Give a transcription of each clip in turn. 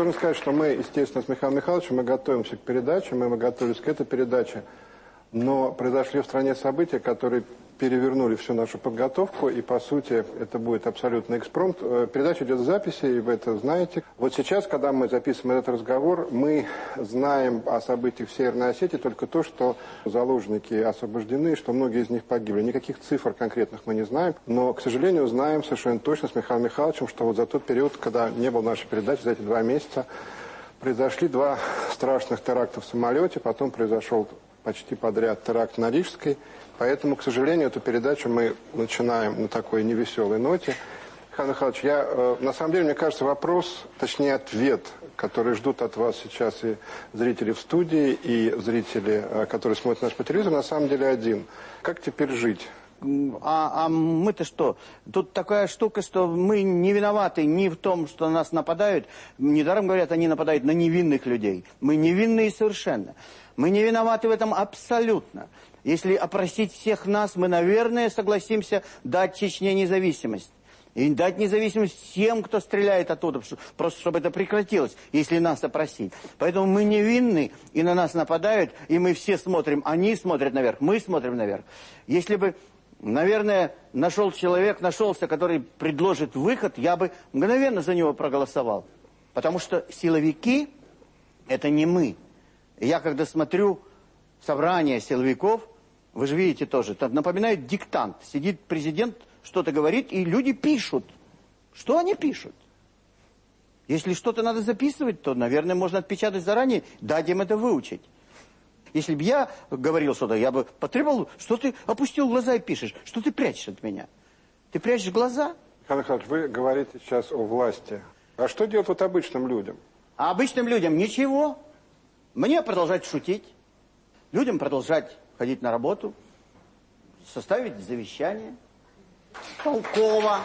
Должен сказать, что мы, естественно, с Михаилом Михайловичем, мы готовимся к передаче, мы готовились к этой передаче, но произошли в стране события, которые перевернули всю нашу подготовку, и, по сути, это будет абсолютно экспромт. Э, передача идет в записи, и вы это знаете. Вот сейчас, когда мы записываем этот разговор, мы знаем о событиях в Северной Осетии только то, что заложники освобождены, что многие из них погибли. Никаких цифр конкретных мы не знаем, но, к сожалению, знаем совершенно точно с Михаилом Михайловичем, что вот за тот период, когда не было нашей передачи, за эти два месяца, произошли два страшных теракта в самолете, потом произошел почти подряд теракт на Рижской, Поэтому, к сожалению, эту передачу мы начинаем на такой невеселой ноте. Михаил Михайлович, я, э, на самом деле, мне кажется, вопрос, точнее ответ, который ждут от вас сейчас и зрители в студии, и зрители, э, которые смотрят нас по телевизору, на самом деле один. Как теперь жить? А, а мы-то что? Тут такая штука, что мы не виноваты ни в том, что нас нападают. Недаром говорят, они нападают на невинных людей. Мы невинные совершенно. Мы не виноваты в этом абсолютно. Если опросить всех нас, мы, наверное, согласимся дать Чечне независимость. И дать независимость всем, кто стреляет оттуда, просто чтобы это прекратилось, если нас опросить. Поэтому мы невинны, и на нас нападают, и мы все смотрим, они смотрят наверх, мы смотрим наверх. Если бы, наверное, нашел человек, нашелся, который предложит выход, я бы мгновенно за него проголосовал. Потому что силовики – это не мы. Я, когда смотрю собрание силовиков, вы же видите тоже, там напоминает диктант. Сидит президент, что-то говорит, и люди пишут. Что они пишут? Если что-то надо записывать, то, наверное, можно отпечатать заранее, дать им это выучить. Если бы я говорил что-то, я бы потребовал, что ты опустил глаза и пишешь, что ты прячешь от меня. Ты прячешь глаза? Михаил Михайлович, вы говорите сейчас о власти. А что делать вот обычным людям? А обычным людям ничего. Мне продолжать шутить, людям продолжать ходить на работу, составить завещание, толково.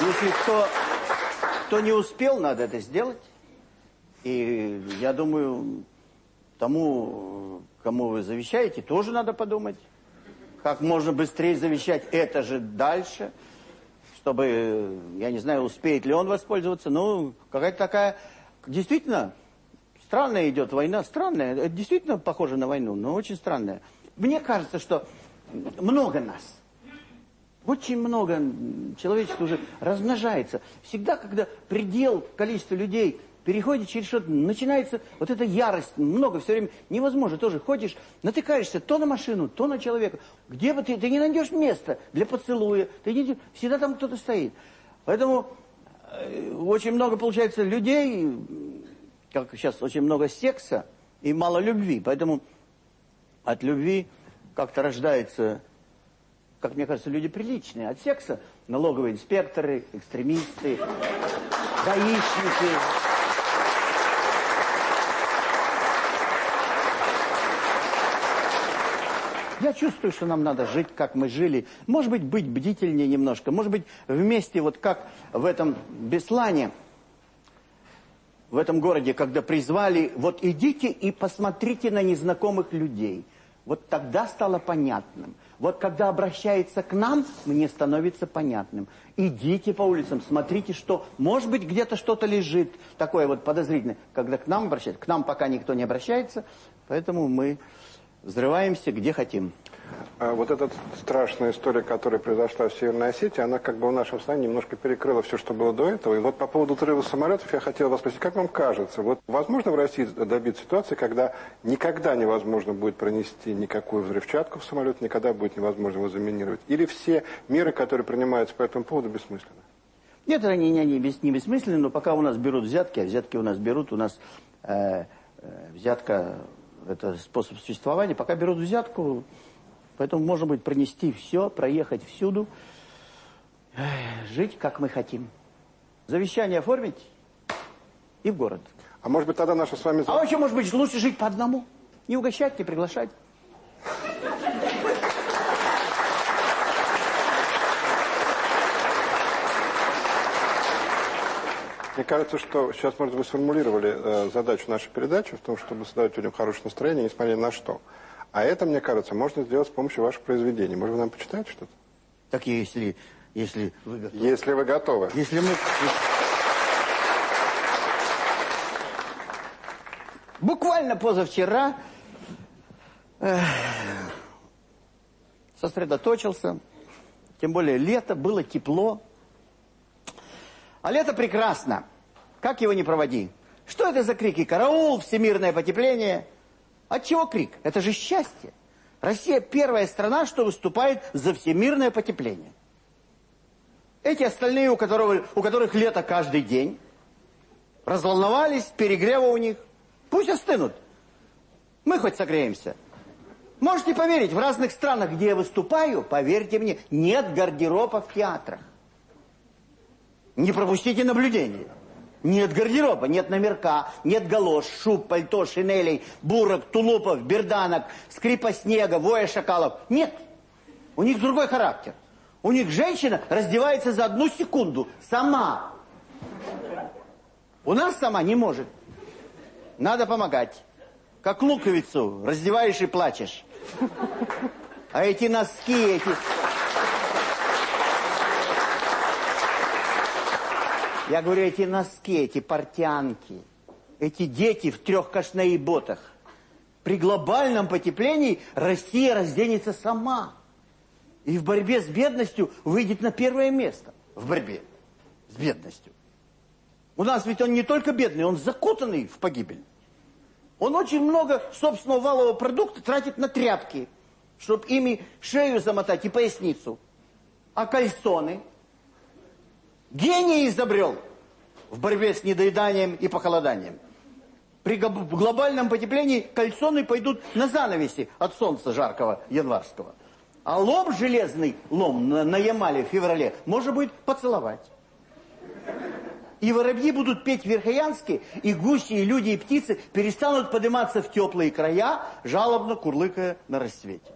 Если кто, кто не успел, надо это сделать. И я думаю, тому, кому вы завещаете, тоже надо подумать. Как можно быстрее завещать это же дальше, чтобы, я не знаю, успеет ли он воспользоваться. Ну, какая-то такая, действительно, Странная идет война, странная. Это действительно похоже на войну, но очень странная. Мне кажется, что много нас. Очень много человечества уже размножается. Всегда, когда предел количества людей переходит через что-то, начинается вот эта ярость, много все время, невозможно тоже. Ходишь, натыкаешься то на машину, то на человека. Где бы ты, ты не найдешь места для поцелуя, ты не, всегда там кто-то стоит. Поэтому э, очень много, получается, людей как сейчас очень много секса и мало любви. Поэтому от любви как-то рождаются, как мне кажется, люди приличные. От секса налоговые инспекторы, экстремисты, гаишники. Я чувствую, что нам надо жить, как мы жили. Может быть, быть бдительнее немножко. Может быть, вместе, вот как в этом Беслане – в этом городе, когда призвали, вот идите и посмотрите на незнакомых людей. Вот тогда стало понятным. Вот когда обращается к нам, мне становится понятным. Идите по улицам, смотрите, что, может быть, где-то что-то лежит, такое вот подозрительное. Когда к нам обращается, к нам пока никто не обращается, поэтому мы взрываемся где хотим. А вот эта страшная история, которая произошла в Северной Осетии, она как бы в нашем сознании немножко перекрыла все, что было до этого. И вот по поводу взрыва самолетов я хотел вас спросить, как вам кажется, вот возможно в России добиться ситуации, когда никогда невозможно будет пронести никакую взрывчатку в самолет, никогда будет невозможно его заминировать? Или все меры, которые принимаются по этому поводу, бессмысленны? Нет, они не бессмысленны, но пока у нас берут взятки, а взятки у нас берут, у нас э, э, взятка – это способ существования, пока берут взятку, Поэтому, может быть, пронести все, проехать всюду, жить, как мы хотим. Завещание оформить и в город. А может быть, тогда наша с вами... А вообще, может быть, лучше жить по одному. Не угощать, не приглашать. Мне кажется, что сейчас, может, вы сформулировали э, задачу нашей передачи в том, чтобы создать людям хорошее настроение, несмотря ни на что. А это, мне кажется, можно сделать с помощью ваших произведений. Может, вы нам почитаете что-то? Так если, если вы готовы. Если вы готовы. Если мы... Буквально позавчера э, сосредоточился, тем более лето, было тепло. А лето прекрасно. Как его не проводи? Что это за крики? Караул, всемирное потепление – от чего крик? Это же счастье. Россия первая страна, что выступает за всемирное потепление. Эти остальные, у, которого, у которых лето каждый день, разволновались, перегрева у них. Пусть остынут. Мы хоть согреемся. Можете поверить, в разных странах, где я выступаю, поверьте мне, нет гардероба в театрах. Не пропустите наблюдение. Нет гардероба, нет номерка, нет галош, шуб, пальто, шинелей, бурок, тулупов, берданок, скрипа снега, воя шакалов. Нет. У них другой характер. У них женщина раздевается за одну секунду. Сама. У нас сама не может. Надо помогать. Как луковицу раздеваешь и плачешь. А эти носки, эти... Я говорю, эти носки, эти портянки, эти дети в трех ботах. При глобальном потеплении Россия разденется сама. И в борьбе с бедностью выйдет на первое место. В борьбе с бедностью. У нас ведь он не только бедный, он закутанный в погибель. Он очень много собственного валового продукта тратит на тряпки, чтобы ими шею замотать и поясницу. А кальсоны – Гений изобрел в борьбе с недоеданием и похолоданием. При глобальном потеплении кальсоны пойдут на занавеси от солнца жаркого январского. А лом железный, лом на, на Ямале в феврале, можно будет поцеловать. И воробьи будут петь верхоянски, и гуси, и люди, и птицы перестанут подниматься в теплые края, жалобно курлыкая на рассвете.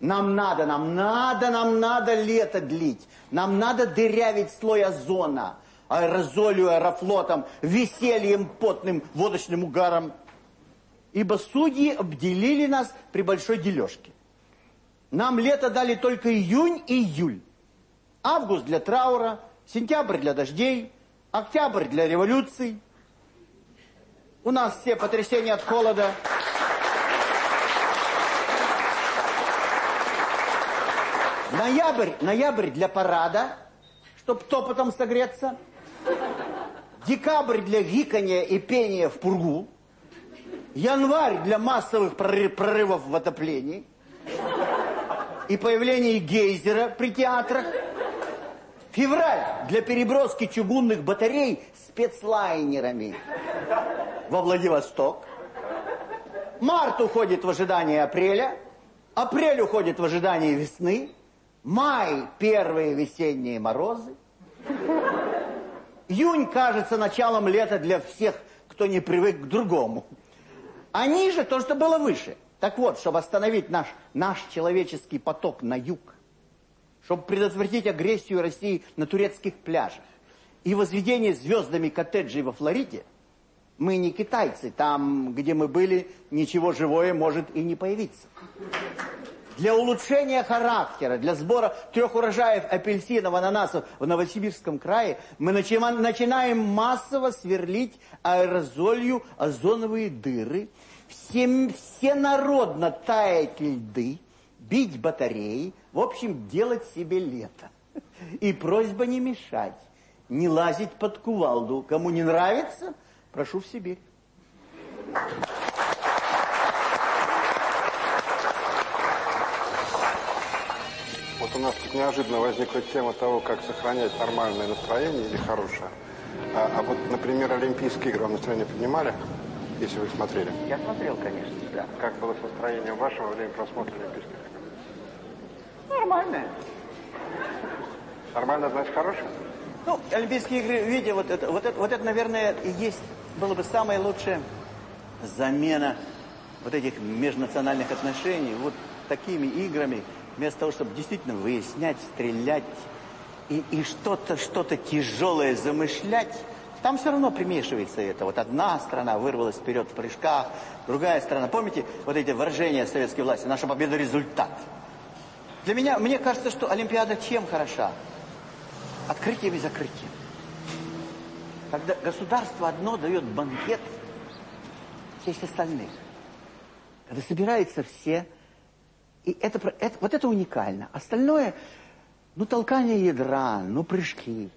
Нам надо, нам надо, нам надо лето длить. Нам надо дырявить слой озона аэрозолью, аэрофлотом, весельем потным, водочным угаром. Ибо судьи обделили нас при большой дележке. Нам лето дали только июнь и июль. Август для траура, сентябрь для дождей, октябрь для революций. У нас все потрясения от холода. Ноябрь, ноябрь для парада, чтобы топотом согреться. Декабрь для гикания и пения в пургу. Январь для массовых прорывов в отоплении. И появления гейзера при театрах. Февраль для переброски чугунных батарей спецлайнерами во Владивосток. Март уходит в ожидании апреля. Апрель уходит в ожидании весны. Май – первые весенние морозы. Июнь кажется началом лета для всех, кто не привык к другому. А ниже то, что было выше. Так вот, чтобы остановить наш, наш человеческий поток на юг, чтобы предотвратить агрессию России на турецких пляжах и возведение звездами коттеджей во Флориде, мы не китайцы, там, где мы были, ничего живое может и не появиться для улучшения характера, для сбора трех урожаев апельсинов, ананасов в Новосибирском крае, мы начинаем массово сверлить аэрозолью озоновые дыры, все, всенародно таять льды, бить батареи, в общем, делать себе лето. И просьба не мешать, не лазить под кувалду. Кому не нравится, прошу в Сибирь. У нас тут неожиданно возникла тема того, как сохранять нормальное настроение или хорошее. А, а вот, например, Олимпийские игры, вам настроение поднимали, если вы их смотрели? Я смотрел, конечно, да. Как было с настроением вашего во время просмотра Олимпийских игр? Нормальное. Нормально, значит, хорошее? Ну, Олимпийские игры, видите, вот это, вот это, вот это, наверное, и есть, было бы самая лучшая замена вот этих межнациональных отношений вот такими играми, вместо того, чтобы действительно выяснять, стрелять и, и что-то что-то тяжелое замышлять, там все равно примешивается это. Вот одна страна вырвалась вперед в прыжках, другая страна. Помните вот эти выражения советской власти? Наша победа – результат. Для меня, мне кажется, что Олимпиада чем хороша? Открытием и закрытием. Когда государство одно дает банкет, есть остальных. Когда собираются все, и это, это, вот это уникально. Остальное, ну, толкание ядра, ну, прыжки.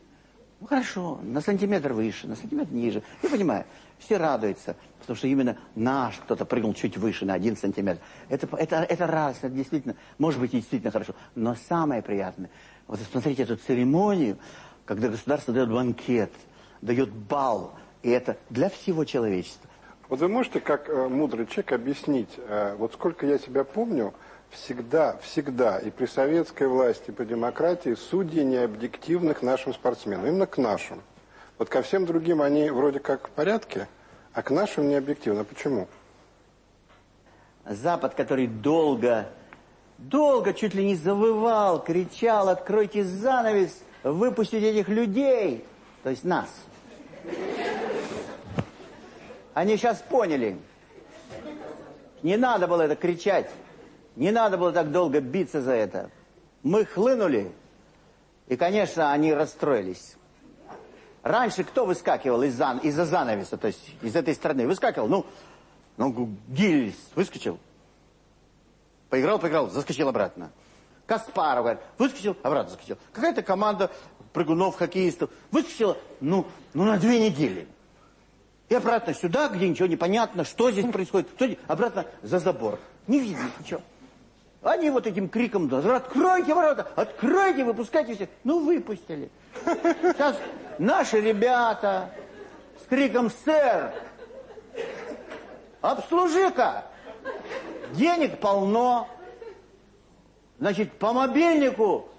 Ну, хорошо, на сантиметр выше, на сантиметр ниже. Я понимаю, все радуются, потому что именно наш кто-то прыгнул чуть выше, на один сантиметр. Это, это, это раз, это действительно, может быть, действительно хорошо. Но самое приятное, вот смотрите эту церемонию, когда государство дает банкет, дает бал, и это для всего человечества. Вот вы можете, как э, мудрый человек, объяснить, э, вот сколько я себя помню, всегда, всегда и при советской власти, и при демократии судьи не объективны к нашим спортсменам, именно к нашим. Вот ко всем другим они вроде как в порядке, а к нашим не объективно. Почему? Запад, который долго, долго чуть ли не завывал, кричал, откройте занавес, выпустите этих людей, то есть нас. Они сейчас поняли. Не надо было это кричать. Не надо было так долго биться за это. Мы хлынули, и, конечно, они расстроились. Раньше кто выскакивал из-за из занавеса, то есть из этой стороны? Выскакивал, ну, ну, Гильс выскочил. Поиграл, поиграл, заскочил обратно. Каспаров, говорит, выскочил, обратно заскочил. Какая-то команда прыгунов, хоккеистов выскочила, ну, ну, на две недели. И обратно сюда, где ничего не понятно, что здесь происходит. Что здесь? Обратно за забор. Не видно ничего. Они вот этим криком, откройте ворота, откройте, выпускайте всех. Ну, выпустили. Сейчас наши ребята с криком «Сэр, обслужи-ка!» Денег полно. Значит, по мобильнику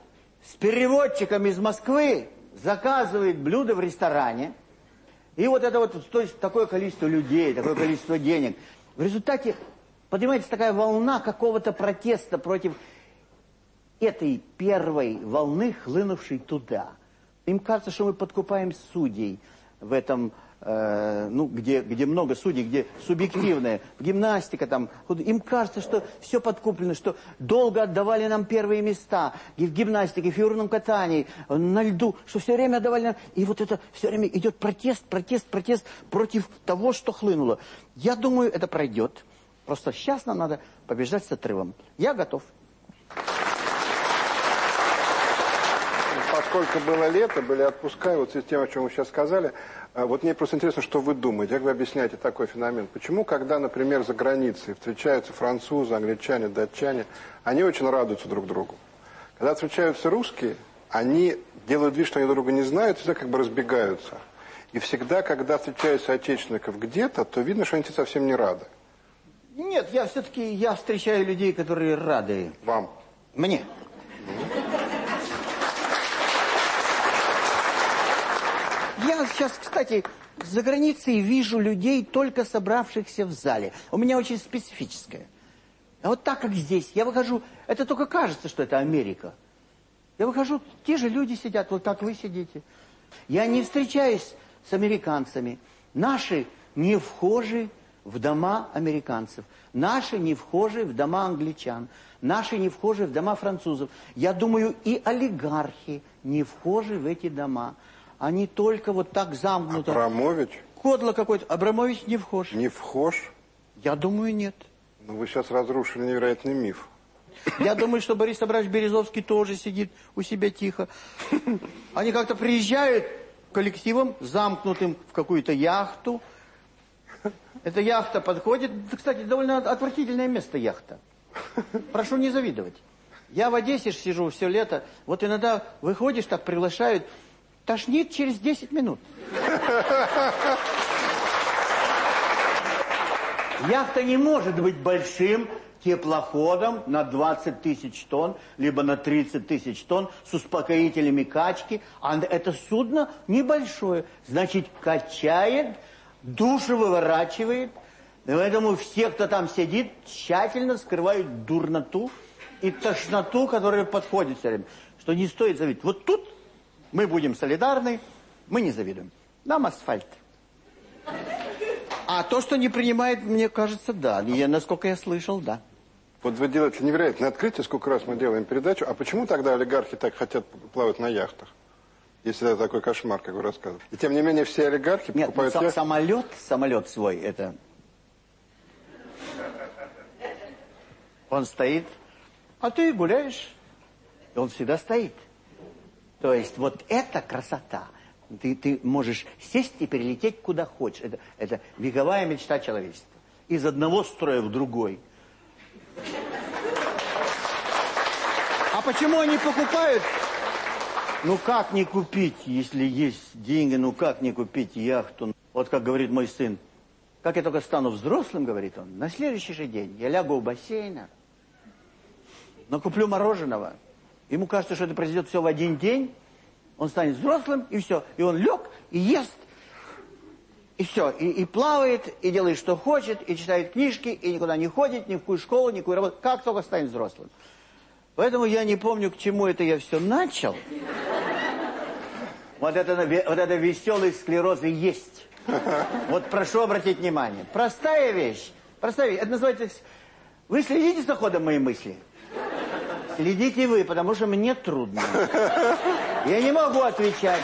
с переводчиком из Москвы заказывает блюдо в ресторане. И вот это вот то есть, такое количество людей, такое количество денег. В результате поднимается такая волна какого-то протеста против этой первой волны, хлынувшей туда. Им кажется, что мы подкупаем судей в этом Э, ну, где, где много судей, где субъективное, гимнастика там, им кажется, что все подкуплено, что долго отдавали нам первые места и в гимнастике, в фигурном катании, на льду, что все время отдавали нам, и вот это все время идет протест, протест, протест против того, что хлынуло. Я думаю, это пройдет, просто сейчас нам надо побеждать с отрывом. Я готов. Поскольку было лето, были отпуска, и вот с тем, о чем вы сейчас сказали, а вот мне просто интересно, что вы думаете, как вы объясняете такой феномен? Почему, когда, например, за границей встречаются французы, англичане, датчане, они очень радуются друг другу? Когда встречаются русские, они делают вид, что они друг друга не знают, всегда как бы разбегаются. И всегда, когда встречаются отечественников где-то, то видно, что они совсем не рады. Нет, я все-таки, я встречаю людей, которые рады. Вам? Мне. Я сейчас, кстати, за границей вижу людей, только собравшихся в зале. У меня очень специфическое. А вот так, как здесь, я выхожу, это только кажется, что это Америка. Я выхожу, те же люди сидят, вот как вы сидите. Я не встречаюсь с американцами. Наши не вхожи в дома американцев. Наши не вхожи в дома англичан. Наши не вхожи в дома французов. Я думаю, и олигархи не вхожи в эти дома. Они только вот так замкнуто. Абрамович? Кодло какой-то. Абрамович не вхож. Не вхож? Я думаю, нет. Ну, вы сейчас разрушили невероятный миф. Я думаю, что Борис Абрамович Березовский тоже сидит у себя тихо. Они как-то приезжают коллективом, замкнутым в какую-то яхту. Эта яхта подходит. Кстати, довольно отвратительное место яхта. Прошу не завидовать. Я в Одессе сижу все лето. Вот иногда выходишь, так приглашают Тошнит через 10 минут. Яхта не может быть большим теплоходом на 20 тысяч тонн, либо на 30 тысяч тонн с успокоителями качки. А это судно небольшое, значит, качает, душу выворачивает. Поэтому все, кто там сидит, тщательно скрывают дурноту и тошноту, которая подходит все время. Что не стоит завидеть. Вот тут мы будем солидарны, мы не завидуем. Нам асфальт. А то, что не принимает, мне кажется, да. Я, насколько я слышал, да. Вот вы делаете невероятное открытие, сколько раз мы делаем передачу. А почему тогда олигархи так хотят плавать на яхтах? Если это такой кошмар, как вы рассказываете. И тем не менее все олигархи Нет, покупают ну, яхты. самолет, самолет свой, это Он стоит, а ты гуляешь, и он всегда стоит. То есть вот это красота. Ты, ты можешь сесть и перелететь куда хочешь. Это, это вековая мечта человечества. Из одного строя в другой. А почему они покупают? Ну как не купить, если есть деньги, ну как не купить яхту? Вот как говорит мой сын, как я только стану взрослым, говорит он, на следующий же день я лягу у бассейна, накуплю мороженого. Ему кажется, что это произойдет все в один день. Он станет взрослым, и все. И он лег, и ест, и все. И, и плавает, и делает, что хочет, и читает книжки, и никуда не ходит, ни в какую школу, ни в какую работу. Как только станет взрослым. Поэтому я не помню, к чему это я все начал. Вот это, вот это веселый склероз и есть. Вот прошу обратить внимание. Простая вещь. Простая вещь. Это называется... Вы следите за ходом моей мысли? Следите вы, потому что мне трудно. Я не могу отвечать.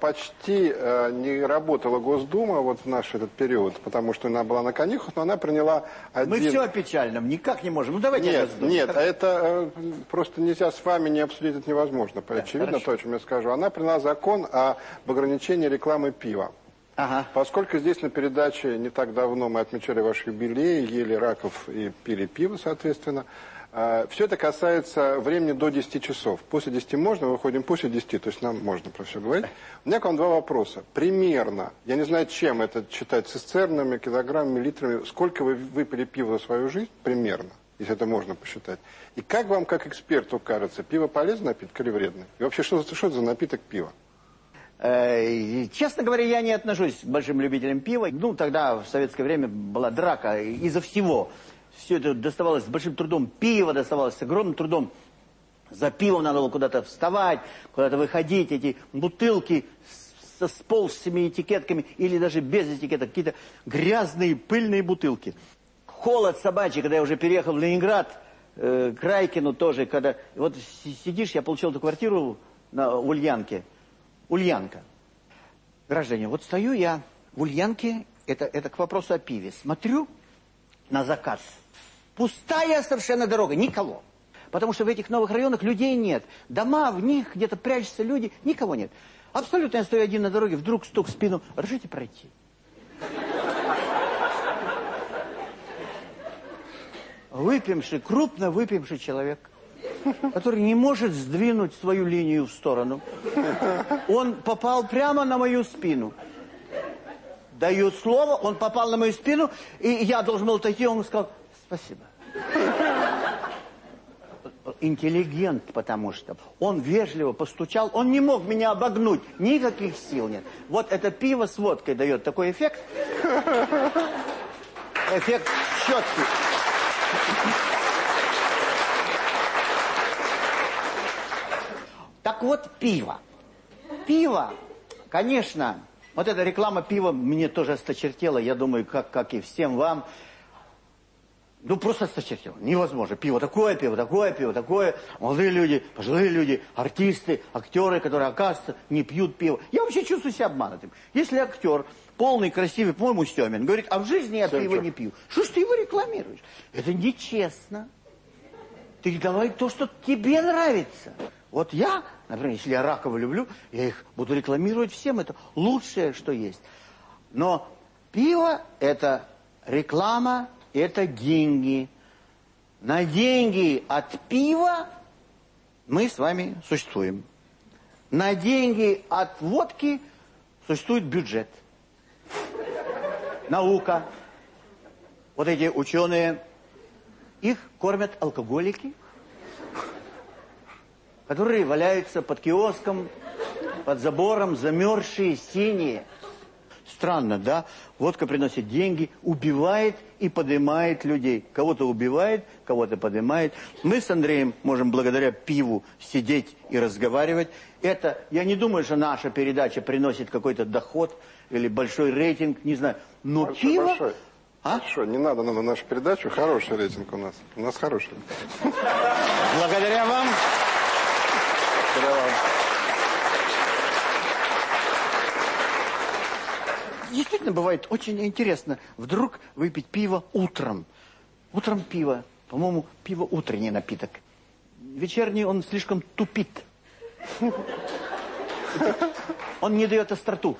Почти а, не работала Госдума вот в наш этот период, потому что она была на каникулах, но она приняла один... Мы все о печальном, никак не можем. Ну давайте Нет, нет, а это э, просто нельзя с вами не обсудить, это невозможно. Да, Очевидно хорошо. то, о чем я скажу. Она приняла закон об ограничении рекламы пива. Ага. Поскольку здесь на передаче не так давно мы отмечали ваш юбилей, ели раков и пили пиво, соответственно, а, все это касается времени до 10 часов. После 10 можно, выходим после 10, то есть нам можно про все говорить. У меня к вам два вопроса. Примерно, я не знаю, чем это читать, цистернами, килограммами, литрами, сколько вы выпили пива за свою жизнь, примерно, если это можно посчитать. И как вам, как эксперту, кажется, пиво полезный напиток или вредный? И вообще, что, что это за напиток пива? Э, честно говоря, я не отношусь к большим любителям пива. Ну, тогда в советское время была драка из-за всего. Все это доставалось с большим трудом. Пиво доставалось с огромным трудом. За пивом надо было куда-то вставать, куда-то выходить. Эти бутылки со сползшими этикетками или даже без этикеток. Какие-то грязные, пыльные бутылки. Холод собачий, когда я уже переехал в Ленинград, э, к Райкину тоже, когда... Вот сидишь, я получил эту квартиру на Ульянке. Ульянка. Граждане, вот стою я в Ульянке, это, это к вопросу о пиве. Смотрю на заказ. Пустая совершенно дорога, никого. Потому что в этих новых районах людей нет. Дома, в них где-то прячутся люди, никого нет. Абсолютно я стою один на дороге, вдруг стук в спину. Разрешите пройти? Выпивший, крупно выпивший человек – который не может сдвинуть свою линию в сторону. Он попал прямо на мою спину. Дают слово, он попал на мою спину, и я должен был отойти, он сказал, спасибо. Интеллигент, потому что он вежливо постучал, он не мог меня обогнуть, никаких сил нет. Вот это пиво с водкой дает такой эффект. Эффект щетки. Так вот, пиво. Пиво, конечно, вот эта реклама пива мне тоже осточертела, я думаю, как, как и всем вам. Ну, просто осточертело. Невозможно. Пиво такое, пиво такое, пиво такое. Молодые люди, пожилые люди, артисты, актеры, которые, оказывается, не пьют пиво. Я вообще чувствую себя обманутым. Если актер, полный, красивый, по-моему, Стемин, говорит, а в жизни я пиво не пью. Что ж ты его рекламируешь? Это нечестно. Ты давай то, что тебе нравится. Вот я, например, если я раков люблю, я их буду рекламировать всем. Это лучшее, что есть. Но пиво – это реклама, это деньги. На деньги от пива мы с вами существуем. На деньги от водки существует бюджет. Наука. Вот эти ученые, их кормят алкоголики – которые валяются под киоском, под забором, замерзшие, синие. Странно, да? Водка приносит деньги, убивает и поднимает людей. Кого-то убивает, кого-то поднимает. Мы с Андреем можем благодаря пиву сидеть и разговаривать. Это, я не думаю, что наша передача приносит какой-то доход или большой рейтинг, не знаю. Но большой, пиво... Большой. А? Хорошо, не надо на нашу передачу, хороший рейтинг у нас. У нас хороший. Благодаря вам... действительно бывает очень интересно вдруг выпить пиво утром. Утром пиво. По-моему, пиво утренний напиток. Вечерний он слишком тупит. Он не дает остроту.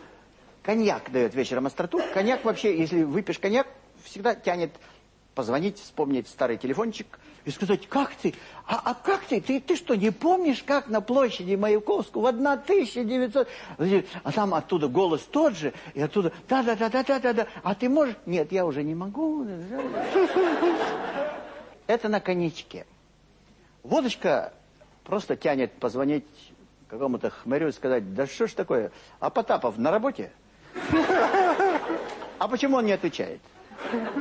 Коньяк дает вечером остроту. Коньяк вообще, если выпьешь коньяк, всегда тянет позвонить, вспомнить старый телефончик и сказать, как ты? А, а как ты? ты? Ты что, не помнишь, как на площади Маяковского в 1900... А там оттуда голос тот же, и оттуда, да-да-да-да-да-да, а ты можешь? Нет, я уже не могу. Это на коньячке. Водочка просто тянет позвонить какому-то хмырю и сказать, да что ж такое, а Потапов на работе? А почему он не отвечает?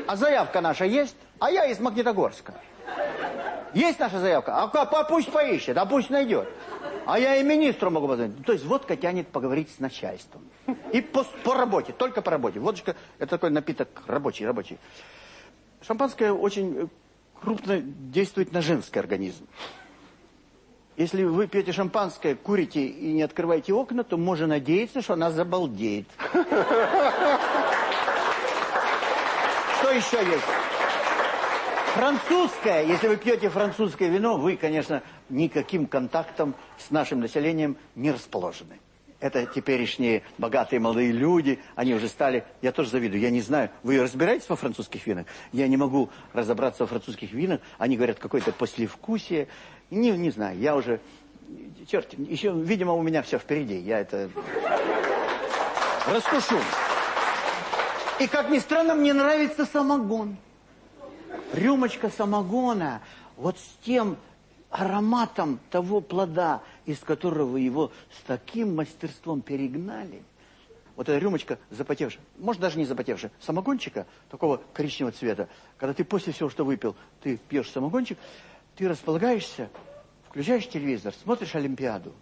А заявка наша есть? А я из Магнитогорска. Есть наша заявка? А, пусть поищет, а пусть найдет. А я и министру могу позвонить. То есть водка тянет поговорить с начальством. И по, по работе, только по работе. Водочка – это такой напиток рабочий, рабочий. Шампанское очень крупно действует на женский организм. Если вы пьете шампанское, курите и не открываете окна, то можно надеяться, что она забалдеет. Что еще есть? Французское. Если вы пьете французское вино, вы, конечно, никаким контактом с нашим населением не расположены. Это теперешние богатые молодые люди, они уже стали... Я тоже завидую, я не знаю. Вы разбираетесь во французских винах? Я не могу разобраться во французских винах. Они говорят, какое-то послевкусие. Не, не знаю, я уже... Черт, еще, видимо, у меня все впереди. Я это... Раскушу. И, как ни странно, мне нравится самогон. Рюмочка самогона, вот с тем ароматом того плода, из которого его с таким мастерством перегнали. Вот эта рюмочка запотевшая, может даже не запотевшая, самогончика такого коричневого цвета. Когда ты после всего, что выпил, ты пьешь самогончик, ты располагаешься, включаешь телевизор, смотришь Олимпиаду.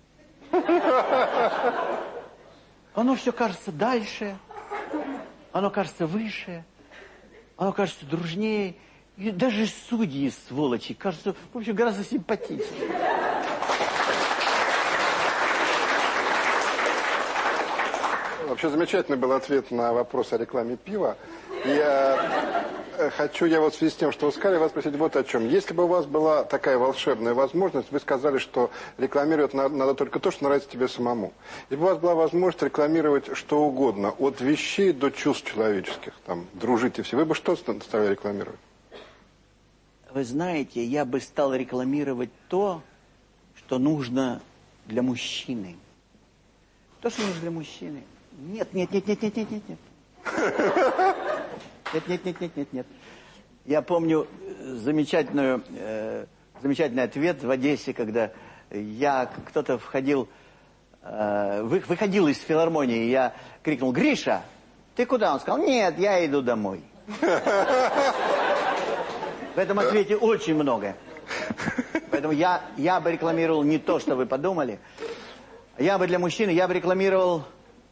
Оно все кажется дальше, оно кажется выше, оно кажется дружнее. И даже судьи, сволочи, кажутся, в общем, гораздо симпатичнее. Вообще замечательный был ответ на вопрос о рекламе пива. Я э, хочу я вот в связи с тем, что вы сказали, вас спросить вот о чем. Если бы у вас была такая волшебная возможность, вы сказали, что рекламировать надо только то, что нравится тебе самому. Если бы у вас была возможность рекламировать что угодно, от вещей до чувств человеческих, там, дружить и все, вы бы что стали рекламировать? Вы знаете, я бы стал рекламировать то, что нужно для мужчины. То, что нужно для мужчины. Нет, нет, нет, нет, нет, нет, нет, нет. Нет, нет, нет, нет, нет, нет. Я помню э, замечательную, э, замечательный ответ в Одессе, когда я, кто-то входил, э, выходил из филармонии, я крикнул, Гриша, ты куда? Он сказал, нет, я иду домой. В этом ответе очень много. Поэтому я, я бы рекламировал не то, что вы подумали. Я бы для мужчины, я бы рекламировал,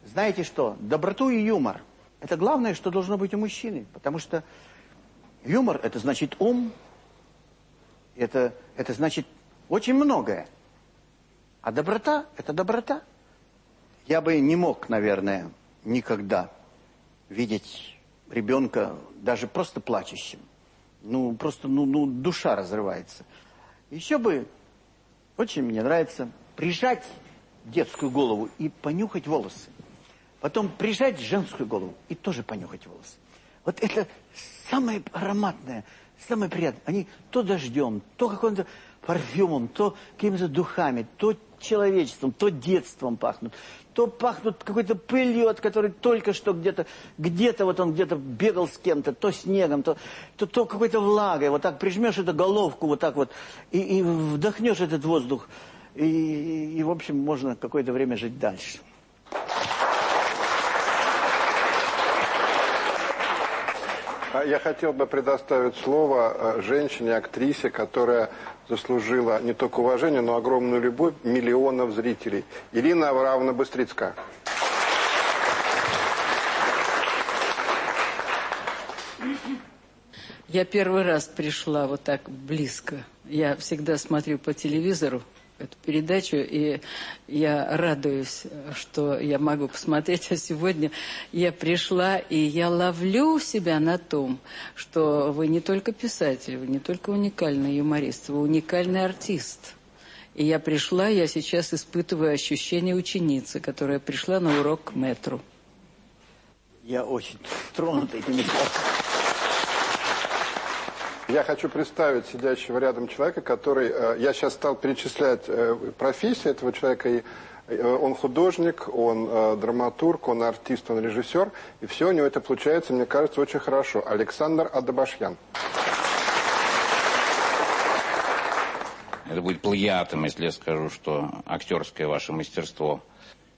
знаете что, доброту и юмор. Это главное, что должно быть у мужчины. Потому что юмор – это значит ум, это, это значит очень многое. А доброта – это доброта. Я бы не мог, наверное, никогда видеть ребенка даже просто плачущим. Ну, просто, ну, ну, душа разрывается. Еще бы, очень мне нравится, прижать детскую голову и понюхать волосы. Потом прижать женскую голову и тоже понюхать волосы. Вот это самое ароматное, самое приятное. Они то дождем, то каким-то парфюмом, то какими-то духами, то человечеством, то детством пахнут то пахнут какой-то пылью, от которой только что где-то, где-то вот он где-то бегал с кем-то, то снегом, то, то, то какой-то влагой. Вот так прижмешь эту головку вот так вот и, и вдохнешь этот воздух. И, и, и, в общем, можно какое-то время жить дальше. А я хотел бы предоставить слово э, женщине, актрисе, которая заслужила не только уважение, но огромную любовь миллионов зрителей. Ирина Авраамовна Быстрицкая. Я первый раз пришла вот так близко. Я всегда смотрю по телевизору эту передачу, и я радуюсь, что я могу посмотреть. А сегодня я пришла, и я ловлю себя на том, что вы не только писатель, вы не только уникальный юморист, вы уникальный артист. И я пришла, я сейчас испытываю ощущение ученицы, которая пришла на урок к метру. Я очень тронут этими словами. Я хочу представить сидящего рядом человека, который... Э, я сейчас стал перечислять э, профессии этого человека. И, э, он художник, он драматург, он артист, он режиссер. И все у него это получается, мне кажется, очень хорошо. Александр Адабашьян. Это будет плагиатом, если я скажу, что актерское ваше мастерство –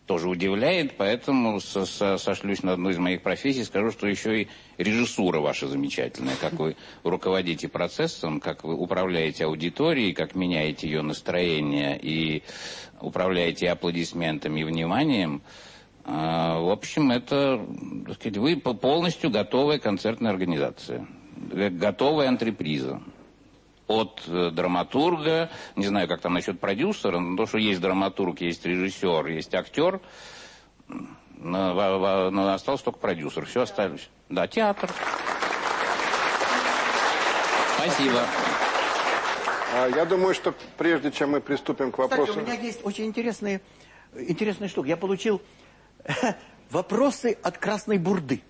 тоже удивляет, поэтому со -со сошлюсь на одну из моих профессий, скажу, что еще и режиссура ваша замечательная, как вы руководите процессом, как вы управляете аудиторией, как меняете ее настроение и управляете аплодисментами и вниманием. А, в общем, это, так сказать, вы полностью готовая концертная организация, готовая антреприза от э, драматурга, не знаю, как там насчет продюсера, но то, что есть драматург, есть режиссер, есть актер, остался только продюсер, все осталось. Да, театр. Спасибо. А, я думаю, что прежде чем мы приступим к вопросу... Кстати, у меня есть очень интересные, интересные штуки. Я получил вопросы от Красной Бурды.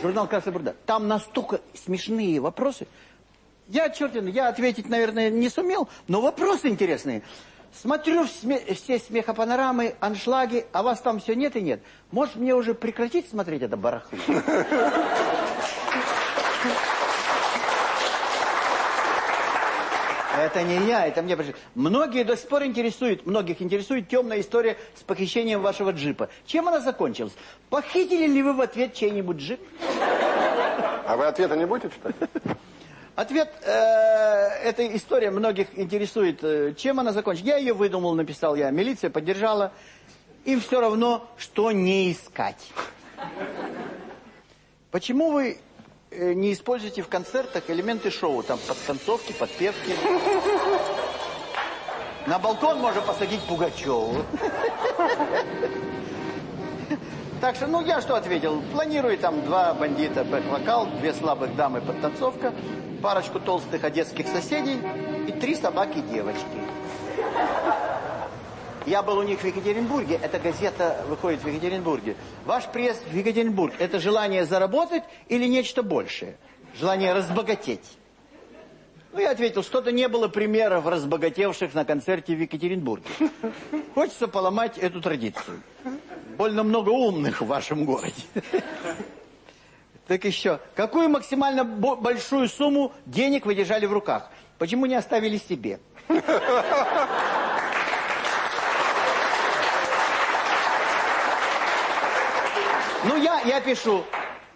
Журнал «Красная Бурда». Там настолько смешные вопросы, я, чертин, я ответить, наверное, не сумел, но вопросы интересные. Смотрю сме все смехопанорамы, аншлаги, а вас там все нет и нет. Может, мне уже прекратить смотреть это барахло? Это не я, это мне пришло. Многие до сих пор интересуют, многих интересует темная история с похищением вашего джипа. Чем она закончилась? Похитили ли вы в ответ чей-нибудь джип? А вы ответа не будете читать? Ответ, э, эта история многих интересует, э, чем она закончится. Я ее выдумал, написал я, милиция поддержала. Им все равно, что не искать. Почему вы э, не используете в концертах элементы шоу? Там подтанцовки, подпевки. На балкон можно посадить Пугачеву. Так что, ну, я что ответил? Планирую там два бандита бэк-вокал, две слабых дамы подтанцовка парочку толстых одесских соседей и три собаки-девочки. Я был у них в Екатеринбурге, эта газета выходит в Екатеринбурге. Ваш приезд в Екатеринбург – это желание заработать или нечто большее? Желание разбогатеть? Ну, я ответил, что-то не было примеров разбогатевших на концерте в Екатеринбурге. Хочется поломать эту традицию. Больно много умных в вашем городе. Так еще, какую максимально большую сумму денег вы держали в руках? Почему не оставили себе? Ну, я, я пишу,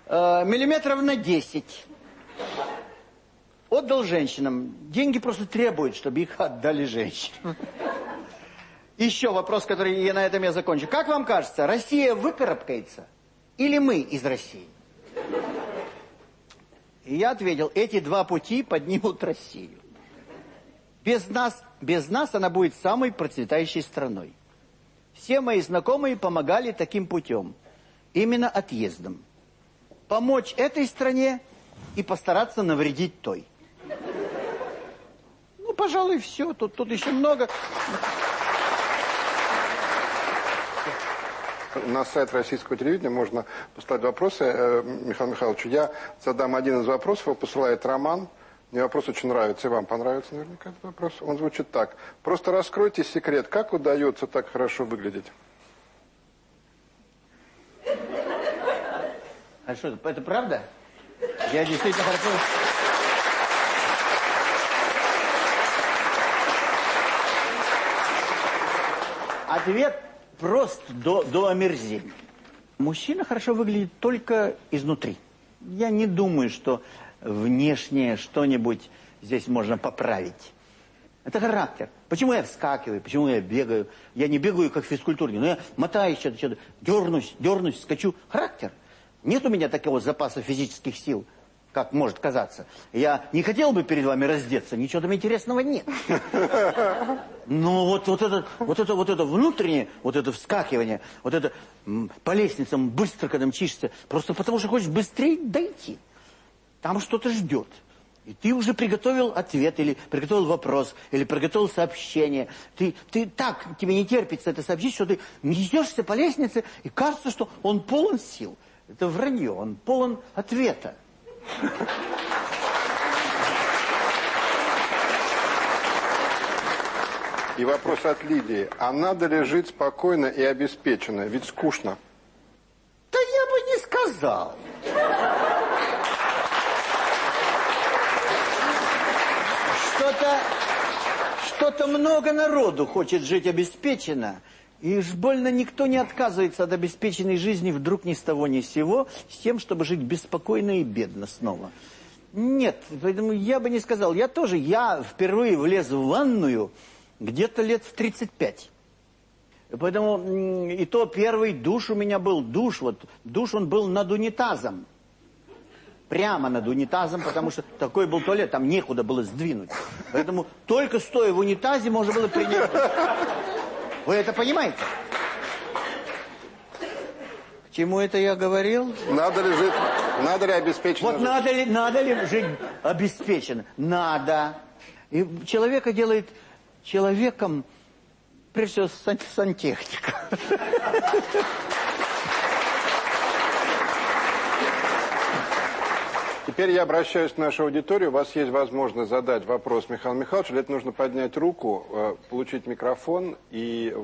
э, миллиметров на 10. Отдал женщинам. Деньги просто требуют, чтобы их отдали женщинам. Еще вопрос, который я на этом я закончу. Как вам кажется, Россия выкарабкается или мы из России? И я ответил, эти два пути поднимут Россию. Без нас, без нас она будет самой процветающей страной. Все мои знакомые помогали таким путем. Именно отъездом. Помочь этой стране и постараться навредить той. Ну, пожалуй, все. Тут, тут еще много... на сайт российского телевидения можно послать вопросы э, Михаилу Михайловичу. Я задам один из вопросов, его посылает Роман. Мне вопрос очень нравится, и вам понравится наверняка этот вопрос. Он звучит так. Просто раскройте секрет, как удается так хорошо выглядеть? А что, это правда? Я действительно хорошо... Ответ прост до, до омерзения. Мужчина хорошо выглядит только изнутри. Я не думаю, что внешнее что-нибудь здесь можно поправить. Это характер. Почему я вскакиваю, почему я бегаю? Я не бегаю, как физкультурник, но я мотаюсь, что-то, что-то, дернусь, дернусь, скачу. Характер. Нет у меня такого запаса физических сил. Как может казаться. Я не хотел бы перед вами раздеться, ничего там интересного нет. Но вот, вот, это, вот, это, вот это внутреннее, вот это вскакивание, вот это по лестницам быстро, когда мчишься, просто потому что хочешь быстрее дойти. Там что-то ждет. И ты уже приготовил ответ, или приготовил вопрос, или приготовил сообщение. Ты, ты так, тебе не терпится это сообщить, что ты несешься по лестнице, и кажется, что он полон сил. Это вранье, он полон ответа. И вопрос от Лидии. А надо ли жить спокойно и обеспеченно? Ведь скучно. Да я бы не сказал. Что-то что-то много народу хочет жить обеспеченно. И уж больно никто не отказывается от обеспеченной жизни вдруг ни с того ни с сего, с тем, чтобы жить беспокойно и бедно снова. Нет, поэтому я бы не сказал. Я тоже, я впервые влез в ванную где-то лет в 35. Поэтому и то первый душ у меня был, душ, вот, душ он был над унитазом. Прямо над унитазом, потому что такой был туалет, там некуда было сдвинуть. Поэтому только стоя в унитазе можно было принять. Вы это понимаете? К чему это я говорил? Надо ли жить, надо ли обеспеченно Вот жить? надо ли, надо ли жить обеспеченно? Надо. И человека делает человеком, прежде всего, сан сантехника. Теперь я обращаюсь к нашей аудитории. У вас есть возможность задать вопрос Михаилу Михайловичу. Для этого нужно поднять руку, э, получить микрофон и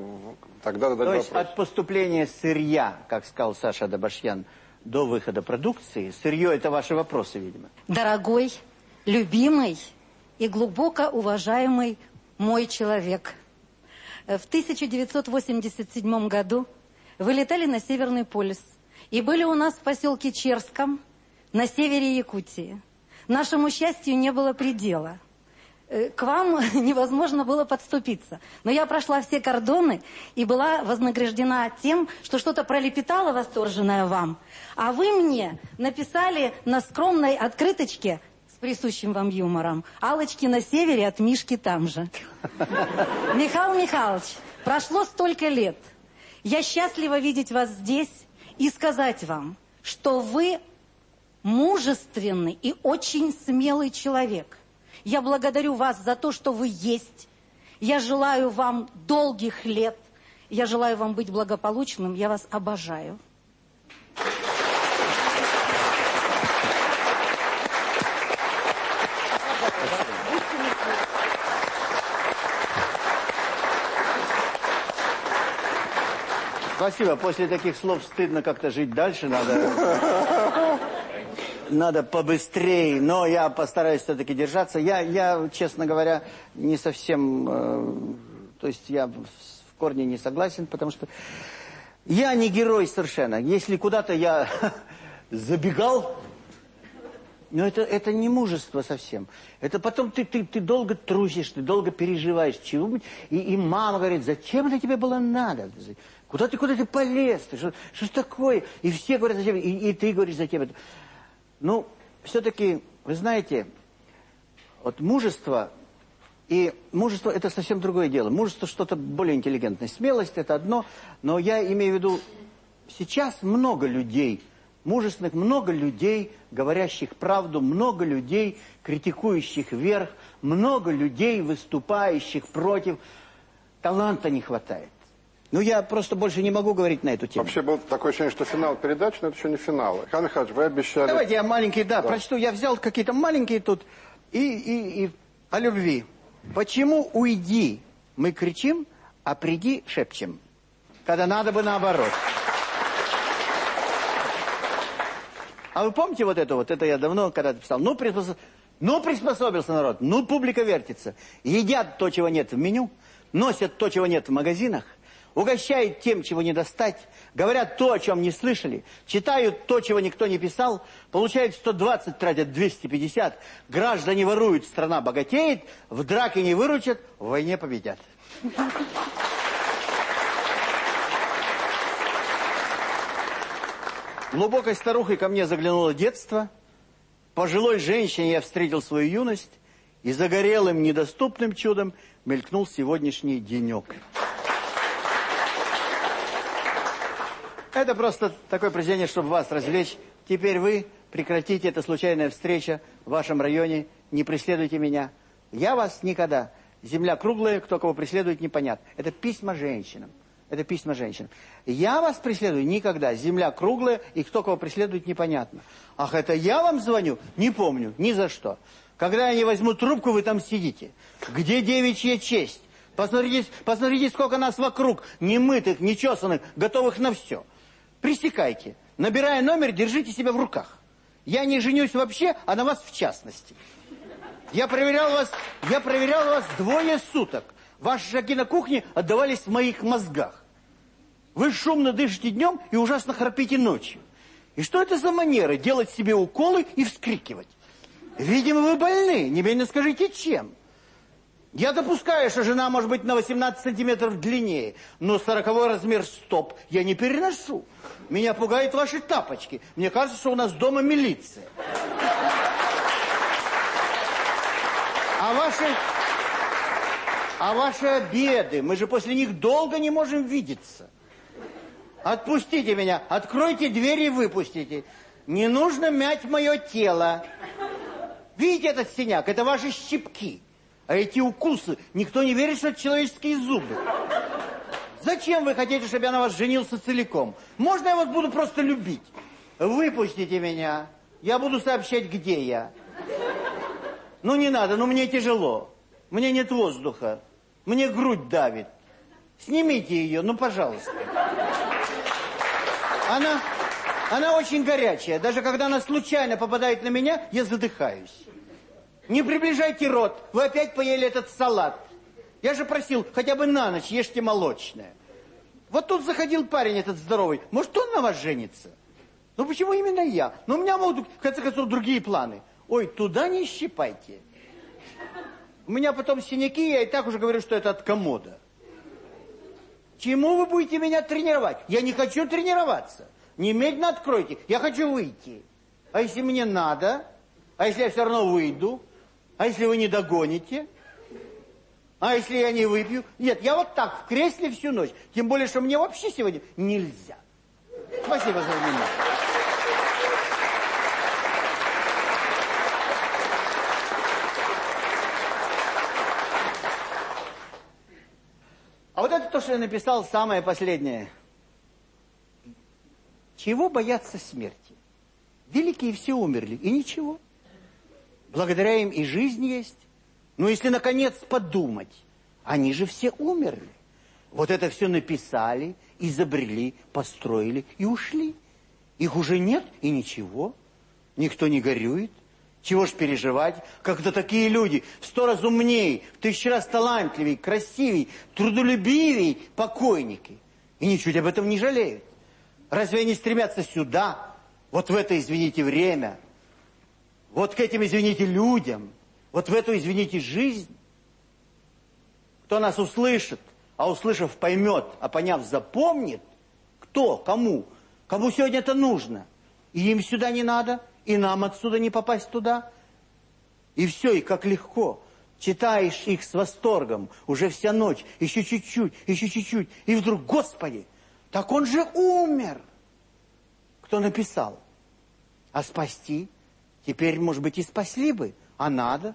тогда задать То есть вопрос. от поступления сырья, как сказал Саша Добашьян, до выхода продукции, сырье это ваши вопросы, видимо. Дорогой, любимый и глубоко уважаемый мой человек. В 1987 году вы летали на Северный полюс и были у нас в поселке Черском, на севере Якутии. Нашему счастью не было предела. Э, к вам невозможно было подступиться. Но я прошла все кордоны и была вознаграждена тем, что что-то пролепетала восторженное вам. А вы мне написали на скромной открыточке с присущим вам юмором «Алочки на севере, от Мишки там же». Михаил Михайлович, прошло столько лет. Я счастлива видеть вас здесь и сказать вам, что вы мужественный и очень смелый человек. Я благодарю вас за то, что вы есть. Я желаю вам долгих лет. Я желаю вам быть благополучным. Я вас обожаю. Спасибо. После таких слов стыдно как-то жить дальше. Надо, надо побыстрее. Но я постараюсь все-таки держаться. Я, я, честно говоря, не совсем... Э, то есть я в корне не согласен, потому что я не герой совершенно. Если куда-то я забегал... Но это, это не мужество совсем. Это потом ты, ты, ты долго трусишь, ты долго переживаешь. чего и, и мама говорит, зачем это тебе было надо? Куда ты, куда ты полез? Ты, что, что такое? И все говорят, зачем? И, и ты говоришь, зачем это? Ну, все-таки, вы знаете, вот мужество, и мужество это совсем другое дело. Мужество что-то более интеллигентное. Смелость это одно, но я имею в виду, сейчас много людей, мужественных, много людей, говорящих правду, много людей, критикующих вверх, много людей, выступающих против. Таланта не хватает. Ну, я просто больше не могу говорить на эту тему. Вообще было такое ощущение, что финал передачи, но это еще не финал. Хан Михайлович, вы обещали... Давайте я маленький, да, да. прочту. Я взял какие-то маленькие тут и, и, и о любви. Почему уйди, мы кричим, а приди, шепчем. Когда надо бы наоборот. А вы помните вот это вот? Это я давно когда-то писал. Ну, приспособ... ну, приспособился народ. Ну, публика вертится. Едят то, чего нет в меню. Носят то, чего нет в магазинах угощают тем, чего не достать, говорят то, о чем не слышали, читают то, чего никто не писал, получают 120, тратят 250, граждане воруют, страна богатеет, в драке не выручат, в войне победят. Глубокой старухой ко мне заглянуло детство. пожилой женщине я встретил свою юность, и загорелым недоступным чудом мелькнул сегодняшний денек. Это просто такое произведение, чтобы вас развлечь. Теперь вы прекратите это случайная встреча в вашем районе, не преследуйте меня. Я вас никогда. Земля круглая, кто кого преследует, непонятно. Это письма женщинам. Это письма женщинам. Я вас преследую никогда. Земля круглая, и кто кого преследует, непонятно. Ах, это я вам звоню? Не помню, ни за что. Когда я не возьму трубку, вы там сидите. Где девичья честь? Посмотрите, посмотрите, сколько нас вокруг, немытых, нечесанных, готовых на все. Пресекайте. Набирая номер, держите себя в руках. Я не женюсь вообще, а на вас в частности. Я проверял вас, я проверял вас двое суток. Ваши шаги на кухне отдавались в моих мозгах. Вы шумно дышите днем и ужасно храпите ночью. И что это за манера делать себе уколы и вскрикивать? Видимо, вы больны, немедленно скажите, чем. Я допускаю, что жена может быть на 18 сантиметров длиннее, но 40 размер стоп я не переношу. Меня пугают ваши тапочки. Мне кажется, что у нас дома милиция. А ваши... А ваши обеды, мы же после них долго не можем видеться. Отпустите меня, откройте дверь и выпустите. Не нужно мять мое тело. Видите этот синяк? Это ваши щипки. А эти укусы, никто не верит, что это человеческие зубы. Зачем вы хотите, чтобы я на вас женился целиком? Можно я вас буду просто любить? Выпустите меня. Я буду сообщать, где я. Ну, не надо, ну, мне тяжело. Мне нет воздуха. Мне грудь давит. Снимите ее, ну, пожалуйста. Она, она очень горячая. Даже когда она случайно попадает на меня, я задыхаюсь. Не приближайте рот, вы опять поели этот салат. Я же просил, хотя бы на ночь ешьте молочное. Вот тут заходил парень этот здоровый, может он на вас женится? Ну почему именно я? Ну у меня могут, в конце концов, другие планы. Ой, туда не щипайте. У меня потом синяки, я и так уже говорю, что это от комода. Чему вы будете меня тренировать? Я не хочу тренироваться. Немедленно откройте, я хочу выйти. А если мне надо? А если я все равно выйду? А если вы не догоните? А если я не выпью? Нет, я вот так в кресле всю ночь. Тем более, что мне вообще сегодня нельзя. Спасибо за внимание. А вот это то, что я написал, самое последнее. Чего бояться смерти? Великие все умерли, и ничего. Благодаря им и жизнь есть. Но если, наконец, подумать, они же все умерли. Вот это все написали, изобрели, построили и ушли. Их уже нет и ничего. Никто не горюет. Чего ж переживать? Это такие люди в сто раз умнее, в тысячу раз талантливее, красивее, трудолюбивее покойники. И ничуть об этом не жалеют. Разве они стремятся сюда, вот в это, извините, время, вот к этим, извините, людям, вот в эту, извините, жизнь, кто нас услышит, а услышав поймет, а поняв запомнит, кто, кому, кому сегодня это нужно. И им сюда не надо, и нам отсюда не попасть туда. И все, и как легко. Читаешь их с восторгом, уже вся ночь, еще чуть-чуть, еще чуть-чуть. И вдруг, Господи, так он же умер. Кто написал? А спасти? Теперь, может быть, и спасли бы, а надо.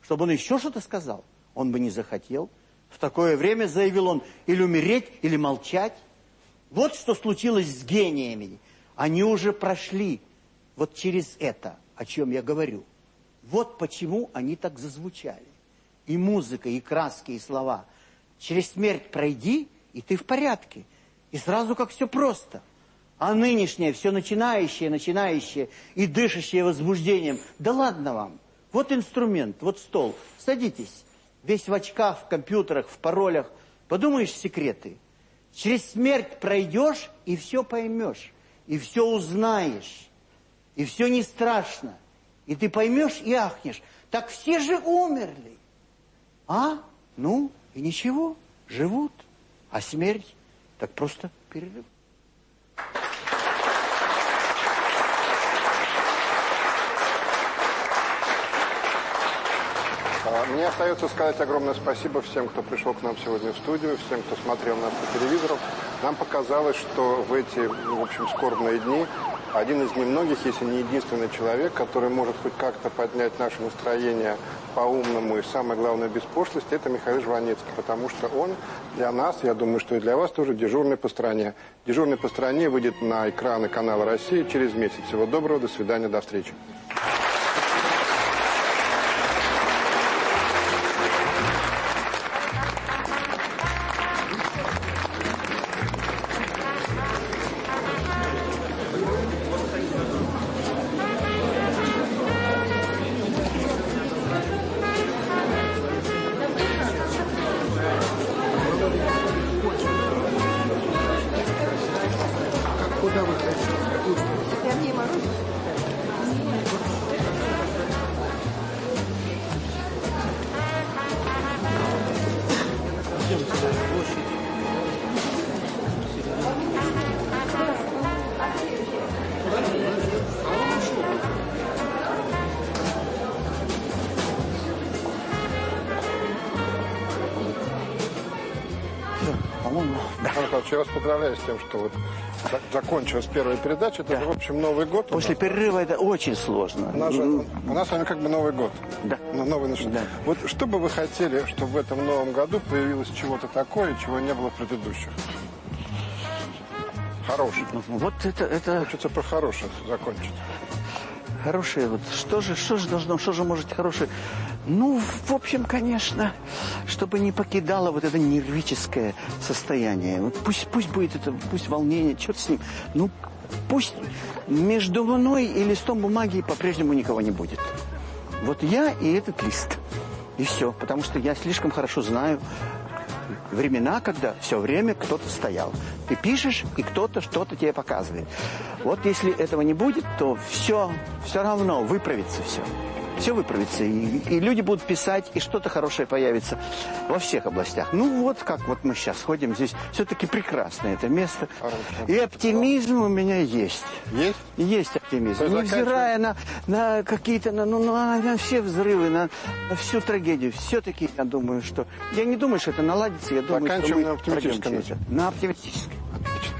Чтобы он еще что-то сказал, он бы не захотел. В такое время, заявил он, или умереть, или молчать. Вот что случилось с гениями. Они уже прошли вот через это, о чем я говорю. Вот почему они так зазвучали. И музыка, и краски, и слова. Через смерть пройди, и ты в порядке. И сразу как все просто. А нынешнее, все начинающее, начинающее и дышащее возбуждением, да ладно вам. Вот инструмент, вот стол, садитесь. Весь в очках, в компьютерах, в паролях. Подумаешь секреты. Через смерть пройдешь и все поймешь. И все узнаешь. И все не страшно. И ты поймешь и ахнешь. Так все же умерли. А? Ну, и ничего, живут. А смерть так просто перерыв. Мне остается сказать огромное спасибо всем, кто пришел к нам сегодня в студию, всем, кто смотрел нас по телевизору. Нам показалось, что в эти, в общем, скорбные дни один из немногих, если не единственный человек, который может хоть как-то поднять наше настроение по-умному и, самое главное, без пошлости, это Михаил Жванецкий, потому что он для нас, я думаю, что и для вас тоже дежурный по стране. Дежурный по стране выйдет на экраны канала «Россия» через месяц. Всего доброго, до свидания, до встречи. Я вас поздравляю с тем, что вот за- закончилась первая передача. Это, Да. в общем, Новый год. После нас. перерыва это очень сложно. У нас, же- у нас с вами как бы Новый год. Да. Ну, Новый начал. Да. Вот что бы вы хотели, чтобы в этом новом году появилось чего-то такое, чего не было в предыдущих? Хорошее. Вот это, это Хочется про хорошее закончить. хорошее. Вот что же, что же должно, что же может хорошее? Ну, в общем, конечно, чтобы не покидало вот это нервическое состояние. Вот пусть, пусть будет это, пусть волнение, что-то с ним. Ну, пусть между мной и листом бумаги по-прежнему никого не будет. Вот я и этот лист. И все. Потому что я слишком хорошо знаю времена, когда все время кто-то стоял. Ты пишешь, и кто-то что-то тебе показывает. Вот если этого не будет, то все, все равно выправится все. Все выправится. И, и люди будут писать, и что-то хорошее появится во всех областях. Ну вот как вот мы сейчас ходим здесь. Все-таки прекрасное это место. И оптимизм у меня есть. Есть? Есть оптимизм. Есть Невзирая на, на какие-то, на, ну, на, на все взрывы, на, на всю трагедию, все-таки я думаю, что... Я не думаю, что это наладится, я думаю, что мы на это. На оптимистической. Я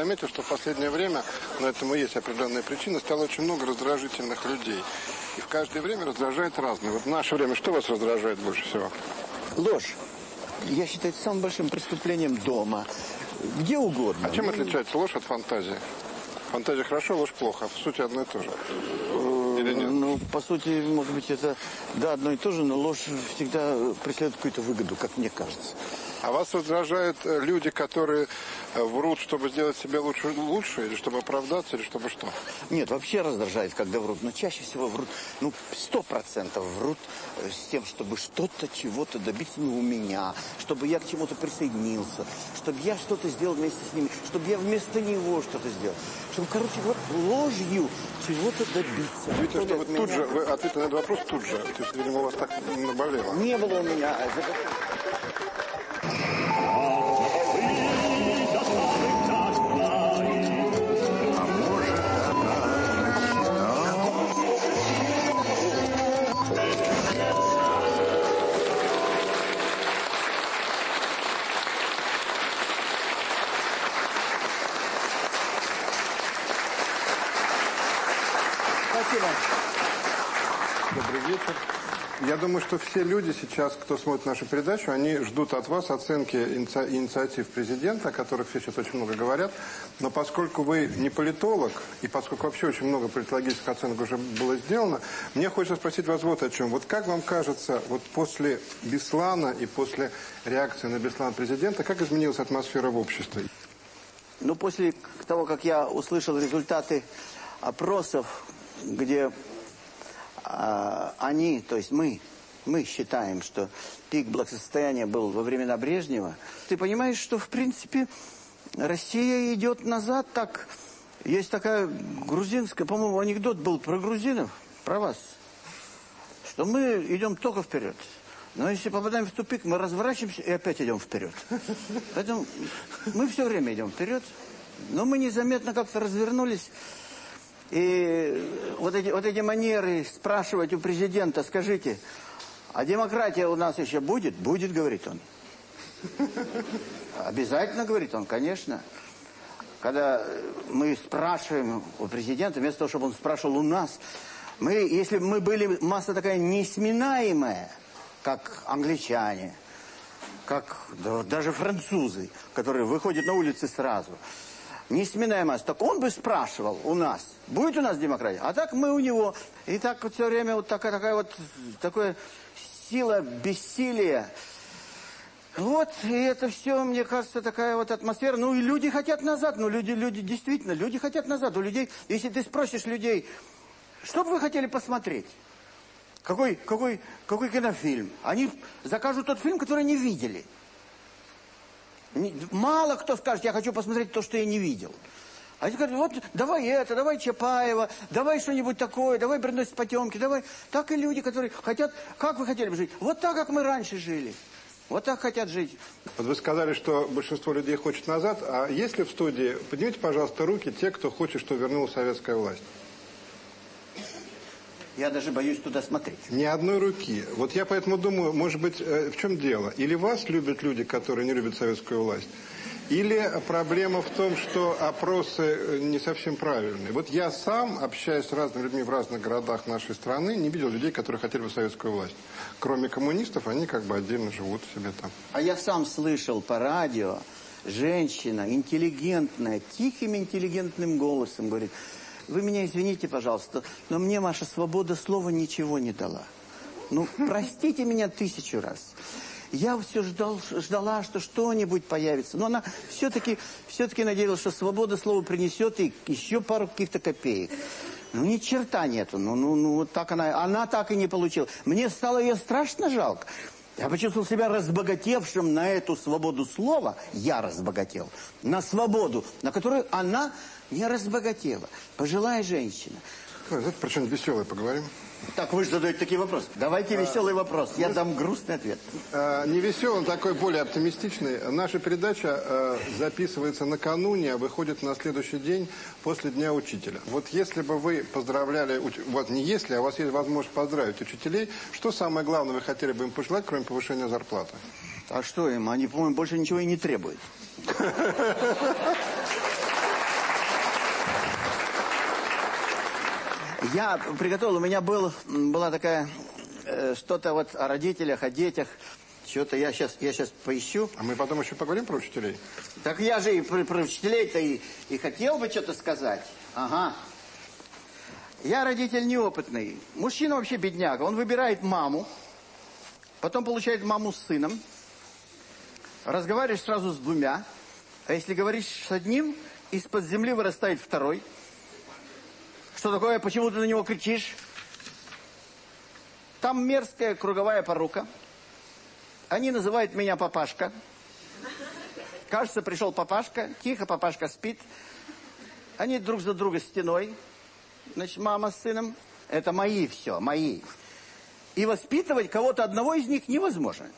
заметил, что в последнее время, но этому есть определенная причина, стало очень много раздражительных людей. И в каждое время раздражает разные. Вот в наше время что вас раздражает больше всего? Ложь. Я считаю, это самым большим преступлением дома. Где угодно. А чем Ну, отличается ложь от фантазии? Фантазия хорошо, ложь плохо. В сути одно и то же. Или нет? Ну, по сути, может быть, это да, одно и то же, но ложь всегда преследует какую-то выгоду, как мне кажется. А вас раздражают э, люди, которые э, врут, чтобы сделать себе лучше, лучше, или чтобы оправдаться, или чтобы что? Нет, вообще раздражает, когда врут. Но чаще всего врут, ну, сто процентов врут э, с тем, чтобы что-то, чего-то добиться ну, у меня, чтобы я к чему-то присоединился, чтобы я что-то сделал вместе с ними, чтобы я вместо него что-то сделал. Чтобы, короче, вот ложью чего-то добиться. Видите, То что вы тут же, вы ответили на этот вопрос тут же. То есть, видимо, у вас так наболело. Не было у меня. А думаю, что все люди сейчас, кто смотрит нашу передачу, они ждут от вас оценки иници- инициатив президента, о которых все сейчас очень много говорят. Но поскольку вы не политолог, и поскольку вообще очень много политологических оценок уже было сделано, мне хочется спросить вас вот о чем. Вот как вам кажется, вот после Беслана и после реакции на Беслан президента, как изменилась атмосфера в обществе? Ну, после того, как я услышал результаты опросов, где а, они, то есть мы, мы считаем, что пик благосостояния был во времена Брежнева, ты понимаешь, что, в принципе, Россия идет назад так. Есть такая грузинская, по-моему, анекдот был про грузинов, про вас, что мы идем только вперед. Но если попадаем в тупик, мы разворачиваемся и опять идем вперед. Поэтому мы все время идем вперед. Но мы незаметно как-то развернулись. И вот эти, вот эти манеры спрашивать у президента, скажите, а демократия у нас еще будет? Будет, говорит он. Обязательно, говорит он, конечно. Когда мы спрашиваем у президента, вместо того, чтобы он спрашивал у нас, мы, если бы мы были масса такая несминаемая, как англичане, как да, даже французы, которые выходят на улицы сразу, несменная масса, так он бы спрашивал у нас, будет у нас демократия? А так мы у него. И так вот все время вот такая, такая вот, такое сила бессилия. Вот, и это все, мне кажется, такая вот атмосфера. Ну, и люди хотят назад. Ну, люди, люди, действительно, люди хотят назад. У людей, если ты спросишь людей, что бы вы хотели посмотреть? Какой, какой, какой кинофильм? Они закажут тот фильм, который не видели. Мало кто скажет, я хочу посмотреть то, что я не видел. А они говорят, вот давай это, давай Чапаева, давай что-нибудь такое, давай приносить потемки, давай. Так и люди, которые хотят, как вы хотели бы жить? Вот так, как мы раньше жили. Вот так хотят жить. Вот вы сказали, что большинство людей хочет назад. А есть ли в студии, поднимите, пожалуйста, руки те, кто хочет, чтобы вернулась советская власть? Я даже боюсь туда смотреть. Ни одной руки. Вот я поэтому думаю, может быть, э, в чем дело? Или вас любят люди, которые не любят советскую власть? Или проблема в том, что опросы э, не совсем правильные. Вот я сам, общаясь с разными людьми в разных городах нашей страны, не видел людей, которые хотели бы советскую власть. Кроме коммунистов, они как бы отдельно живут себе там. А я сам слышал по радио, женщина интеллигентная, тихим интеллигентным голосом говорит, вы меня извините, пожалуйста, но мне ваша свобода слова ничего не дала. Ну, простите меня тысячу раз. Я все ждал, ждала, что что-нибудь появится. Но она все-таки все, -таки, надеялась, что свобода слова принесет и еще пару каких-то копеек. Ну, ни черта нету. Ну, ну, ну, вот так она, она так и не получила. Мне стало ее страшно жалко. Я почувствовал себя разбогатевшим на эту свободу слова. Я разбогател. На свободу, на которую она не разбогатела. Пожилая женщина. Про что-нибудь веселое поговорим. Так, вы же задаете такие вопросы. Давайте веселый вопрос. Я дам грустный ответ. А, не веселый, такой более оптимистичный. Наша передача а, записывается накануне, а выходит на следующий день после Дня Учителя. Вот если бы вы поздравляли, вот не если, а у вас есть возможность поздравить учителей, что самое главное вы хотели бы им пожелать, кроме повышения зарплаты? А что им? Они, по-моему, больше ничего и не требуют. Я приготовил, у меня был, была такая, э, что-то вот о родителях, о детях. Что-то я сейчас, я сейчас поищу. А мы потом еще поговорим про учителей? Так я же и про, про учителей-то и, и хотел бы что-то сказать. Ага. Я родитель неопытный. Мужчина вообще бедняга. Он выбирает маму, потом получает маму с сыном. Разговариваешь сразу с двумя. А если говоришь с одним, из-под земли вырастает второй – что такое? Почему ты на него кричишь? Там мерзкая круговая порука. Они называют меня папашка. Кажется, пришел папашка. Тихо, папашка спит. Они друг за друга стеной. Значит, мама с сыном. Это мои все, мои. И воспитывать кого-то одного из них невозможно.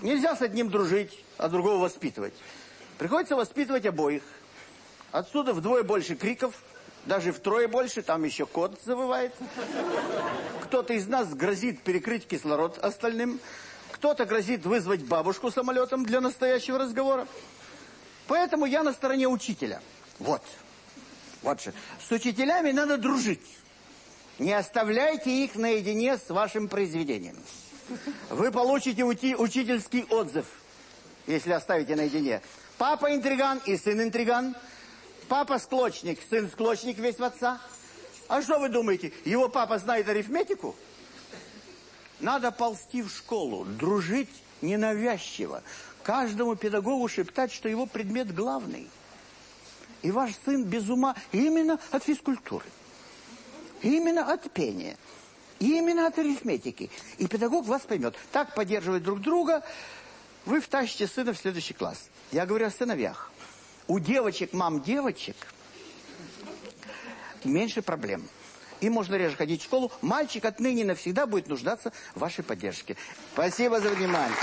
Нельзя с одним дружить, а другого воспитывать. Приходится воспитывать обоих. Отсюда вдвое больше криков, даже втрое больше, там еще кот завывает. Кто-то из нас грозит перекрыть кислород остальным. Кто-то грозит вызвать бабушку самолетом для настоящего разговора. Поэтому я на стороне учителя. Вот. Вот же. С учителями надо дружить. Не оставляйте их наедине с вашим произведением. Вы получите учительский отзыв, если оставите наедине. Папа интриган и сын интриган – Папа склочник, сын склочник весь в отца. А что вы думаете, его папа знает арифметику? Надо ползти в школу, дружить ненавязчиво. Каждому педагогу шептать, что его предмет главный. И ваш сын без ума именно от физкультуры. Именно от пения. Именно от арифметики. И педагог вас поймет. Так поддерживать друг друга, вы втащите сына в следующий класс. Я говорю о сыновьях. У девочек, мам девочек, меньше проблем. Им можно реже ходить в школу. Мальчик отныне навсегда будет нуждаться в вашей поддержке. Спасибо за внимание.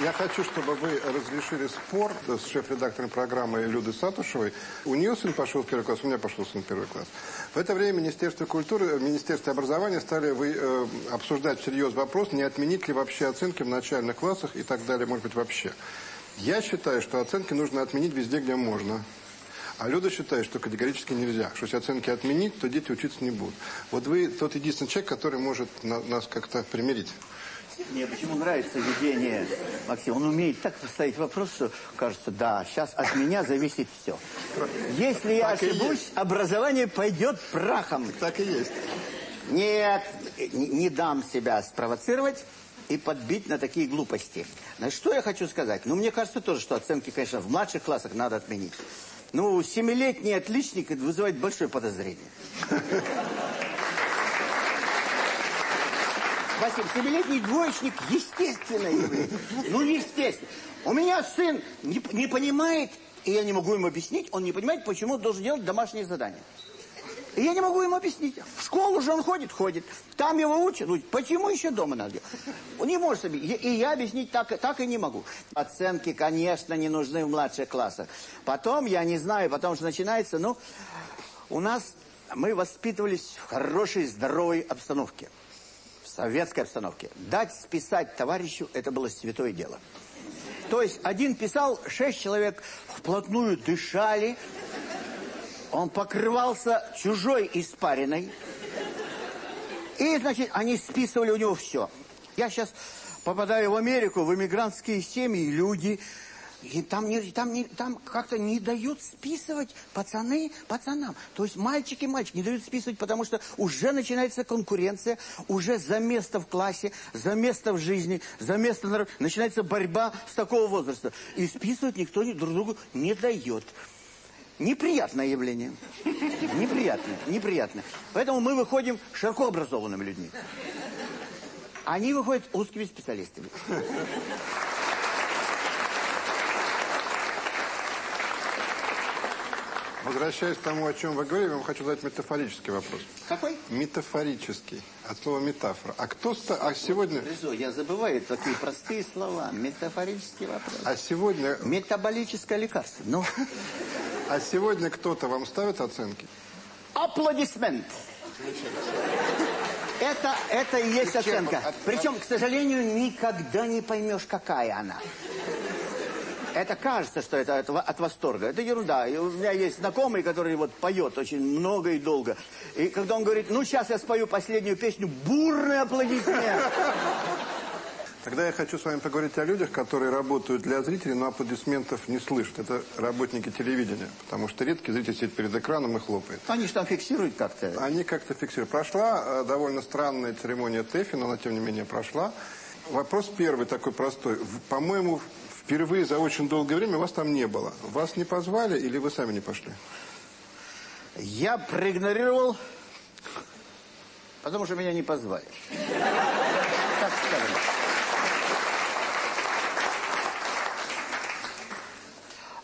Я хочу, чтобы вы разрешили спор с шеф-редактором программы Люды Сатушевой. У нее сын пошел в первый класс, у меня пошел сын в первый класс. В это время Министерство культуры, Министерство образования стали вы, э, обсуждать всерьез вопрос, не отменить ли вообще оценки в начальных классах и так далее, может быть, вообще. Я считаю, что оценки нужно отменить везде, где можно. А Люда считает, что категорически нельзя. Что если оценки отменить, то дети учиться не будут. Вот вы тот единственный человек, который может на, нас как-то примирить. Мне почему нравится видение Максима. Он умеет так поставить вопрос, что кажется, да, сейчас от меня зависит все. Если я Так ошибусь, образование пойдет прахом. Так и есть. Нет, не, дам себя спровоцировать и подбить на такие глупости. Значит, что я хочу сказать? Ну, мне кажется тоже, что оценки, конечно, в младших классах надо отменить. Ну, семилетний отличник вызывает большое подозрение. Василий, семилетний двоечник – естественное явление. Ну, естественно. У меня сын не, не понимает, и я не могу ему объяснить, он не понимает, почему должен делать домашние задания. И я не могу ему объяснить. В школу же он ходит, ходит. Там его учат. Ну, Почему еще дома надо делать? Он не может себе. И и я объяснить так, так и не могу. Оценки, конечно, не нужны в младших классах. Потом, я не знаю, потом что начинается, ну, у нас мы воспитывались в хорошей, здоровой обстановке. Советской обстановке. Дать списать товарищу, это было святое дело. То есть один писал, шесть человек вплотную дышали, он покрывался чужой испариной. И, значит, они списывали у него все. Я сейчас попадаю в Америку, в эмигрантские семьи, люди... И там, не, там, не, там как-то не дают списывать пацаны пацанам. То есть мальчики мальчики не дают списывать, потому что уже начинается конкуренция, уже за место в классе, за место в жизни, за место на... Начинается борьба с такого возраста. И списывать никто друг другу не дает. Неприятное явление. Неприятное, неприятное. Поэтому мы выходим широко образованными людьми. Они выходят узкими специалистами. Возвращаясь к тому, о чем вы говорили, я вам хочу задать метафорический вопрос. Какой? Метафорический. От слова метафора. А кто... А сегодня... Резо, я забываю такие простые слова. Метафорический вопрос. А сегодня... Метаболическое лекарство. Ну, А сегодня кто-то вам ставит оценки? аплодисмент. Это, это и есть оценка. Причем, к сожалению, никогда не поймешь, какая она. Это кажется, что это от, от восторга. Это ерунда. И у меня есть знакомый, который вот поет очень много и долго. И когда он говорит, ну, сейчас я спою последнюю песню, бурный аплодисмент. Тогда я хочу с вами поговорить о людях, которые работают для зрителей, но аплодисментов не слышат. Это работники телевидения. Потому что редкий зритель сидит перед экраном и хлопает. Они же там фиксируют как-то. Они как-то фиксируют. Прошла э, довольно странная церемония ТЭФИ, но она, тем не менее, прошла. Вопрос первый, такой простой. По-моему, впервые за очень долгое время вас там не было. Вас не позвали или вы сами не пошли? Я проигнорировал, потому что меня не позвали. Так скажем.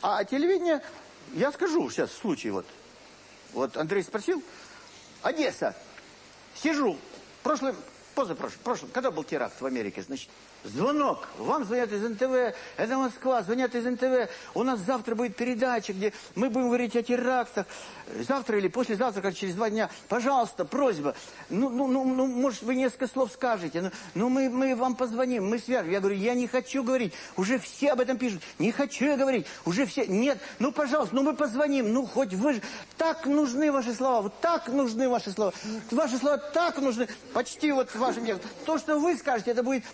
А телевидение, я скажу сейчас случай вот. Вот Андрей спросил, Одесса, сижу, прошлым, позапрошлым, прошлым, когда был теракт в Америке, значит, звонок, вам звонят из НТВ, это Москва, звонят из НТВ, у нас завтра будет передача, где мы будем говорить о терактах, завтра или послезавтра, как через два дня, пожалуйста, просьба, ну, ну, ну, ну может, вы несколько слов скажете, ну, ну мы, мы вам позвоним, мы свяжем. Я говорю, я не хочу говорить, уже все об этом пишут, не хочу я говорить, уже все, нет, ну, пожалуйста, ну, мы позвоним, ну, хоть вы же, так нужны ваши слова, вот так нужны ваши слова, ваши слова так нужны, почти вот вашим текстом. То, что вы скажете, это будет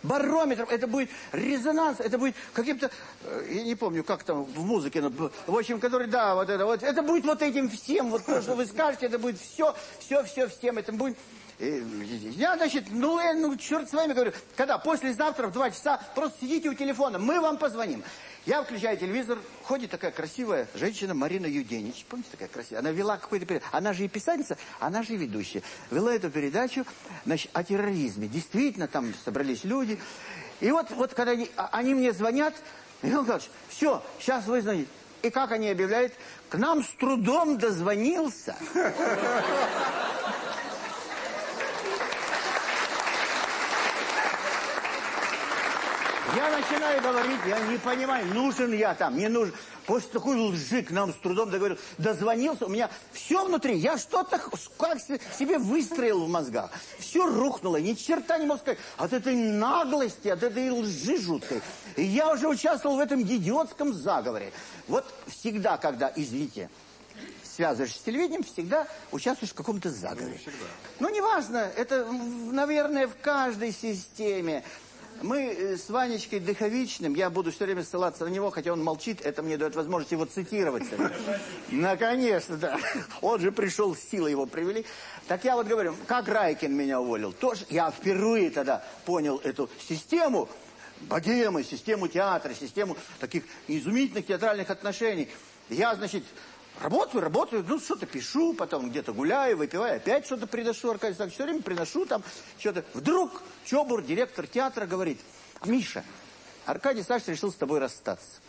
барометром, это будет резонанс, это будет каким-то, э, я не помню, как там в музыке, в общем, который, да, вот это вот, это будет вот этим всем, вот то, что вы скажете, это будет все, все, все всем, это будет... Э, Я, значит, ну, э, ну, черт с вами говорю, когда послезавтра в два часа просто сидите у телефона, мы вам позвоним. Я включаю телевизор, ходит такая красивая женщина Марина Юденич. Помните, такая красивая? Она вела какую-то передачу. Она же и писательница, она же и ведущая. Вела эту передачу значит, о терроризме. Действительно, там собрались люди. И вот, вот когда они, а, они мне звонят, Михаил Николаевич, все, сейчас вы знаете. И как они объявляют? К нам с трудом дозвонился. Я начинаю говорить, я не понимаю, нужен я там, не нужен. После такой лжи к нам с трудом договорил, дозвонился, у меня все внутри, я что-то как себе выстроил в мозгах. Все рухнуло, ни черта не мог сказать. От этой наглости, от этой лжи жуткой. И я уже участвовал в этом идиотском заговоре. Вот всегда, когда, извините, связываешься с телевидением, всегда участвуешь в каком-то заговоре. Ну, ну, неважно, это, наверное, в каждой системе. Мы э, с Ванечкой Дыховичным, я буду все время ссылаться на него, хотя он молчит, это мне дает возможность его цитировать. Наконец-то, да. Он же пришел, силы его привели. Так я вот говорю, как Райкин меня уволил? Тоже я впервые тогда понял эту систему, богемы, систему театра, систему таких изумительных театральных отношений. Я, значит, Работаю, работаю, ну что-то пишу, потом где-то гуляю, выпиваю, опять что-то приношу, Аркадий так все время приношу там что-то. Вдруг Чобур, директор театра, говорит, Миша, Аркадий Саш решил с тобой расстаться.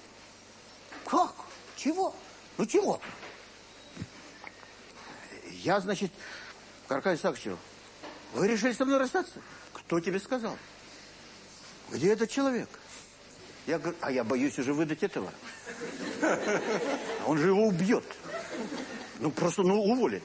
Как? Чего? Ну чего? Я, значит, к Аркадию Сакчеву, вы решили со мной расстаться? Кто тебе сказал? Где этот человек? Я говорю, а я боюсь уже выдать этого. Он же его убьет. Ну, просто, ну, уволит.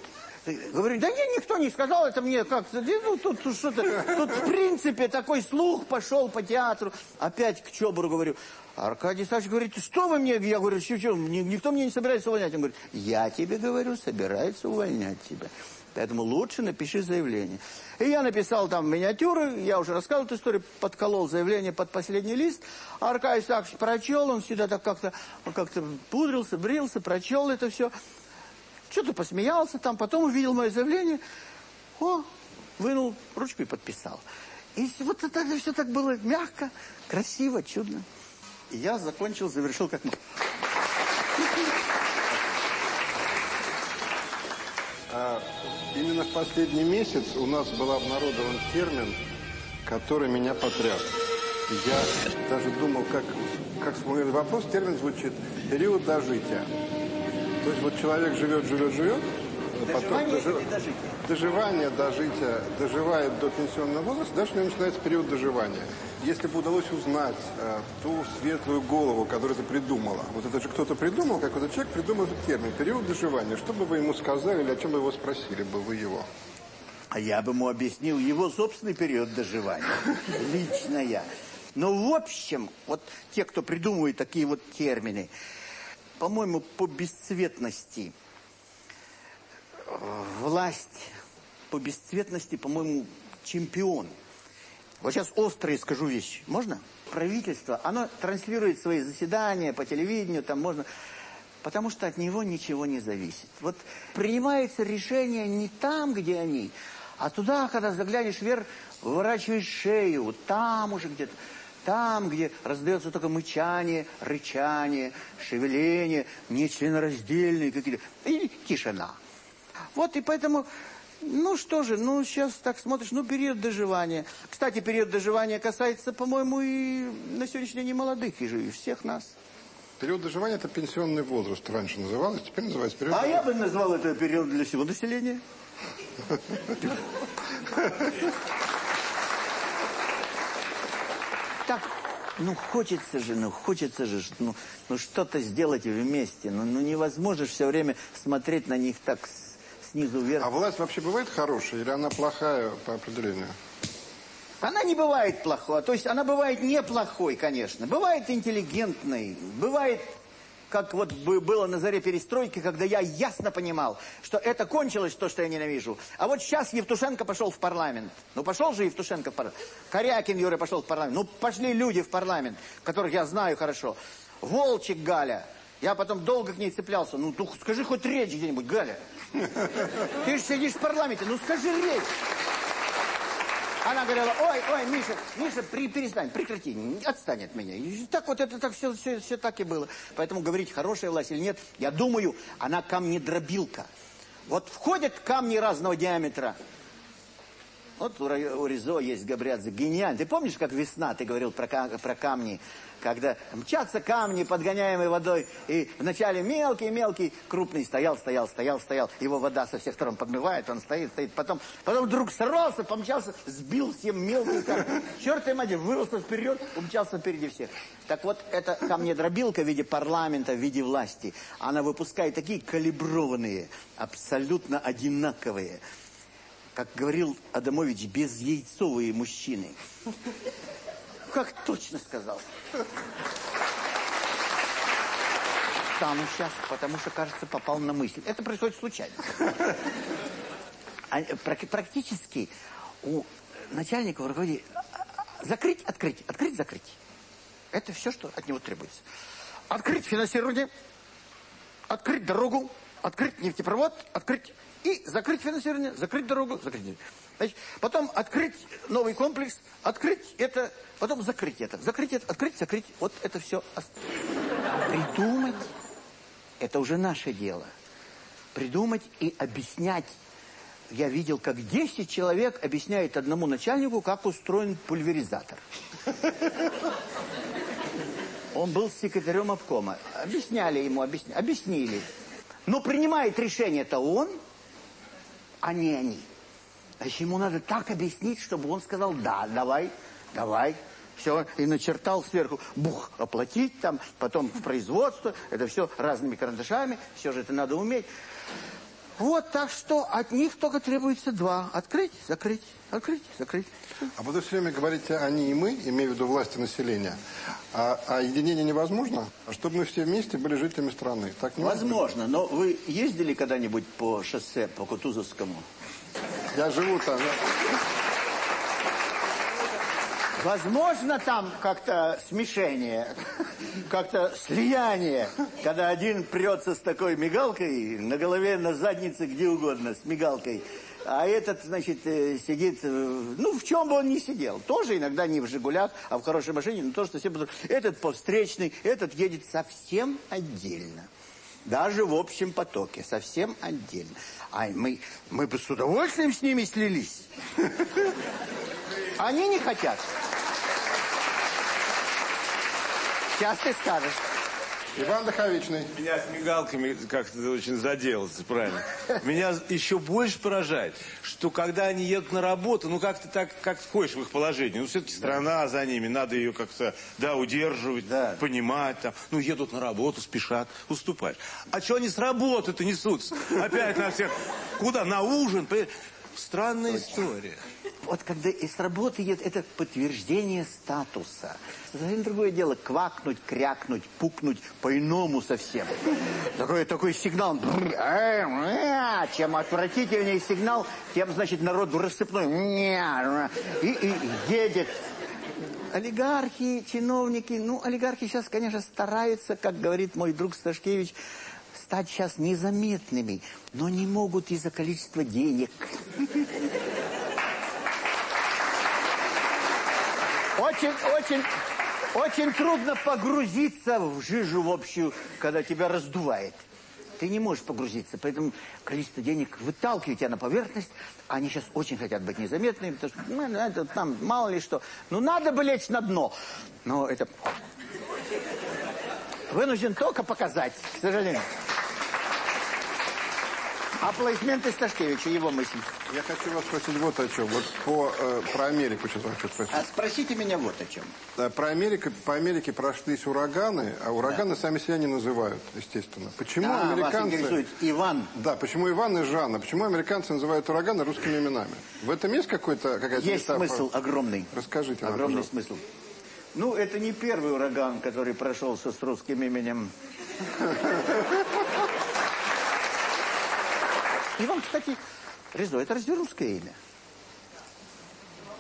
Говорю, да нет, никто не сказал, это мне как-то, ну, тут что-то, тут, в принципе, такой слух пошел по театру. Опять к Чобуру говорю, Аркадий Савич говорит, что вы мне, я говорю, что, что, никто мне не собирается увольнять. Он говорит, я тебе говорю, собирается увольнять тебя. Поэтому лучше напиши заявление. И я написал там миниатюры, я уже рассказывал эту историю, подколол заявление под последний лист. Аркадий Сакович прочел, он всегда так как-то как, -то, пудрился, брился, прочел это все. Что-то посмеялся там, потом увидел мое заявление. О, вынул ручку и подписал. И вот это все так было мягко, красиво, чудно. И я закончил, завершил как мог. А, именно в последний месяц у нас был обнародован термин, который меня потряс. Я даже думал, как, как сформулировать вопрос, термин звучит «период дожития». То есть вот человек живет, живет, живет, потом дожив... доживание, дожитие, доживает до пенсионного возраста, дальше у него начинается период доживания. Если бы удалось узнать э, ту светлую голову, которую ты придумала, вот это же кто-то придумал, какой-то человек придумал этот термин, период доживания, что бы вы ему сказали или о чем бы его спросили бы вы его? А я бы ему объяснил его собственный период доживания. Лично я. Но в общем, вот те, кто придумывает такие вот термины, по-моему, по бесцветности – власть по бесцветности, по-моему, чемпион. Вот сейчас острые скажу вещи. Можно? Правительство, оно транслирует свои заседания по телевидению, там можно... Потому что от него ничего не зависит. Вот принимается решение не там, где они, а туда, когда заглянешь вверх, выворачиваешь шею, там уже где-то. Там, где раздается только мычание, рычание, шевеление, нечленораздельные какие-то. И тишина. Вот и поэтому, ну что же, ну сейчас так смотришь, ну период доживания. Кстати, период доживания касается, по-моему, и на сегодняшний день и молодых, и всех нас. Период доживания – это пенсионный возраст, раньше называлось, теперь называется период А я бы назвал это период для всего населения. Так, ну хочется же, ну хочется же, ну, ну что-то сделать вместе. Ну, ну невозможно все время смотреть на них так снизу вверх. А власть вообще бывает хорошая или она плохая по определению? Она не бывает плохой, то есть она бывает неплохой, конечно. Бывает интеллигентной, бывает, как вот было на заре перестройки, когда я ясно понимал, что это кончилось, то, что я ненавижу. А вот сейчас Евтушенко пошел в парламент. Ну, пошел же Евтушенко в парламент. Корякин Юра пошел в парламент. Ну, пошли люди в парламент, которых я знаю хорошо. Волчик Галя. Я потом долго к ней цеплялся. Ну, ну скажи хоть речь где-нибудь, Галя. Ты же сидишь в парламенте, ну скажи речь. Она говорила, ой, ой, Миша, Миша, при, перестань, прекрати, отстань от меня. И так вот это так все, все, все так и было. Поэтому говорить, хорошая власть или нет, я думаю, она камнедробилка. Вот входят камни разного диаметра, вот у, Ризо есть Габриадзе. Гениально. Ты помнишь, как весна, ты говорил про, про камни, когда мчатся камни, подгоняемые водой, и вначале мелкий-мелкий, крупный стоял, стоял, стоял, стоял, его вода со всех сторон подмывает, он стоит, стоит, потом, потом вдруг сорвался, помчался, сбил всем мелкий камень. Черт и мать, вырвался вперед, умчался впереди всех. Так вот, эта камнедробилка в виде парламента, в виде власти, она выпускает такие калиброванные, абсолютно одинаковые, как говорил Адамович, безяйцовые мужчины. Как точно сказал. Стану сейчас, потому что, кажется, попал на мысль. Это происходит случайно. А, практически у начальника, у руководителя закрыть, открыть, открыть, закрыть. Это все, что от него требуется. Открыть финансирование, открыть дорогу, открыть нефтепровод, открыть и закрыть финансирование, закрыть дорогу, закрыть. Значит, потом открыть новый комплекс, открыть это, потом закрыть это, закрыть это, открыть, закрыть. Вот это все. Придумать, это уже наше дело. Придумать и объяснять. Я видел, как 10 человек объясняет одному начальнику, как устроен пульверизатор. Он был секретарем обкома. Объясняли ему, объясни, объяснили. Но принимает решение-то он, а не они. Значит, ему надо так объяснить, чтобы он сказал, да, давай, давай. Все, и начертал сверху, бух, оплатить там, потом в производство, это все разными карандашами, все же это надо уметь. Вот, так что от них только требуется два. Открыть, закрыть, открыть, закрыть. А вы все время говорите «они» и «мы», имея в виду власти населения. А, а единение невозможно? А чтобы мы все вместе были жителями страны. Так не Возможно, но вы ездили когда-нибудь по шоссе, по Кутузовскому? Я живу там. Возможно, там как-то смешение, как-то слияние, когда один прется с такой мигалкой, на голове, на заднице, где угодно, с мигалкой, а этот, значит, э, сидит, э, ну, в чем бы он ни сидел. Тоже иногда не в «Жигулях», а в хорошей машине, но то, что все... Этот по встречной, этот едет совсем отдельно. Даже в общем потоке, совсем отдельно. А мы, мы бы с удовольствием с ними слились. Они не хотят. Сейчас ты скажешь. Иван Даховичный. Меня с мигалками как-то очень заделось, правильно. Меня еще больше поражает, что когда они едут на работу, ну как-то так, как входишь в их положение. Ну все-таки страна за ними, надо ее как-то, да, удерживать, да. понимать. Там. Ну едут на работу, спешат, уступаешь. А что они с работы-то несутся? Опять на всех. Куда? На ужин? Странная Точно. история. Вот когда из работы едет, это подтверждение статуса. Совсем другое дело квакнуть, крякнуть, пукнуть по-иному совсем. Такой, такой сигнал. Чем отвратительнее сигнал, тем, значит, народ в рассыпной. И, и едет. Олигархи, чиновники, ну, олигархи сейчас, конечно, стараются, как говорит мой друг Сташкевич, стать сейчас незаметными, но не могут из-за количества денег. Очень, очень, очень трудно погрузиться в жижу в общую, когда тебя раздувает. Ты не можешь погрузиться, поэтому количество денег выталкивает тебя на поверхность. Они сейчас очень хотят быть незаметными, потому что ну, это, там мало ли что. Ну, надо бы лечь на дно. Но это... Вынужден только показать, к сожалению. Аплодисменты Сташкевичу, его мысль. Я хочу вас спросить вот о чем. Вот по, э, про Америку сейчас хочу спросить. А спросите меня вот о чем. Да, про Америку, по Америке прошлись ураганы, а ураганы да. сами себя не называют, естественно. Почему а, американцы... вас интересует Иван. Да, почему Иван и Жанна? Почему американцы называют ураганы русскими именами? В этом есть какой-то Есть метафора? смысл огромный. Расскажите нам, Огромный пожалуйста. смысл. Ну, это не первый ураган, который прошелся с русским именем. Иван, кстати, Резо, это разве русское имя?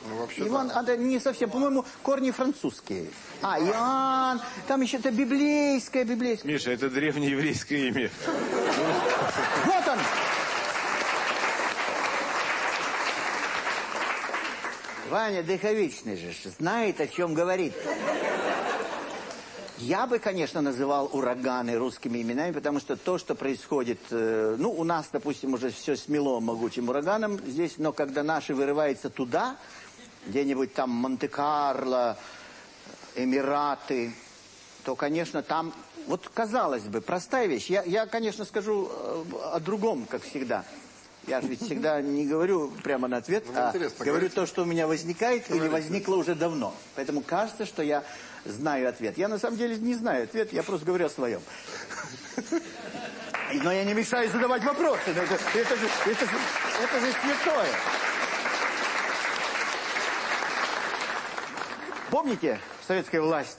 Ну, вообще Иван, да. это не совсем, по-моему, корни французские. А, Иоанн, там еще это библейское, библейское. Миша, это древнееврейское имя. Вот он! Ваня Дыховичный же знает, о чем говорит. Я бы, конечно, называл ураганы русскими именами, потому что то, что происходит... Э, ну, у нас, допустим, уже все смело могучим ураганом здесь, но когда наши вырываются туда, где-нибудь там Монте-Карло, Эмираты, то, конечно, там... Вот, казалось бы, простая вещь. Я, я конечно, скажу э, о другом, как всегда. Я же ведь всегда не говорю прямо на ответ, ну, а говорю то, что у меня возникает или возникло уже давно. Поэтому кажется, что я знаю ответ. Я на самом деле не знаю ответ, я просто говорю о своем. Но я не мешаю задавать вопросы. Это, это, же, это, же, это же святое. Помните советская власть?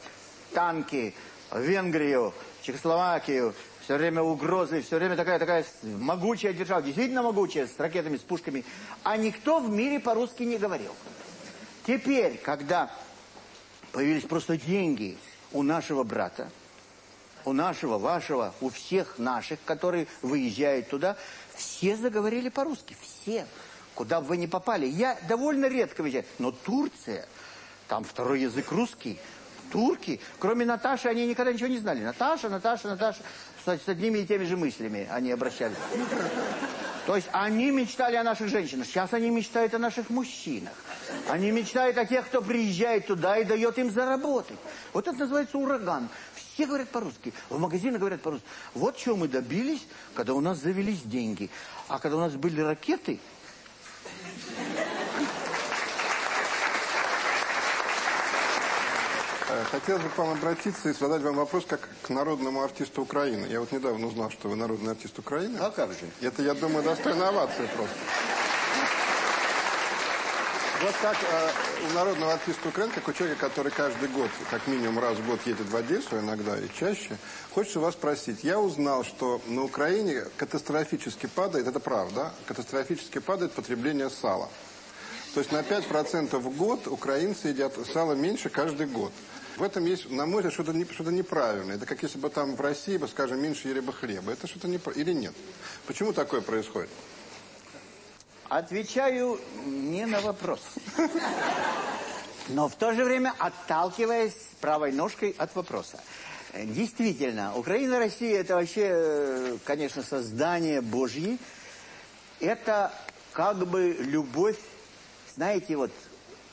Танки, Венгрию, Чехословакию, все время угрозы, все время такая такая могучая держава, действительно могучая, с ракетами, с пушками. А никто в мире по-русски не говорил. Теперь, когда Появились просто деньги у нашего брата, у нашего, вашего, у всех наших, которые выезжают туда. Все заговорили по-русски, все. Куда бы вы ни попали. Я довольно редко выезжаю. Но Турция, там второй язык русский, турки, кроме Наташи, они никогда ничего не знали. Наташа, Наташа, Наташа, с, с одними и теми же мыслями они обращались. То есть они мечтали о наших женщинах, сейчас они мечтают о наших мужчинах. Они мечтают о тех, кто приезжает туда и дает им заработать. Вот это называется ураган. Все говорят по-русски, в магазинах говорят по-русски. Вот чего мы добились, когда у нас завелись деньги. А когда у нас были ракеты, Э, хотелось бы к вам обратиться и задать вам вопрос как к народному артисту Украины. Я вот недавно узнал, что вы народный артист Украины. А как же? Это, я думаю, достойно овации просто. Вот как э, у народного артиста Украины, как у человека, который каждый год, как минимум раз в год едет в Одессу, иногда и чаще, хочется вас спросить. Я узнал, что на Украине катастрофически падает, это правда, катастрофически падает потребление сала. То есть на 5% в год украинцы едят сало меньше каждый год. В этом есть, на мой взгляд, что-то не, что неправильное. Это как если бы там в России, бы, скажем, меньше ели бы хлеба. Это что-то не или нет? Почему такое происходит? Отвечаю не на вопрос. Но в то же время отталкиваясь правой ножкой от вопроса. Действительно, Украина, Россия – это вообще, конечно, создание Божье. Это как бы любовь, знаете, вот,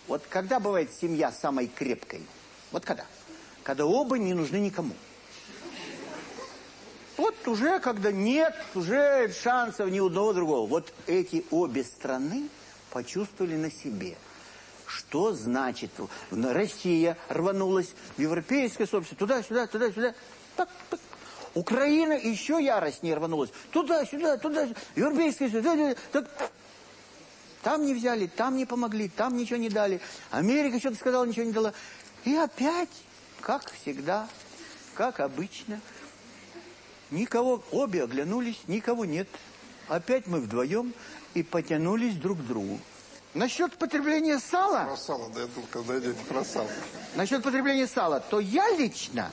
вот когда бывает семья самой крепкой – вот когда? Когда оба не нужны никому. Вот уже, когда нет уже шансов ни одного другого. Вот эти обе страны почувствовали на себе. Что значит? Россия рванулась в европейское сообщество. Туда-сюда, туда-сюда. Так, так. Украина еще яростнее рванулась. Туда-сюда, туда-сюда. Европейское сообщество. Так. Там не взяли, там не помогли, там ничего не дали. Америка что-то сказала, ничего не дала. И опять, как всегда, как обычно, никого, обе оглянулись, никого нет. Опять мы вдвоем и потянулись друг к другу. Насчет потребления сала... Про сало, да, я думал, когда идете про сало. Насчет потребления сала, то я лично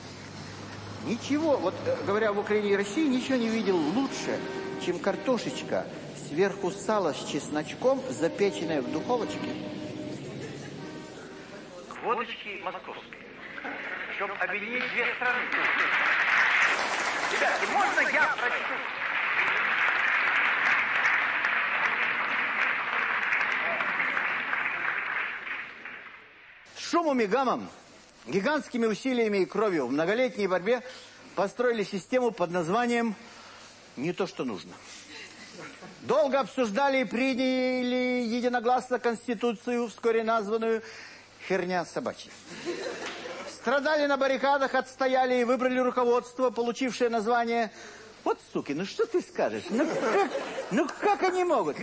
ничего, вот э, говоря об Украине и России, ничего не видел лучше, чем картошечка сверху сала с чесночком, запеченная в духовочке водочки московской, чтобы объединить две страны. Ребятки, можно я прочту? Шумом и гамом, гигантскими усилиями и кровью в многолетней борьбе построили систему под названием «Не то, что нужно». Долго обсуждали и приняли единогласно Конституцию, вскоре названную Херня собачья. Страдали на баррикадах, отстояли и выбрали руководство, получившее название... Вот, суки, ну что ты скажешь? Ну как, ну как они могут?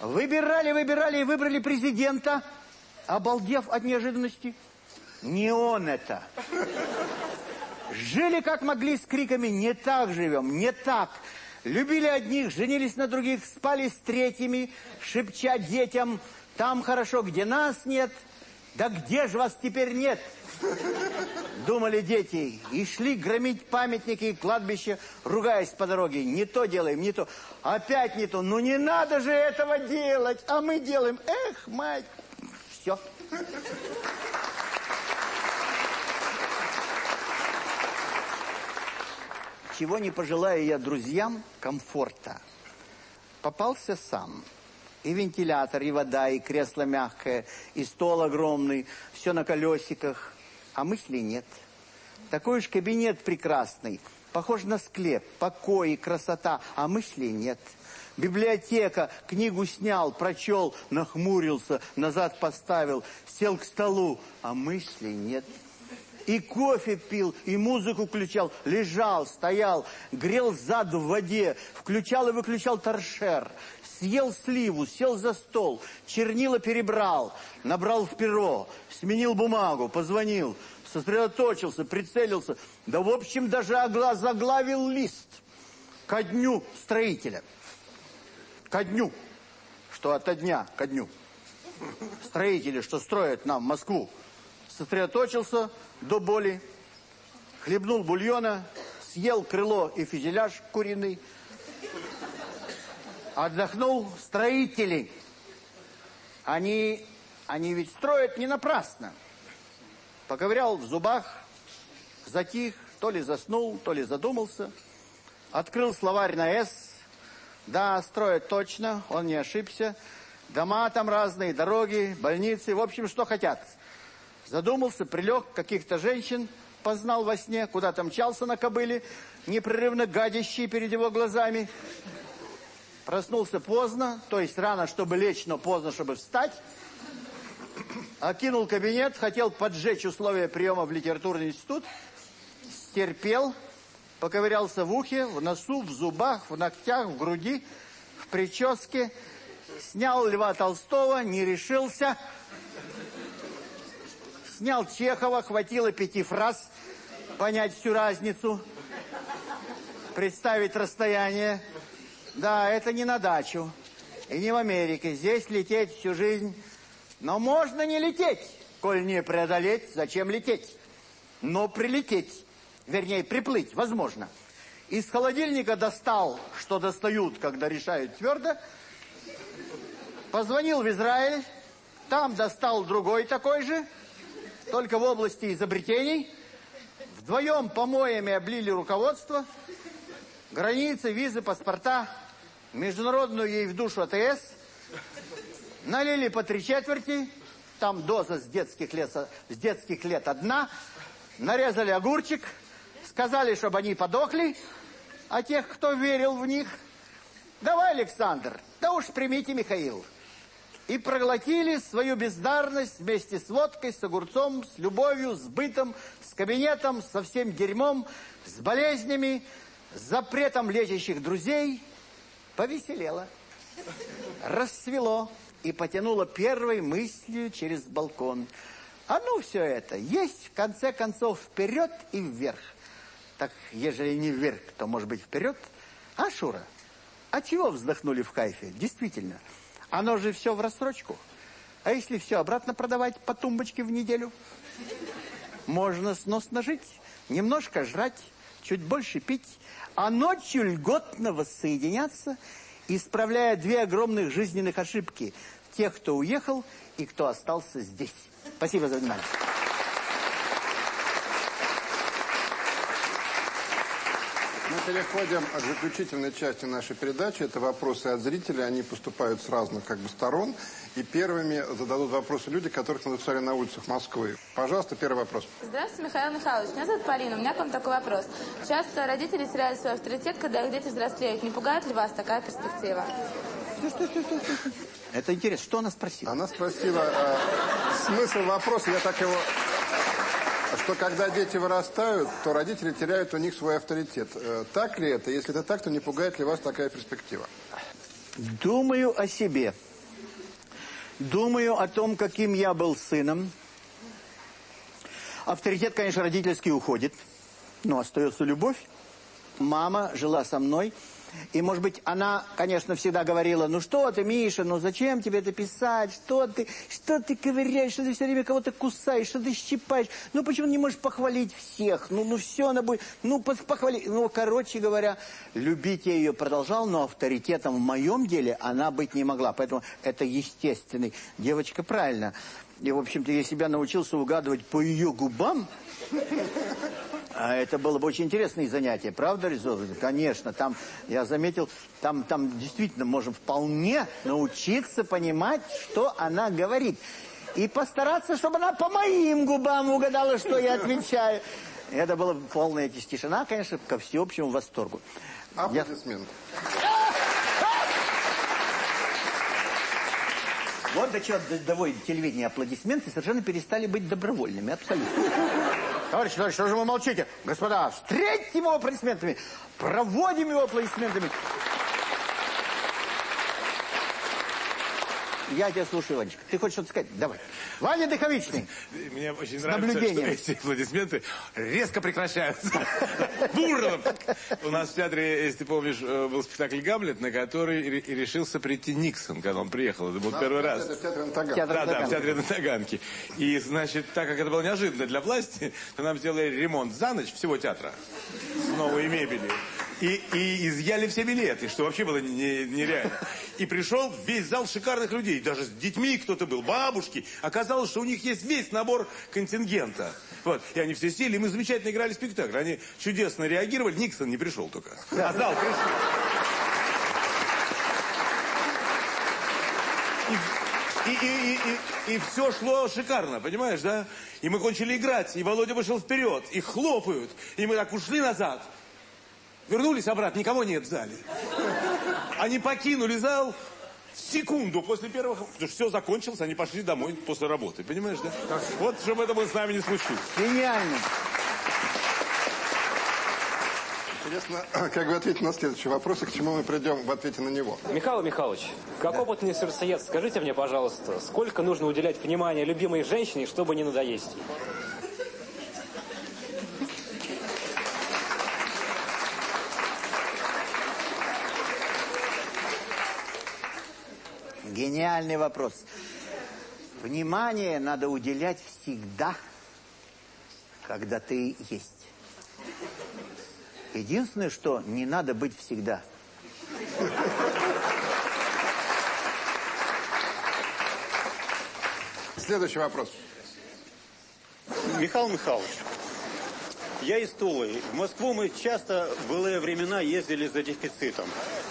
Выбирали, выбирали и выбрали президента, обалдев от неожиданности. Не он это. Жили как могли с криками «Не так живем! Не так!» Любили одних, женились на других, спали с третьими, шепча детям «Там хорошо, где нас нет!» Да где же вас теперь нет? Думали дети и шли громить памятники и кладбище, ругаясь по дороге. Не то делаем, не то. Опять не то. Ну не надо же этого делать, а мы делаем. Эх, мать, все. Чего не пожелаю я друзьям комфорта. Попался сам. И вентилятор, и вода, и кресло мягкое, и стол огромный, все на колесиках. А мыслей нет. Такой уж кабинет прекрасный, похож на склеп, покой и красота, а мыслей нет. Библиотека, книгу снял, прочел, нахмурился, назад поставил, сел к столу, а мыслей нет. И кофе пил, и музыку включал, лежал, стоял, грел зад в воде, включал и выключал торшер, съел сливу, сел за стол, чернила перебрал, набрал в перо, сменил бумагу, позвонил, сосредоточился, прицелился, да в общем даже заглавил лист ко дню строителя. Ко дню, что ото дня ко дню. Строители, что строят нам Москву, сосредоточился до боли, хлебнул бульона, съел крыло и фюзеляж куриный, отдохнул строители. Они, они ведь строят не напрасно. Поковырял в зубах, затих, то ли заснул, то ли задумался. Открыл словарь на «С». Да, строят точно, он не ошибся. Дома там разные, дороги, больницы, в общем, что хотят. Задумался, прилег, каких-то женщин познал во сне, куда-то мчался на кобыле, непрерывно гадящий перед его глазами. Проснулся поздно, то есть рано, чтобы лечь, но поздно, чтобы встать. Окинул кабинет, хотел поджечь условия приема в литературный институт. Стерпел, поковырялся в ухе, в носу, в зубах, в ногтях, в груди, в прическе. Снял Льва Толстого, не решился Снял Чехова, хватило пяти фраз, понять всю разницу, представить расстояние. Да, это не на дачу и не в Америке. Здесь лететь всю жизнь. Но можно не лететь, коль не преодолеть, зачем лететь? Но прилететь, вернее, приплыть, возможно. Из холодильника достал, что достают, когда решают твердо. Позвонил в Израиль, там достал другой такой же только в области изобретений. Вдвоем помоями облили руководство, границы, визы, паспорта, международную ей в душу АТС, налили по три четверти, там доза с детских лет, с детских лет одна, нарезали огурчик, сказали, чтобы они подохли, а тех, кто верил в них, давай, Александр, да уж примите, Михаил и проглотили свою бездарность вместе с водкой, с огурцом, с любовью, с бытом, с кабинетом, со всем дерьмом, с болезнями, с запретом лечащих друзей. Повеселело, расцвело и потянуло первой мыслью через балкон. А ну все это, есть в конце концов вперед и вверх. Так, ежели не вверх, то может быть вперед? А, Шура, а чего вздохнули в кайфе? Действительно, оно же все в рассрочку. А если все обратно продавать по тумбочке в неделю? Можно сносно жить, немножко жрать, чуть больше пить, а ночью льготно воссоединяться, исправляя две огромных жизненных ошибки. Тех, кто уехал и кто остался здесь. Спасибо за внимание. Переходим к заключительной части нашей передачи. Это вопросы от зрителей. Они поступают с разных как бы, сторон. И первыми зададут вопросы люди, которых мы застали на улицах Москвы. Пожалуйста, первый вопрос. Здравствуйте, Михаил Михайлович. Меня зовут Полина. У меня к вам такой вопрос. Часто родители теряют свой авторитет, когда их дети взрослеют. Не пугает ли вас такая перспектива? Это интересно. Что она спросила? Она спросила э, смысл вопроса. Я так его что когда дети вырастают, то родители теряют у них свой авторитет. Э, так ли это? Если это так, то не пугает ли вас такая перспектива? Думаю о себе. Думаю о том, каким я был сыном. Авторитет, конечно, родительский уходит, но остается любовь. Мама жила со мной, И, может быть, она, конечно, всегда говорила, ну что ты, Миша, ну зачем тебе это писать, что ты, что ты ковыряешь, что ты все время кого-то кусаешь, что ты щипаешь, ну почему не можешь похвалить всех, ну, ну все она будет, ну похвали, ну, короче говоря, любить я ее продолжал, но авторитетом в моем деле она быть не могла, поэтому это естественный. Девочка правильно. И, в общем-то, я себя научился угадывать по ее губам, а это было бы очень интересное занятие, правда, Резо? Конечно, там, я заметил, там, там действительно можем вполне научиться понимать, что она говорит. И постараться, чтобы она по моим губам угадала, что я отвечаю. Это была полная тишина, конечно, ко всеобщему восторгу. Аплодисменты. Вот до чего доводит телевидение аплодисменты, совершенно перестали быть добровольными, абсолютно. Товарищи, товарищи, что же вы молчите? Господа, встретьте его аплодисментами, проводим его аплодисментами. Я тебя слушаю, Ванечка. Ты хочешь что-то сказать? Давай. Ваня Дыховичный. Мне очень нравится, что эти аплодисменты резко прекращаются. Бурно. У нас в театре, если ты помнишь, э, был спектакль «Гамлет», на который и решился прийти Никсон, когда он приехал. Это был первый раз. В театре на Таганке. Да, да, в театре на Таганке. И, значит, так как это было неожиданно для власти, то нам сделали ремонт за ночь всего театра с новой мебелью. И, и изъяли все билеты, что вообще было не, нереально. И пришел весь зал шикарных людей, даже с детьми кто-то был, бабушки. Оказалось, что у них есть весь набор контингента. Вот. И они все сели, и мы замечательно играли спектакль. Они чудесно реагировали. Никсон не пришел только. А зал пришел. И, и, и, и, и все шло шикарно, понимаешь, да? И мы кончили играть, и Володя вышел вперед, и хлопают. И мы так ушли назад. Вернулись обратно, никого нет в зале. Они покинули зал в секунду после первых... Потому что все закончилось, они пошли домой после работы. Понимаешь, да? Вот, чтобы это с нами не случилось. Гениально. Интересно, как вы ответите на следующий вопрос, и к чему мы придем в ответе на него? Михаил Михайлович, как да. опытный сердцеед, скажите мне, пожалуйста, сколько нужно уделять внимания любимой женщине, чтобы не надоесть? Гениальный вопрос. Внимание надо уделять всегда, когда ты есть. Единственное, что не надо быть всегда. Следующий вопрос. Михаил Михайлович, я из Тулы. В Москву мы часто в былые времена ездили за дефицитом.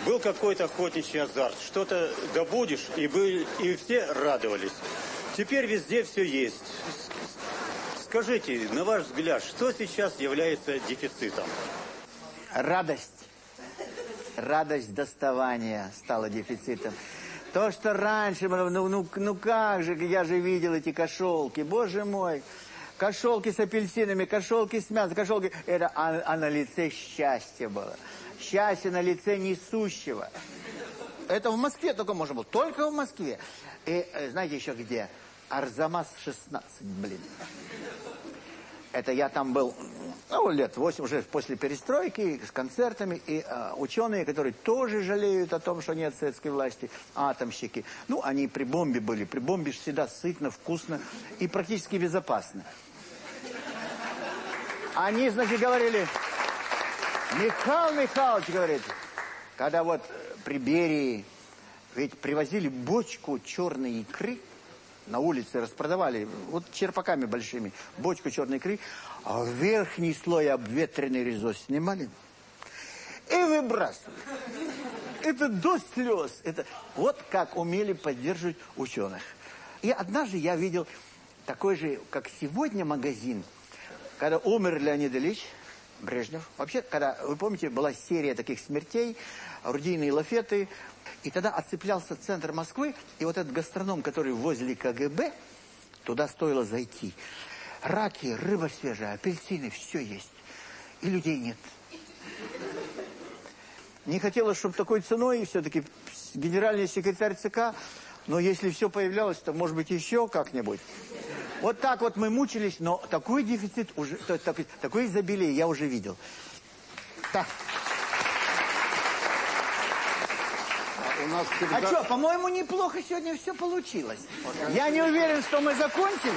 Был какой-то охотничий азарт. Что-то добудешь, и, были, и все радовались. Теперь везде все есть. Скажите, на ваш взгляд, что сейчас является дефицитом? Радость. Радость доставания стала дефицитом. То, что раньше, ну, ну, ну как же, я же видел эти кошелки, боже мой кошелки с апельсинами, кошелки с мясом, кошелки... Это, а, а на лице счастье было. Счастье на лице несущего. Это в Москве только можно было. Только в Москве. И э, знаете еще где? Арзамас 16, блин. Это я там был, ну, лет 8 уже после перестройки, с концертами. И э, ученые, которые тоже жалеют о том, что нет советской власти, атомщики. Ну, они при бомбе были. При бомбе всегда сытно, вкусно и практически безопасно. Они, значит, говорили, Михаил Михайлович, говорит, когда вот при Берии, ведь привозили бочку черной икры, на улице распродавали, вот черпаками большими, бочку черной икры, а верхний слой обветренный резос снимали и выбрасывали. Это до слез. Это вот как умели поддерживать ученых. И однажды я видел такой же, как сегодня, магазин – когда умер Леонид Ильич Брежнев, вообще, когда, вы помните, была серия таких смертей, орудийные лафеты, и тогда отцеплялся центр Москвы, и вот этот гастроном, который возле КГБ, туда стоило зайти. Раки, рыба свежая, апельсины, все есть. И людей нет. Не хотелось, чтобы такой ценой, все-таки генеральный секретарь ЦК, но если все появлялось, то, может быть, еще как-нибудь. Вот так вот мы мучились, но такой дефицит, уже, такое изобилие я уже видел. Так. У нас всегда... А что, по-моему, неплохо сегодня все получилось. Я не уверен, что мы закончили.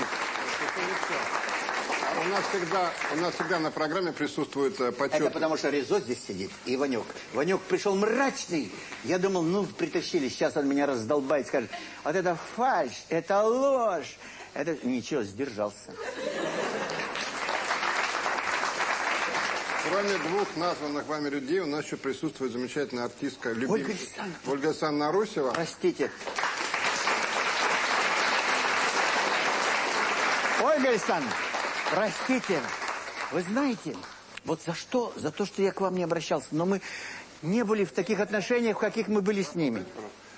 У нас всегда, у нас всегда на программе присутствует э, почет. Это потому что Резо здесь сидит и Ванек. Ванек пришел мрачный. Я думал, ну, притащили, сейчас он меня раздолбает, скажет, вот это фальшь, это ложь. Это... Ничего, сдержался. Кроме двух названных вами людей, у нас еще присутствует замечательная артистка любимая. Ольга Александровна. Ольга Александровна Русева. Простите. Ольга Александровна, простите, вы знаете, вот за что? За то, что я к вам не обращался. Но мы не были в таких отношениях, в каких мы были с ними.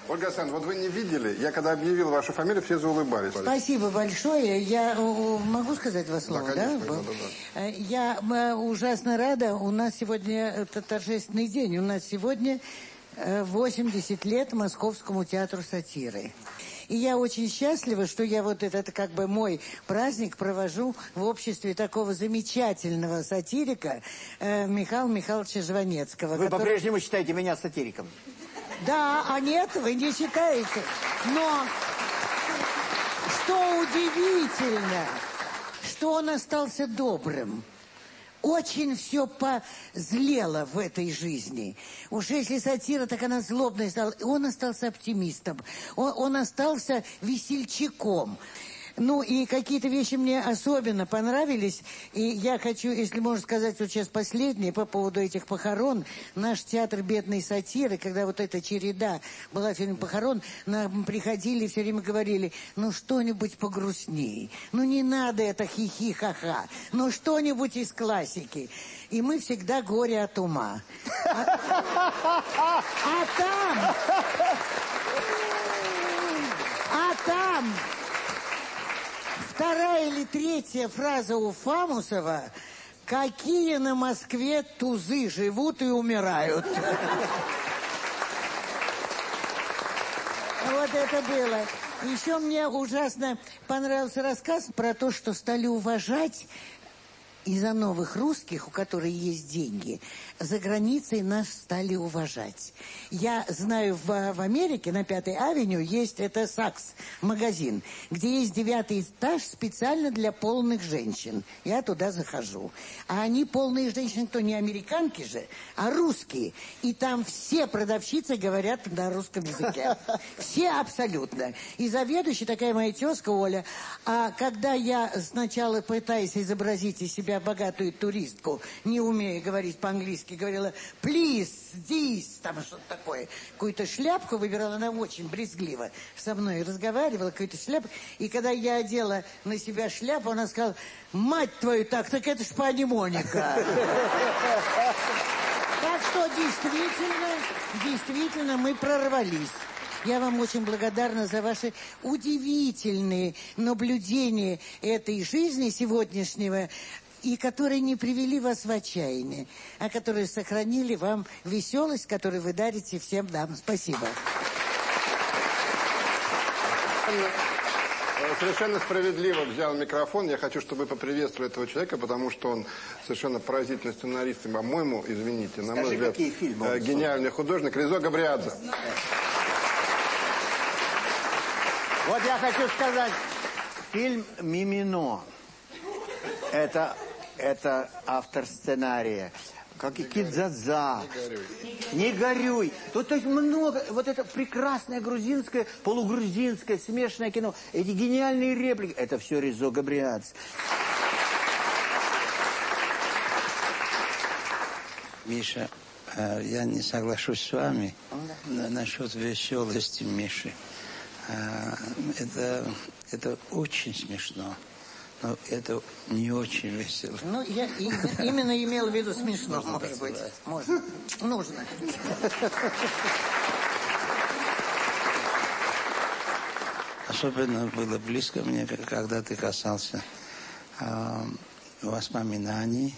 Ольга Александровна, вот вы не видели, я когда объявил вашу фамилию, все заулыбались. Спасибо большое. Я э, могу сказать два слова, Да, конечно, да? да, да, да. Э, Я э, ужасно рада. У нас сегодня это торжественный день. У нас сегодня э, 80 лет Московскому театру сатиры. И я очень счастлива, что я вот этот как бы мой праздник провожу в обществе такого замечательного сатирика э, Михаила Михайловича Жванецкого. Вы который- по-прежнему считаете меня сатириком? Да, а нет, вы не считаете. Но что удивительно, что он остался добрым. Очень все позлело в этой жизни. Уж если сатира, так она злобная стала. Он остался оптимистом. Он, он остался весельчаком. Ну и какие-то вещи мне особенно понравились. И я хочу, если можно сказать, вот сейчас последнее по поводу этих похорон. Наш театр бедной сатиры, когда вот эта череда была фильм похорон, нам приходили все время говорили, ну что-нибудь погрустней. Ну не надо это хихи-ха-ха. Ну что-нибудь из классики. И мы всегда горе от ума. А, а там... А там... Вторая или третья фраза у Фамусова «Какие на Москве тузы живут и умирают?» Вот это было. Еще мне ужасно понравился рассказ про то, что стали уважать из-за новых русских, у которых есть деньги, за границей нас стали уважать. Я знаю, в, в Америке на Пятой авеню есть это САКС, магазин, где есть девятый этаж специально для полных женщин. Я туда захожу. А они полные женщины, то не американки же, а русские. И там все продавщицы говорят на русском языке. Все абсолютно. И заведующая такая моя тезка Оля. А когда я сначала пытаясь изобразить из себя богатую туристку, не умея говорить по-английски, говорила «please, this», там что-то такое, какую-то шляпку выбирала, она очень брезгливо со мной разговаривала, какую-то шляпку. И когда я одела на себя шляпу, она сказала «мать твою, так, так это ж пани Моника». Так что действительно, действительно мы прорвались. Я вам очень благодарна за ваши удивительные наблюдения этой жизни сегодняшнего, и которые не привели вас в отчаяние, а которые сохранили вам веселость, которую вы дарите всем нам. Спасибо. Э, Совершенно справедливо взял микрофон. Я хочу, чтобы вы поприветствовали этого человека, потому что он совершенно поразительный сценарист. И, по-моему, извините, на мой взгляд, фильмы э, гениальный художник Резо Габриадзе. Вот я хочу сказать, фильм «Мимино» – это, это автор сценария. Как и Кидзадза. Не горюй. Тут то есть много, вот это прекрасное грузинское, полугрузинское, смешанное кино. Эти гениальные реплики. Это все Резо Габриадзе. Миша, э, я не соглашусь с вами на- насчет веселости Миши. Э, Это, это очень смешно, но это не очень весело. Ну, я и- именно имел в виду смешно, может быть. Можно. Нужно. Особенно было близко мне, когда ты касался э, воспоминаний.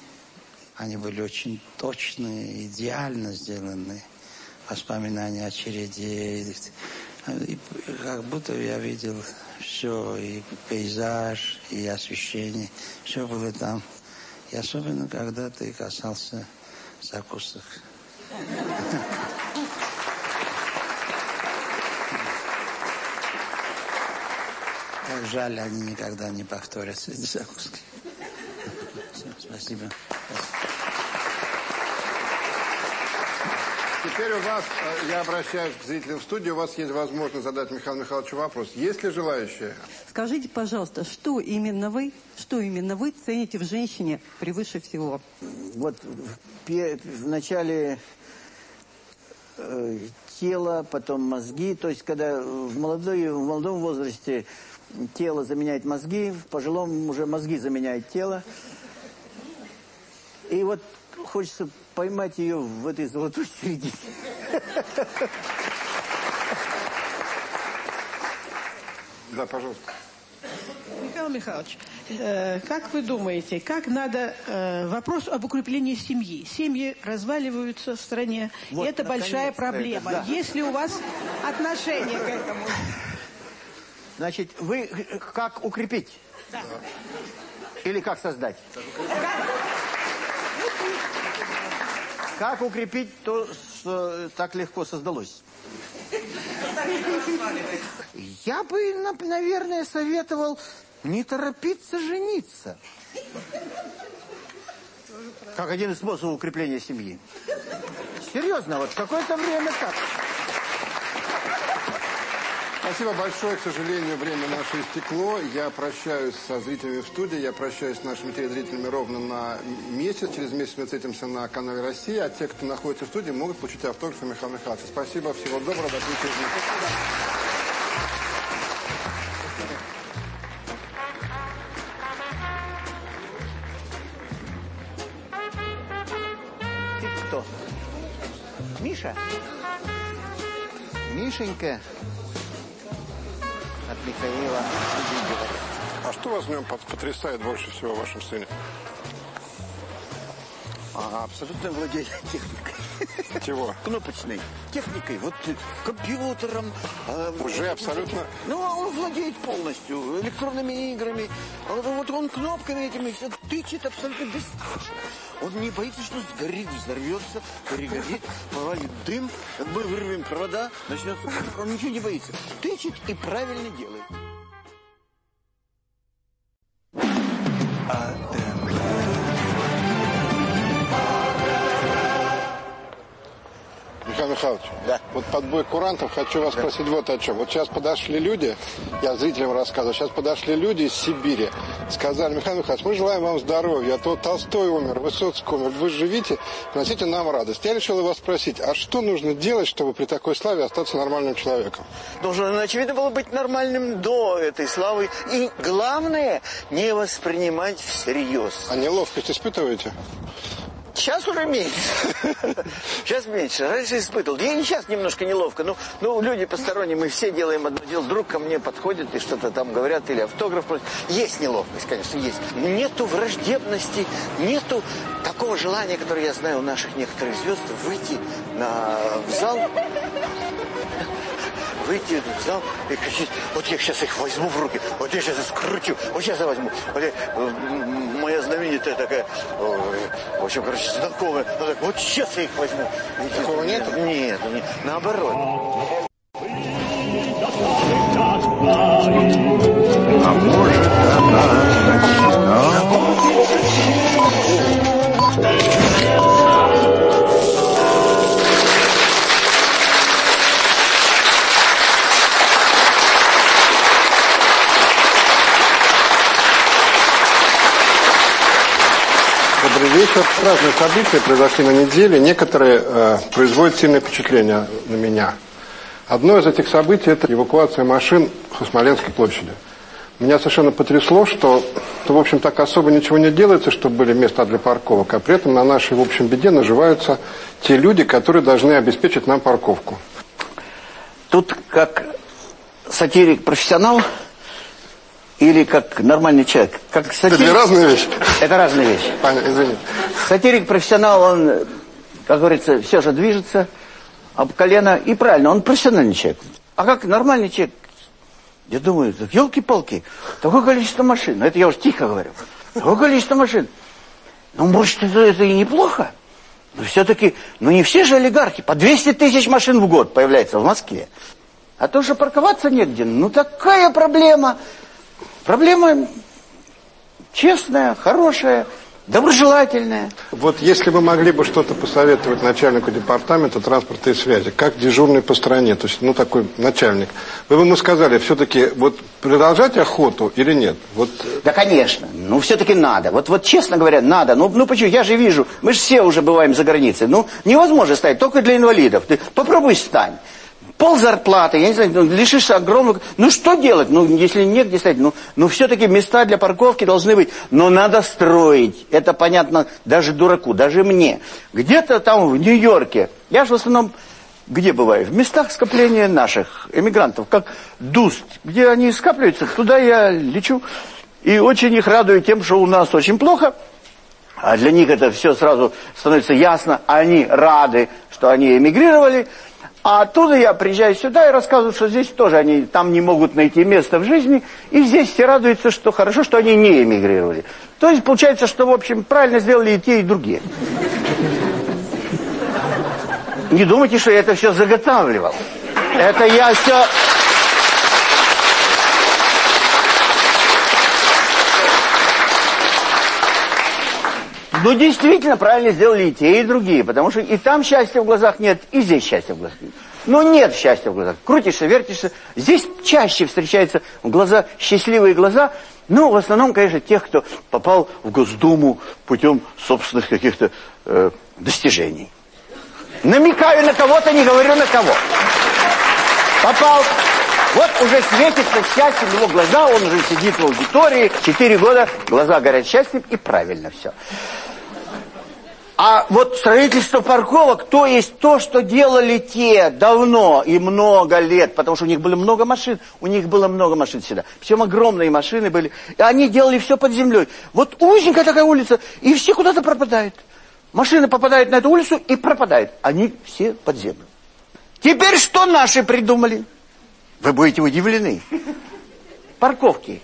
Они были очень точные, идеально сделаны. Воспоминания о череде. И, и как будто я видел все, и пейзаж, и освещение, все было там. И особенно, когда ты касался закусок. Как жаль, они никогда не повторятся, эти закуски. Спасибо. Спасибо. Теперь у вас, э, я обращаюсь к зрителям в студии, у вас есть возможность задать Михаилу Михайловичу вопрос. Есть ли желающие? Скажите, пожалуйста, что именно вы, что именно вы цените в женщине превыше всего? Вот в, начале э, тело, потом мозги. То есть, когда в, молодой, в молодом возрасте тело заменяет мозги, в пожилом уже мозги заменяют тело. И вот хочется поймать ее в этой золотой середине. Да, пожалуйста. Михаил Михайлович, э, как вы думаете, как надо э, вопрос об укреплении семьи? Семьи разваливаются в стране, Вот, и это большая проблема. это, да. Есть ли у вас отношение к этому? Значит, вы э, как укрепить? Или как создать? Как укрепить то, что так легко создалось? Я бы, наверное, советовал не торопиться жениться. Как один из способов укрепления семьи. Серьезно, вот какое-то время так. Спасибо большое. К сожалению, время наше истекло. Я прощаюсь со зрителями в студии. Я прощаюсь с нашими телезрителями ровно на месяц. Через месяц мы встретимся на канале «Россия». А те, кто находится в студии, могут получить автографы Михаила Михайловича. Спасибо. Всего доброго. До встречи. Кто? Миша? Мишенька? От Михаила Дудева. А что вас в нем пот- потрясает больше всего в вашем сыне? А, абсолютно владеет техникой. Чего? Кнопочной. Техникой. Вот э, компьютером. э, Уже абсолютно- Ну, а он владеет полностью. Электронными играми. А Вот, вот он кнопками этими все тычет абсолютно бесстрашно. Он не боится, что сгорит, взорвется, перегорит, повалит дым. Мы вырвем провода, начнется... Он ничего не боится. Тычет и правильно делает. Михаил Михайлович, вот под бой курантов хочу вас спросить вот о чем. Вот сейчас подошли люди, я зрителям рассказываю, сейчас подошли люди из Сибири, сказали, Михаил Михайлович, мы желаем вам здоровья, а то Толстой умер, Высоцкий умер, вы живите, приносите нам радость. Я решил вас спросить, а что нужно делать, чтобы при такой славе остаться нормальным человеком? Должен, очевидно, было быть нормальным до этой славы. И главное, не воспринимать всерьез. А неловкость испытываете? Сейчас уже меньше. Сейчас меньше. Раньше испытывал. Я и сейчас немножко неловко. Ну, ну, люди посторонние, мы все делаем одно дело. Вдруг ко мне подходят и что-то там говорят или автограф просят. Есть неловкость, конечно, есть. Нету враждебности, нету такого желания, которое я знаю у наших некоторых звезд, выйти на, в зал выйти в зал и кричать, вот я сейчас их возьму в руки, вот я сейчас их скручу, вот сейчас я возьму. Вот я, э, моя знаменитая такая, в общем, короче, знакомая, она так, вот сейчас я их возьму. Такого нету? Нет, нет, наоборот. А может Добрый вечер. Разные события произошли на неделе. Некоторые э, производят сильное впечатление на меня. Одно из этих событий – это эвакуация машин со Смоленской площади. Меня совершенно потрясло, что, что, в общем, так особо ничего не делается, чтобы были места для парковок, а при этом на нашей, в общем, беде наживаются те люди, которые должны обеспечить нам парковку. Тут как сатирик-профессионал или как нормальный человек? Как сатирик... две разные вещи. Это разные вещи. Понятно, извини. Сатирик-профессионал, он, как говорится, все же движется об колено. И правильно, он профессиональный человек. А как нормальный человек? Я думаю, елки-палки, такое количество машин. Это я уж тихо говорю. Такое количество машин. Ну, может, это, это и неплохо. Но все-таки, ну не все же олигархи. По 200 тысяч машин в год появляется в Москве. А то, что парковаться негде, ну такая проблема. Проблема честная, хорошая, доброжелательная. Вот если вы могли бы что-то посоветовать начальнику департамента транспорта и связи, как дежурный по стране, то есть, ну, такой начальник, вы бы ему сказали, все-таки, вот, продолжать охоту или нет? Вот... Да, конечно. Ну, все-таки надо. Вот, вот, честно говоря, надо. Ну, ну, почему? Я же вижу, мы же все уже бываем за границей. Ну, невозможно стоять, только для инвалидов. Ты попробуй стань пол зарплаты, я не знаю, ну, лишишься огромного... Ну что делать? Ну если негде стоять, ну, ну все-таки места для парковки должны быть. Но надо строить. Это понятно даже дураку, даже мне. Где-то там в Нью-Йорке, я же в основном где бываю? В местах скопления наших эмигрантов, как Дуст, где они скапливаются, туда я лечу. И очень их радую тем, что у нас очень плохо. А для них это все сразу становится ясно. Они рады, что они эмигрировали. А оттуда я приезжаю сюда и рассказываю, что здесь тоже они там не могут найти место в жизни. И здесь все радуются, что хорошо, что они не эмигрировали. То есть получается, что, в общем, правильно сделали и те, и другие. Не думайте, что я это все заготавливал. Это я все... Ну, действительно, правильно сделали и те, и другие, потому что и там счастья в глазах нет, и здесь счастья в глазах нет. Но нет счастья в глазах. Крутишься, вертишься. Здесь чаще встречаются глаза, счастливые глаза, ну, в основном, конечно, тех, кто попал в Госдуму путем собственных каких-то э, достижений. Намекаю на кого-то, не говорю на кого. Попал. Вот уже светится счастье в его глаза, он уже сидит в аудитории. Четыре года, глаза горят счастьем, и правильно все. А вот строительство парковок, то есть то, что делали те давно и много лет, потому что у них было много машин, у них было много машин всегда. Причем огромные машины были. И они делали все под землей. Вот узенькая такая улица, и все куда-то пропадают. Машины попадают на эту улицу и пропадают. Они все под землю. Теперь что наши придумали? Вы будете удивлены. Парковки.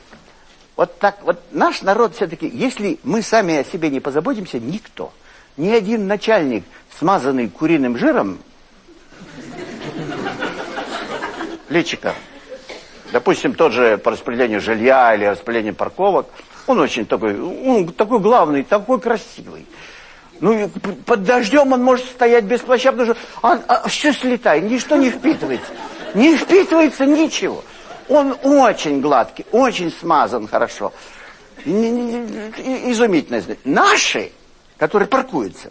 Вот так, вот наш народ все-таки, если мы сами о себе не позаботимся, никто ни один начальник, смазанный куриным жиром, летчика, допустим, тот же по распределению жилья или распределению парковок, он очень такой, он такой главный, такой красивый. Ну, под дождем он может стоять без плаща, потому что он, а, все слетает, ничто не впитывается. Не впитывается ничего. Он очень гладкий, очень смазан хорошо. Изумительно. Наши которые паркуются,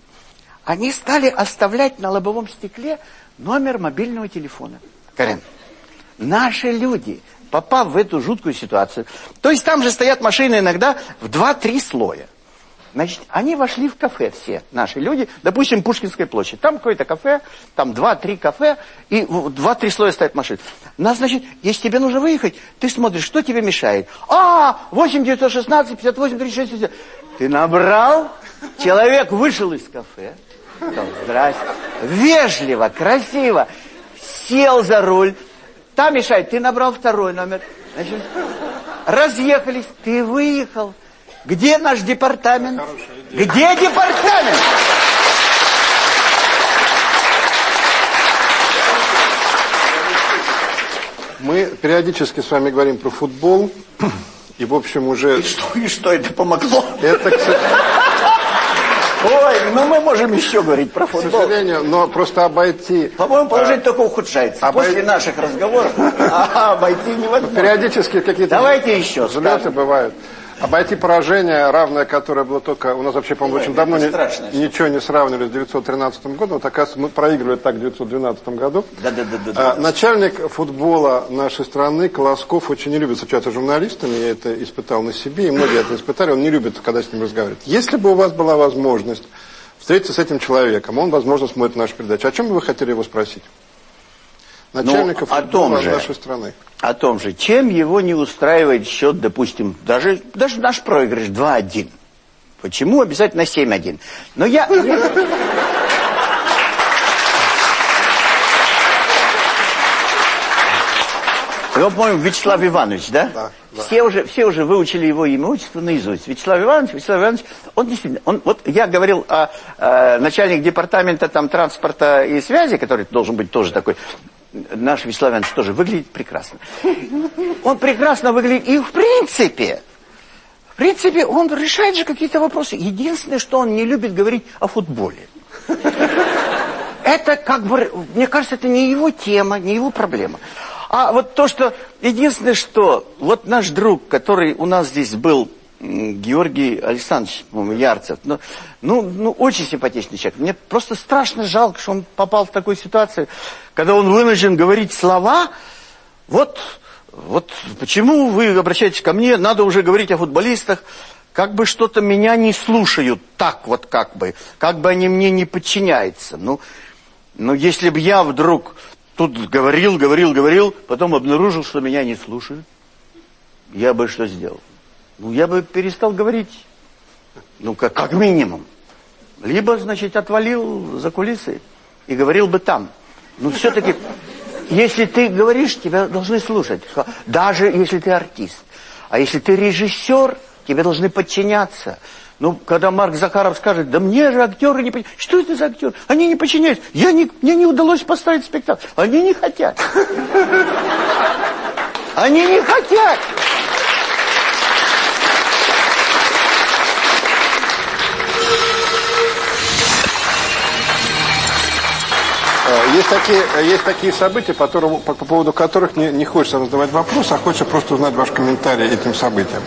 они стали оставлять на лобовом стекле номер мобильного телефона. Карен, наши люди, попав в эту жуткую ситуацию, то есть там же стоят машины иногда в 2-3 слоя. Значит, они вошли в кафе все, наши люди, допустим, Пушкинская площадь. Там какое-то кафе, там два-три кафе, и два-три слоя стоят машины. Нас, значит, если тебе нужно выехать, ты смотришь, что тебе мешает. А, 8 916 58 36 50. Ты набрал, человек вышел из кафе, сказал, здрасте, вежливо, красиво, сел за руль, там мешает, ты набрал второй номер, значит, разъехались, ты выехал, где наш департамент? Где департамент? Мы периодически с вами говорим про футбол. И, в общем, уже... И что, и что это помогло? Это, кстати... Ой, ну мы можем еще говорить про футбол. К сожалению, но просто обойти... По-моему, положение а, только ухудшается. Обой... После наших разговоров а, обойти невозможно. Периодически какие-то... Давайте еще Взлеты бывают. Обойти поражение, равное которое было только... У нас вообще, по-моему, очень давно не, ничего не сравнивали с 913 годом. Вот, оказывается, мы проигрывали так в 912 году. Да, да, да, да, а, начальник футбола нашей страны, Колосков, очень не любит встречаться с журналистами. Я это испытал на себе, и многие это испытали. Он не любит, когда с ним разговаривают. Если бы у вас была возможность встретиться с этим человеком, он, возможно, смотрит нашу передачу, о чем бы вы хотели его спросить? Начальников ну, о том же, нашей страны. О том же, чем его не устраивает счет, допустим, даже, даже наш проигрыш 2-1. Почему обязательно 7-1? Но я... Его, по-моему, Вячеслав Иванович, да? Да, да. Все уже, все уже выучили его имя, отчество наизусть. Вячеслав Иванович, Вячеслав Иванович, он действительно, он, вот я говорил о, о начальник департамента там, транспорта и связи, который должен быть тоже такой наш Вячеслав Иванович тоже выглядит прекрасно. Он прекрасно выглядит. И в принципе, в принципе, он решает же какие-то вопросы. Единственное, что он не любит говорить о футболе. Это как бы, мне кажется, это не его тема, не его проблема. А вот то, что... Единственное, что... Вот наш друг, который у нас здесь был, Георгий Александрович Ярцев, ну, ну, ну, очень симпатичный человек. Мне просто страшно жалко, что он попал в такую ситуацию, когда он вынужден говорить слова, вот, вот почему вы обращаетесь ко мне, надо уже говорить о футболистах, как бы что-то меня не слушают, так вот как бы, как бы они мне не подчиняются. Ну, ну если бы я вдруг Тут говорил, говорил, говорил, потом обнаружил, что меня не слушают. Я бы что сделал? Ну, я бы перестал говорить. Ну, как, как минимум. Либо, значит, отвалил за кулисы и говорил бы там. Ну, все-таки, если ты говоришь, тебя должны слушать. Даже если ты артист. А если ты режиссер, тебе должны подчиняться. Ну, когда Марк Захаров скажет, да мне же актеры не подчиняются. Что это за актер? Они не подчиняются. Я не, мне не удалось поставить спектакль. Они не хотят. Они не хотят. Есть такие, есть такие события, по, которым, по, по поводу которых не, не хочется задавать вопрос, а хочется просто узнать ваш комментарий этим событиям.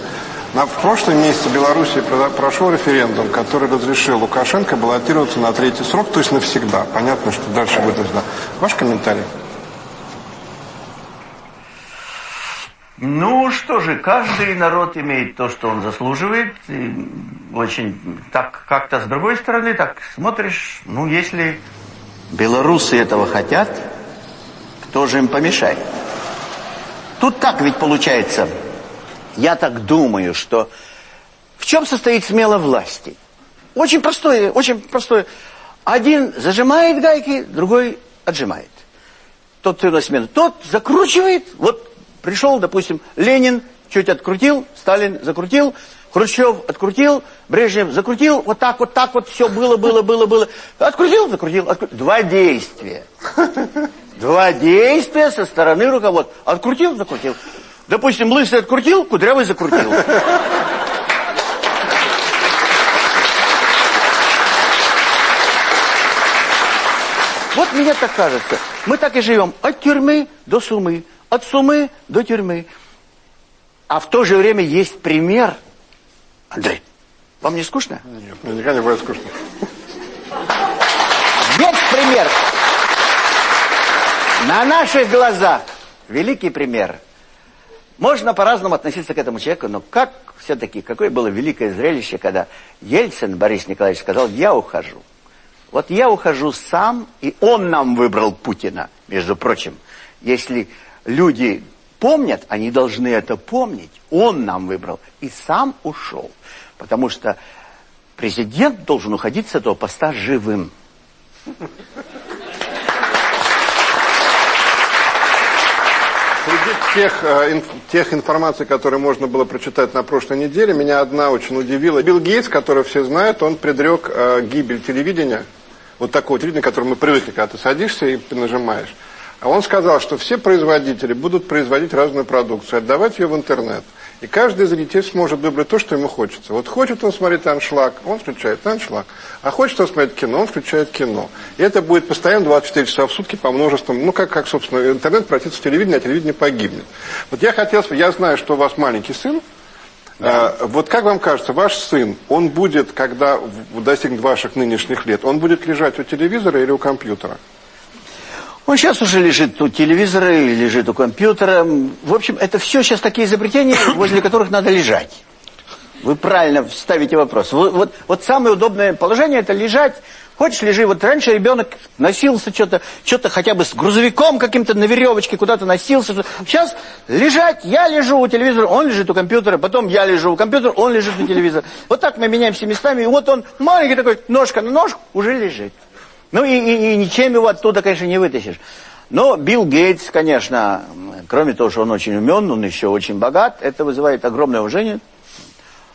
На, в прошлом месяце в Беларуси прошел референдум, который разрешил Лукашенко баллотироваться на третий срок, то есть навсегда. Понятно, что дальше будет навсегда. Ваш комментарий? Ну что же, каждый народ имеет то, что он заслуживает. И очень так как-то с другой стороны, так смотришь, ну если белорусы этого хотят, кто же им помешает? Тут так ведь получается я так думаю, что в чем состоит смело власти? Очень простое, очень простое. Один зажимает гайки, другой отжимает. Тот, кто на смену. Тот закручивает. Вот пришел, допустим, Ленин чуть открутил, Сталин закрутил, Хрущев открутил, Брежнев закрутил. Вот так, вот так вот все было, было, было, было. Открутил, закрутил. открутил. Два действия. Два действия со стороны руководства. Открутил, закрутил. Допустим, лысый открутил, кудрявый закрутил. Вот мне так кажется. Мы так и живем. От тюрьмы до сумы. От сумы до тюрьмы. А в то же время есть пример. Андрей, вам не скучно? Нет, мне никогда не будет скучно. Есть пример. На наших глазах. Великий пример. Можно по-разному относиться к этому человеку, но как все-таки, какое было великое зрелище, когда Ельцин, Борис Николаевич, сказал, я ухожу. Вот я ухожу сам, и он нам выбрал Путина, между прочим. Если люди помнят, они должны это помнить. Он нам выбрал и сам ушел. Потому что президент должен уходить с этого поста живым. Среди тех, э, тех информаций, которые можно было прочитать на прошлой неделе, меня одна очень удивила. Билл Гейтс, который все знают, он предрек э, гибель телевидения, вот такого телевидения, к которому мы привыкли, когда ты садишься и нажимаешь. А он сказал, что все производители будут производить разную продукцию, отдавать ее в интернет. И каждый зритель сможет выбрать то, что ему хочется. Вот хочет он смотреть аншлаг, он включает аншлаг. А хочет он смотреть кино, он включает кино. И это будет постоянно 24 часа в сутки по множествам, ну как, как собственно, интернет превратится в телевидение, а телевидение погибнет. Вот я хотел, я знаю, что у вас маленький сын, да. А, вот как вам кажется, ваш сын, он будет, когда достигнет ваших нынешних лет, он будет лежать у телевизора или у компьютера? Он сейчас уже лежит у телевизора лежит у компьютера. В общем, это все сейчас такие изобретения, возле которых надо лежать. Вы правильно ставите вопрос. Вот, вот, вот самое удобное положение – это лежать. Хочешь, лежи. Вот раньше ребенок носился что-то, что-то хотя бы с грузовиком каким-то на веревочке куда-то носился. Сейчас лежать, я лежу у телевизора, он лежит у компьютера, потом я лежу у компьютера, он лежит у телевизора. Вот так мы меняемся местами, и вот он маленький такой, ножка на ножку, уже лежит. Ну и, и, и ничем его оттуда, конечно, не вытащишь. Но Билл Гейтс, конечно, кроме того, что он очень умен, он еще очень богат, это вызывает огромное уважение.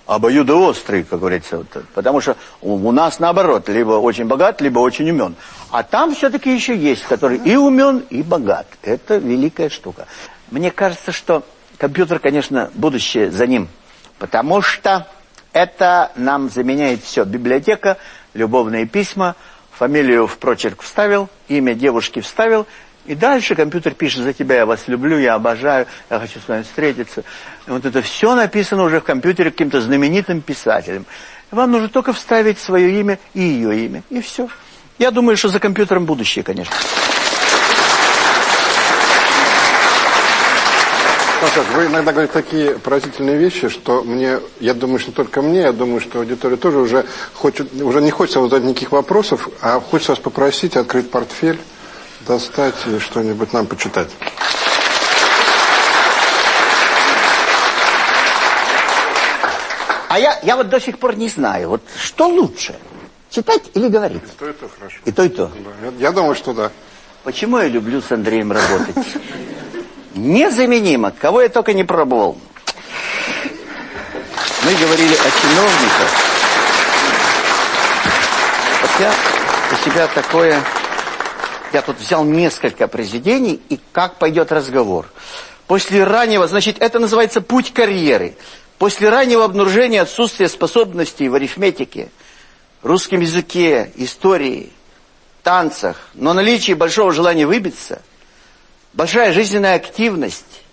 обоюдоострый, как говорится. Вот, потому что у, у нас наоборот, либо очень богат, либо очень умен. А там все-таки еще есть, который и умен, и богат. Это великая штука. Мне кажется, что компьютер, конечно, будущее за ним. Потому что это нам заменяет все. Библиотека, любовные письма, фамилию в прочерк вставил, имя девушки вставил, и дальше компьютер пишет за тебя, я вас люблю, я обожаю, я хочу с вами встретиться. И вот это все написано уже в компьютере каким-то знаменитым писателем. Вам нужно только вставить свое имя и ее имя, и все. Я думаю, что за компьютером будущее, конечно. Вы иногда говорите такие поразительные вещи, что мне, я думаю, что только мне, я думаю, что аудитория тоже уже хочет, уже не хочется задать никаких вопросов, а хочется вас попросить открыть портфель, достать и что-нибудь нам почитать. А я, я вот до сих пор не знаю, вот что лучше, читать или говорить? И то, и то хорошо. И то, и то. Да, я, я думаю, что да. Почему я люблю с Андреем работать? Незаменимо, кого я только не пробовал. Мы говорили о чиновниках. Вот я у себя такое... Я тут взял несколько произведений, и как пойдет разговор. После раннего, значит, это называется путь карьеры. После раннего обнаружения отсутствия способностей в арифметике, русском языке, истории, танцах, но наличие большого желания выбиться, большая жизненная активность,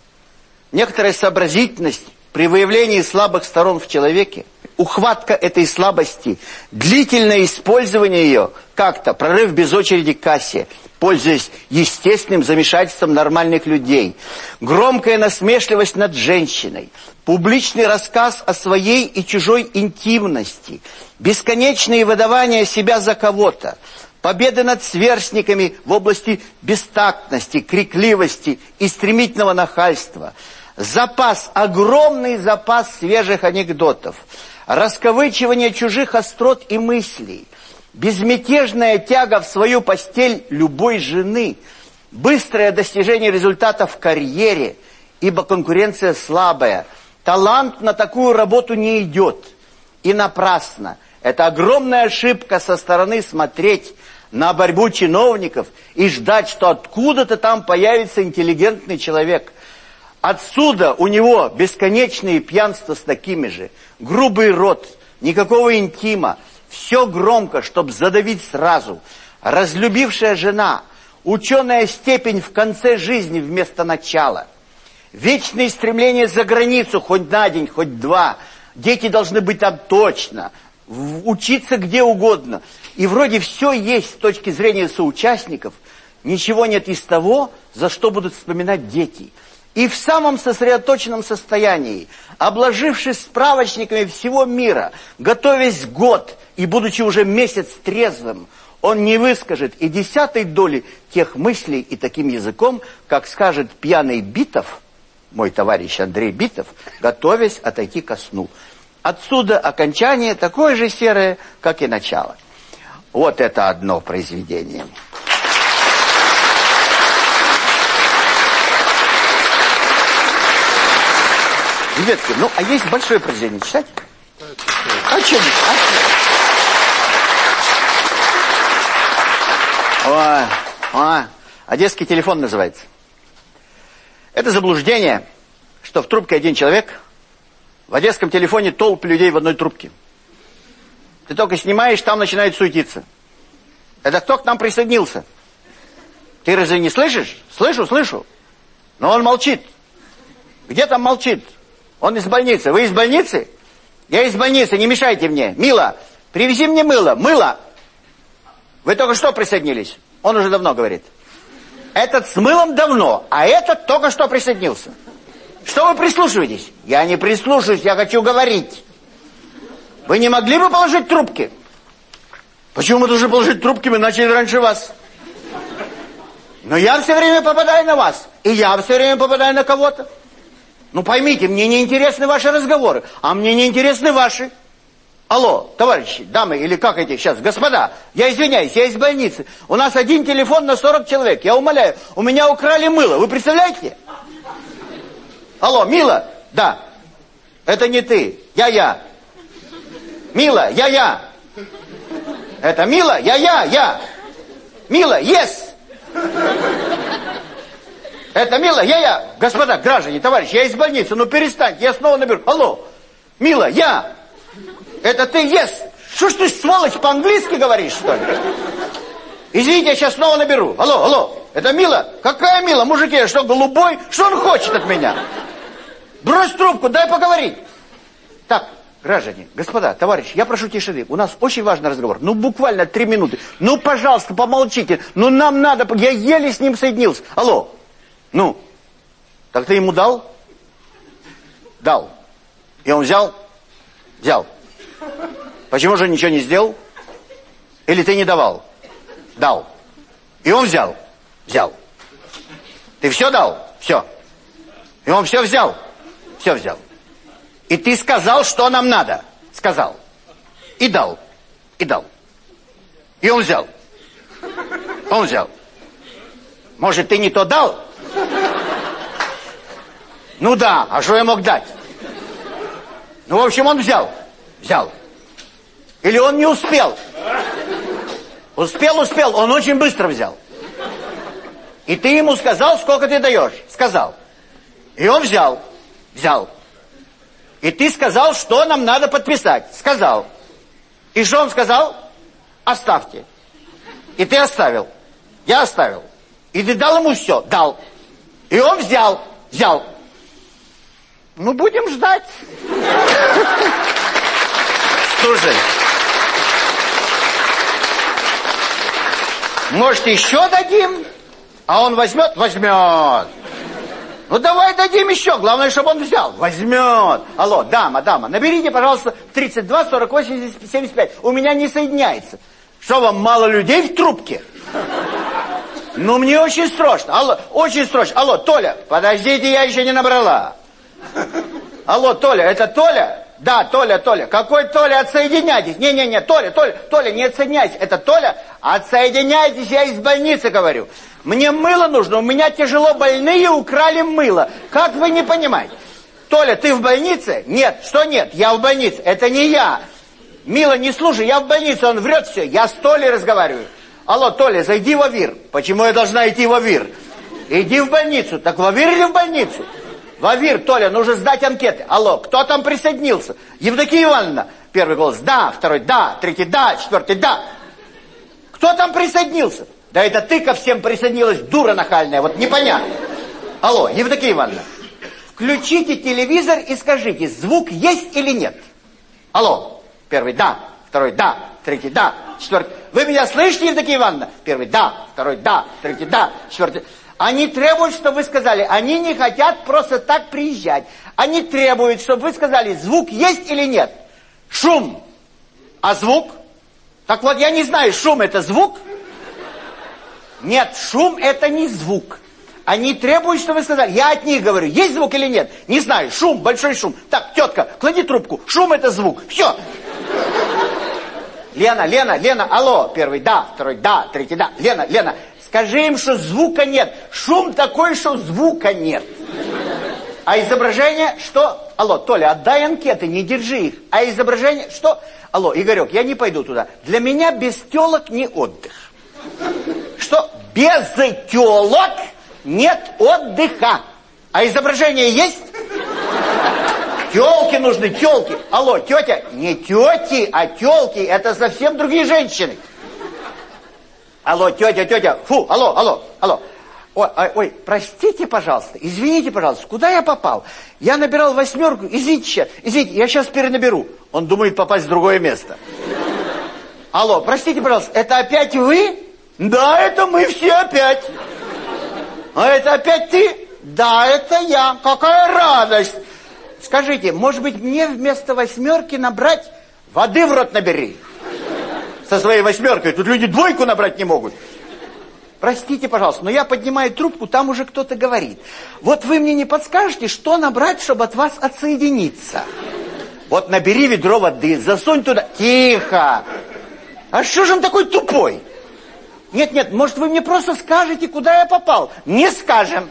некоторая сообразительность при выявлении слабых сторон в человеке, ухватка этой слабости, длительное использование ее, как-то, прорыв без очереди к кассе, пользуясь естественным замешательством нормальных людей, громкая насмешливость над женщиной, публичный рассказ о своей и чужой интимности, бесконечные выдавания себя за кого-то, победы над сверстниками в области бестактности, крикливости и стремительного нахальства, запас, огромный запас свежих анекдотов, расковычивание чужих острот и мыслей, безмятежная тяга в свою постель любой жены, быстрое достижение результатов в карьере, ибо конкуренция слабая, талант на такую работу не идет, и напрасно. Это огромная ошибка со стороны смотреть на борьбу чиновников и ждать, что откуда-то там появится интеллигентный человек. Отсюда у него бесконечные пьянства с такими же, грубый рот, никакого интима, все громко, чтобы задавить сразу. Разлюбившая жена, ученая степень в конце жизни вместо начала. Вечное стремление за границу, хоть на день, хоть два. Дети должны быть там точно, учиться где угодно. И вроде все есть с точки зрения соучастников, ничего нет из того, за что будут вспоминать дети. И в самом сосредоточенном состоянии, обложившись справочниками всего мира, готовясь год и будучи уже месяц трезвым, он не выскажет и десятой доли тех мыслей и таким языком, как скажет пьяный Битов, мой товарищ Андрей Битов, готовясь отойти ко сну. Отсюда окончание такое же серое, как и начало. Вот это одно произведение. Ребятки, ну, а есть большое произведение читать? А что а? Ой, а, одесский телефон называется. Это заблуждение, что в трубке один человек, в одесском телефоне толпы людей в одной трубке. Ты только снимаешь, там начинает суетиться. Это кто к нам присоединился? Ты разве не слышишь? Слышу, слышу. Но он молчит. Где там молчит? Он из больницы. Вы из больницы? Я из больницы, не мешайте мне. Мила, привези мне мыло. Мыло. Вы только что присоединились? Он уже давно говорит. Этот с мылом давно, а этот только что присоединился. Что вы прислушиваетесь? Я не прислушиваюсь, я хочу говорить. Вы не могли бы положить трубки? Почему мы должны положить трубки? Мы начали раньше вас. Но я все время попадаю на вас. И я все время попадаю на кого-то. Ну поймите, мне не интересны ваши разговоры, а мне не интересны ваши. Алло, товарищи, дамы, или как эти сейчас, господа, я извиняюсь, я из больницы. У нас один телефон на 40 человек, я умоляю, у меня украли мыло, вы представляете? Алло, Мила, да, это не ты, я-я. Мила, я-я. Это Мила, я-я, я. Мила, yes. Это Мила, я-я. Господа, граждане, товарищи, я из больницы, ну перестаньте, я снова наберу. Алло, Мила, я. Это ты, yes. Что ж ты, сволочь, по-английски говоришь, что ли? Извините, я сейчас снова наберу. Алло, алло, это Мила? Какая Мила? Мужики, я что, голубой? Что он хочет от меня? Брось трубку, дай поговорить. Так, граждане, господа, товарищи, я прошу тишины. У нас очень важный разговор. Ну, буквально три минуты. Ну, пожалуйста, помолчите. Ну, нам надо... Я еле с ним соединился. Алло. Ну, так ты ему дал? Дал. И он взял? Взял. Почему же ничего не сделал? Или ты не давал? Дал. И он взял? Взял. Ты все дал? Все. И он все взял? Все взял. И ты сказал, что нам надо. Сказал. И дал. И дал. И он взял. Он взял. Может, ты не то дал? Ну да, а что я мог дать? Ну, в общем, он взял. Взял. Или он не успел? Успел, успел, он очень быстро взял. И ты ему сказал, сколько ты даешь? Сказал. И он взял. Взял. И ты сказал, что нам надо подписать. Сказал. И что он сказал? Оставьте. И ты оставил. Я оставил. И ты дал ему все. Дал. И он взял. Взял. Ну, будем ждать. Слушай. Может, еще дадим? А он возьмет? Возьмет. Ну, давай дадим еще. Главное, чтобы он взял. Возьмет. Алло, дама, дама, наберите, пожалуйста, 32 48 75. У меня не соединяется. Что вам, мало людей в трубке? Ну, мне очень срочно. Алло, очень срочно. Алло, Толя, подождите, я еще не набрала. Алло, Толя, это Толя? Да, Толя, Толя. Какой Толя? Отсоединяйтесь. Не-не-не, Толя, Толя, Толя, не отсоединяйтесь. Это Толя? Отсоединяйтесь, я из больницы говорю. Мне мыло нужно, у меня тяжело больные украли мыло. Как вы не понимаете? Толя, ты в больнице? Нет. Что нет? Я в больнице. Это не я. Мила, не слушай, я в больнице, он врет все. Я с Толей разговариваю. Алло, Толя, зайди в АВИР. Почему я должна идти в АВИР? Иди в больницу. Так в АВИР или в больницу? Вавир, Толя, нужно сдать анкеты. Алло, кто там присоединился? Евдокия Ивановна. Первый голос да, второй да, третий да, четвертый да. Кто там присоединился? Да это ты ко всем присоединилась, дура нахальная, вот непонятно. Алло, Евдокия Ивановна, включите телевизор и скажите, звук есть или нет? Алло, первый да, второй да, третий да, четвертый. Вы меня слышите, Евдокия Ивановна? Первый да, второй да, третий да, четвертый. Они требуют, чтобы вы сказали, они не хотят просто так приезжать. Они требуют, чтобы вы сказали, звук есть или нет. Шум. А звук? Так вот, я не знаю, шум это звук? Нет, шум это не звук. Они требуют, чтобы вы сказали, я от них говорю, есть звук или нет? Не знаю, шум, большой шум. Так, тетка, клади трубку, шум это звук. Все. Лена, Лена, Лена, алло, первый да, второй да, третий да. Лена, Лена, Скажи им, что звука нет. Шум такой, что звука нет. А изображение, что? Алло, Толя, отдай анкеты, не держи их. А изображение, что? Алло, Игорек, я не пойду туда. Для меня без телок не отдых. Что? Без телок нет отдыха. А изображение есть? Телки нужны, телки. Алло, тетя, не тети, а телки. Это совсем другие женщины. Алло, тетя, тетя, фу, алло, алло, алло. Ой, ой, простите, пожалуйста, извините, пожалуйста, куда я попал? Я набирал восьмерку, извините, извините, я сейчас перенаберу. Он думает попасть в другое место. Алло, простите, пожалуйста, это опять вы? Да, это мы все опять. А это опять ты? Да, это я. Какая радость. Скажите, может быть, мне вместо восьмерки набрать воды в рот набери? со своей восьмеркой. Тут люди двойку набрать не могут. Простите, пожалуйста, но я поднимаю трубку, там уже кто-то говорит. Вот вы мне не подскажете, что набрать, чтобы от вас отсоединиться? Вот набери ведро воды, засунь туда. Тихо! А что же он такой тупой? Нет, нет, может вы мне просто скажете, куда я попал? Не скажем.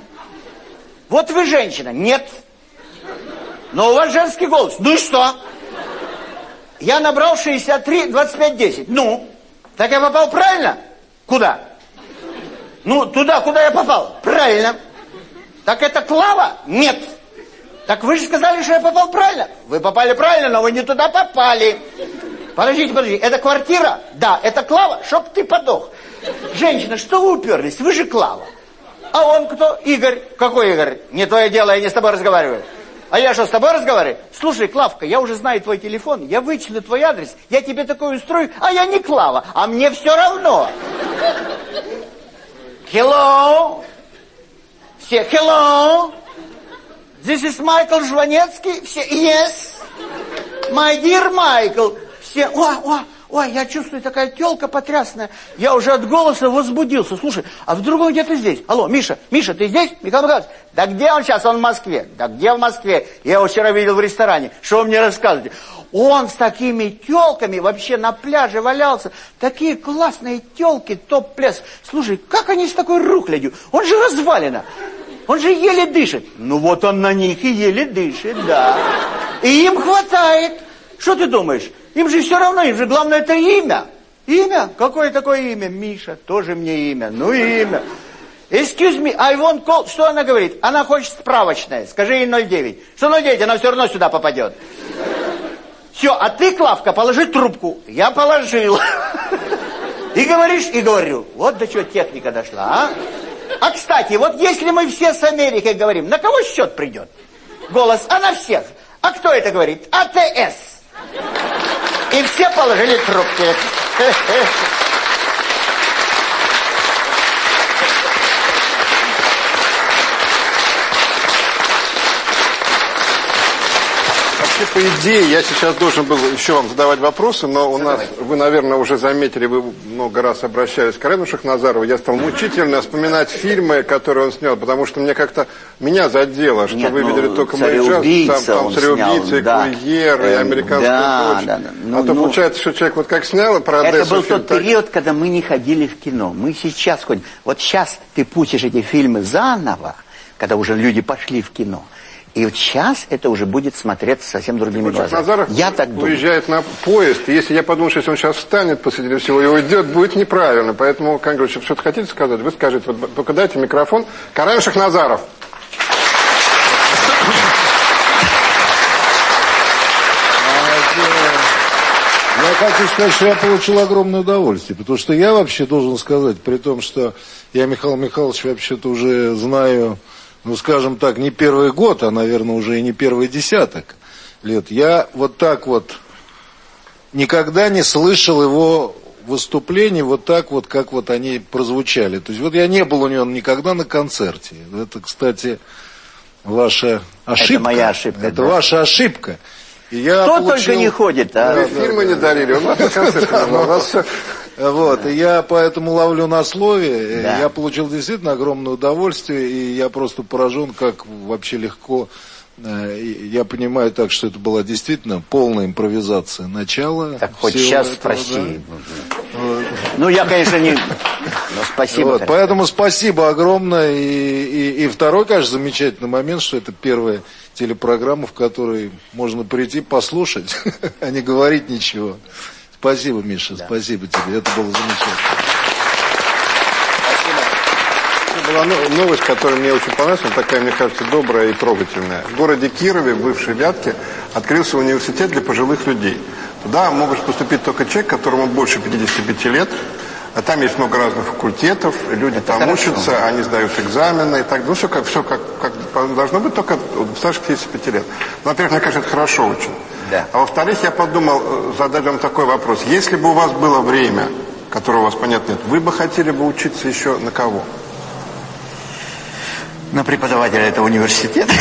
Вот вы женщина. Нет. Но у вас женский голос. Ну и что? Я набрал 63, 25, 10. Ну, так я попал правильно? Куда? Ну, туда, куда я попал. Правильно. Так это Клава? Нет. Так вы же сказали, что я попал правильно. Вы попали правильно, но вы не туда попали. Подождите, подождите, это квартира? Да, это Клава, чтоб ты подох. Женщина, что вы уперлись? Вы же Клава. А он кто? Игорь. Какой Игорь? Не твое дело, я не с тобой разговариваю. А я что, с тобой разговариваю? Слушай, Клавка, я уже знаю твой телефон, я вычислю твой адрес, я тебе такой устрою, а я не Клава, а мне все равно. Hello? Все, hello? This is Michael Жванецкий? Все, yes? My dear Michael. Все, ой, ой, ой, я чувствую, такая телка потрясная. Я уже от голоса возбудился. Слушай, а вдруг он где-то здесь? Алло, Миша, Миша, ты здесь? Михаил Михайлович, да где он сейчас? Он в Москве. Да где в Москве? Я его вчера видел в ресторане. Что вы мне рассказываете? Он с такими телками вообще на пляже валялся. Такие классные телки, топ-пляс. Слушай, как они с такой рухлядью? Он же развалина. Он же еле дышит. Ну вот он на них и еле дышит, да. И им хватает. Что ты думаешь? Им же все равно, им же главное это имя. Имя? Какое такое имя? Миша, тоже мне имя. Ну имя. Excuse me, I want call. Что она говорит? Она хочет справочное. Скажи ей 09. Что 09? Она все равно сюда попадет. Все, а ты, Клавка, положи трубку. Я положил. И говоришь, и говорю. Вот до чего техника дошла, а? А, кстати, вот если мы все с Америкой говорим, на кого счет придет? Голос, а на всех. А кто это говорит? АТС. И все положили трубки. Вообще, по идее, я сейчас должен был еще вам задавать вопросы, но у нас, вы, наверное, уже заметили, вы много раз обращались к Карену Шахназарову, я стал мучительно вспоминать фильмы, которые он снял, потому что мне как-то, меня задело, что Нет, вы ну, видели только «Цареубийца» «Мой джаз», там, там «Цареубийца», да. «Курьер», и Эм, «Американская да, дочь». да, да. а Ну, то ну, получается, что человек вот как снял и про Это Одессу был фильм, тот так- период, когда мы не ходили в кино. Мы сейчас ходим. Вот сейчас ты пустишь эти фильмы заново, когда уже люди пошли в кино. И вот сейчас это уже будет смотреться совсем другими глазами. Назаров Я так думаю. уезжает на поезд, и если я подумаю, что если он сейчас встанет посреди всего и уйдет, будет неправильно. Поэтому, если что-то хотите сказать, вы скажите. Вот, только дайте микрофон. Карен Шахназаров. Я хочу сказать, что я получил огромное удовольствие, потому что я вообще должен сказать, при том, что я Михаил Михайлович вообще-то уже знаю, ну, скажем так, не первый год, а, наверное, уже и не первый десяток лет. Я вот так вот никогда не слышал его выступлений вот так вот, как вот они прозвучали. То есть вот я не был у него никогда на концерте. Это, кстати, ваша ошибка. моя ошибка, Это да. ваша ошибка. И я Кто получил- только не ходит, а? Вы фильмы не дарили, он вас на концерте Да, назвал. У ну, нас Вот, и я поэтому ловлю на слове. Да. Я получил действительно огромное удовольствие, и я просто поражен, как вообще легко. э, Я понимаю так, что это была действительно полная импровизация начала. Так хоть сейчас этого, спроси. да. Ну, я, конечно, не... Но спасибо. Вот, поэтому спасибо огромное. И, и, и второй, конечно, замечательный момент, что это первая телепрограмма, в которой можно прийти послушать, а не говорить ничего. Спасибо, Миша, спасибо тебе. Это было замечательно. Была но- новость, которая мне очень понравилась, она такая, мне кажется, добрая и трогательная. В городе Кирове, в бывшей Вятке, открылся университет для пожилых людей. Туда может поступить только человек, которому больше 55 лет. А там есть много разных факультетов, люди там хорошо. учатся, они сдают экзамены и так. Ну, все как, все как, как должно быть, только старше 55 лет. Ну, во-первых, мне кажется, это хорошо очень. Да. А во-вторых, я подумал э, задать вам такой вопрос. Если бы у вас было время, которого у вас, понятно, нет, вы бы хотели бы учиться еще на кого? На преподавателя этого университета?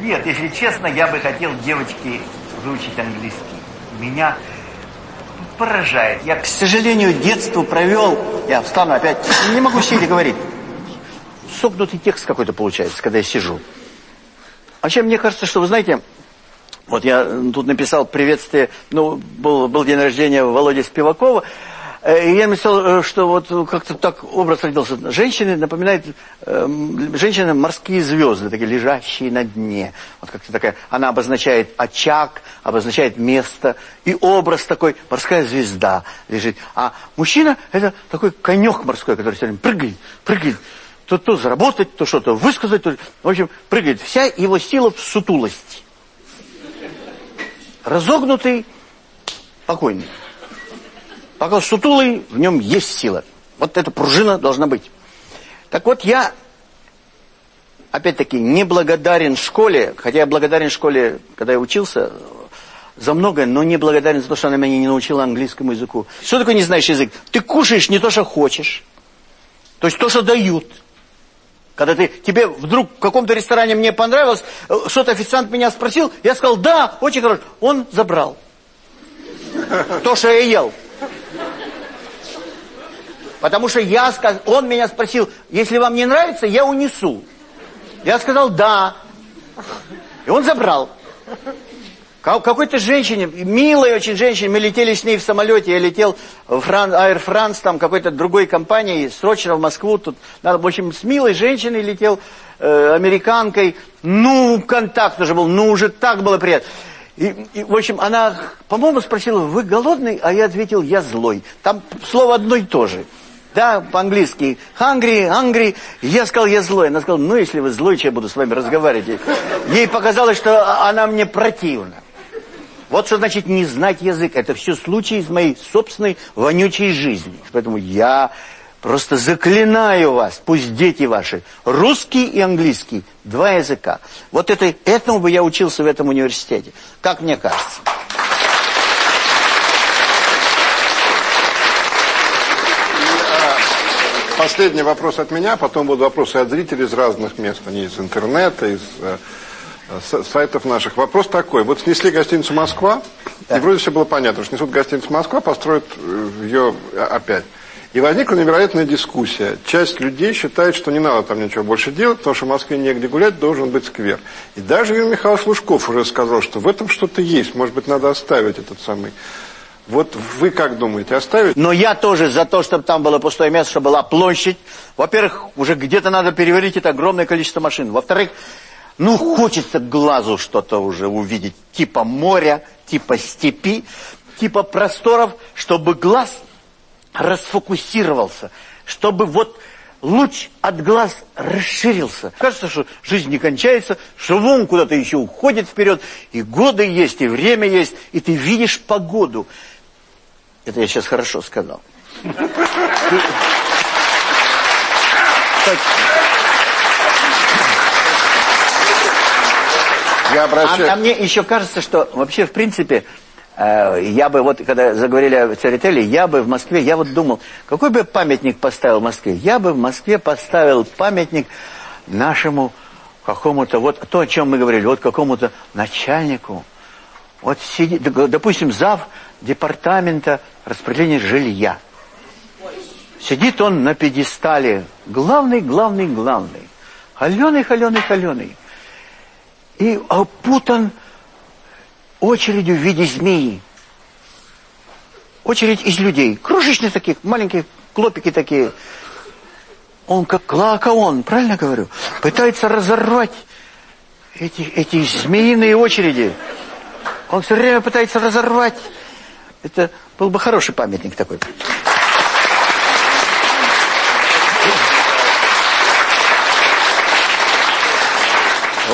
Нет, если честно, я бы хотел девочки выучить английский. Меня поражает. Я, к сожалению, детство провел... Я встану опять, не могу сидеть говорить. Согнутый текст какой-то получается, когда я сижу. Вообще, мне кажется, что, вы знаете, вот я тут написал приветствие, ну, был, был день рождения Володи Спивакова, я написал, э, что вот э, как-то так образ родился. Женщины напоминают, э, женщины морские звезды, такие лежащие на дне. Вот как-то такая, она обозначает очаг, обозначает место, и образ такой, морская звезда лежит. А мужчина – это такой конек морской, который все время прыгает, прыгает. То, то заработать, то что-то высказать. То, в общем, прыгает. Вся его сила в сутулости. Разогнутый, покойный. Пока сутулый, в нем есть сила. Вот эта пружина должна быть. Так вот, я, опять-таки, не благодарен школе, хотя я благодарен школе, когда я учился, за многое, но не благодарен за то, что она меня не научила английскому языку. Что такое не знаешь язык? Ты кушаешь не то, что хочешь. То есть то, что дают. Когда ты, тебе вдруг в каком-то ресторане мне понравилось, э, что-то официант меня спросил, я сказал, да, очень хорошо. Он забрал. То, что я ел. Потому что я сказ... он меня спросил, если вам не нравится, я унесу. Я сказал, да. И он забрал. Какой-то женщине, милой очень женщине, мы летели с ней в самолете, я летел в Фран, Air France, там какой-то другой компании, срочно в Москву, тут, надо, в общем, с милой женщиной летел, э, американкой, ну, контакт уже был, ну, уже так было приятно. И, и, в общем, она, по-моему, спросила, вы голодный? А я ответил, я злой. Там слово одно и то же. Да, по-английски. Hungry, hungry. Я сказал, я злой. Она сказала, ну, если вы злой, я буду с вами разговаривать? Ей показалось, что она мне противна. Вот что значит не знать язык. Это все случаи из моей собственной вонючей жизни. Поэтому я просто заклинаю вас, пусть дети ваши, русский и английский, два языка. Вот это, этому бы я учился в этом университете. Как мне кажется. Последний вопрос от меня, потом будут вопросы от зрителей из разных мест. Они из интернета, из э, сайтов наших. Вопрос такой. Вот снесли гостиницу «Москва», да. и вроде все было понятно, что снесут гостиницу «Москва», построят э, ее опять. И возникла невероятная дискуссия. Часть людей считает, что не надо там ничего больше делать, потому что в Москве негде гулять, должен быть сквер. И даже Юрий Михайлович Лужков уже сказал, что в этом что-то есть. Может быть, надо оставить этот самый вот вы как думаете, оставить? Но я тоже за то, чтобы там было пустое место, чтобы была площадь. Во-первых, уже где-то надо переварить это огромное количество машин. Во-вторых, ну, хочется глазу что-то уже увидеть. Типа моря, типа степи, типа просторов, чтобы глаз расфокусировался. Чтобы вот луч от глаз расширился. Кажется, что жизнь не кончается, что вон куда-то еще уходит вперед. И годы есть, и время есть, и ты видишь погоду. Это я сейчас хорошо сказал. Я обращаюсь... а, а мне еще кажется, что вообще, в принципе, э, я бы, вот когда заговорили о Церетели, я бы в Москве, я вот думал, какой бы памятник поставил в Москве? Я бы в Москве поставил памятник нашему какому-то, вот то, о чем мы говорили, вот какому-то начальнику. Вот сидит, допустим, зав департамента распределения жилья. Сидит он на пьедестале, главный, главный, главный. Холеный, холеный, холеный. И опутан очередью в виде змеи. Очередь из людей. Крошечные такие, маленькие клопики такие. Он как клоакаон, правильно говорю? Пытается разорвать эти, эти змеиные очереди. Он все время пытается разорвать. Это был бы хороший памятник такой.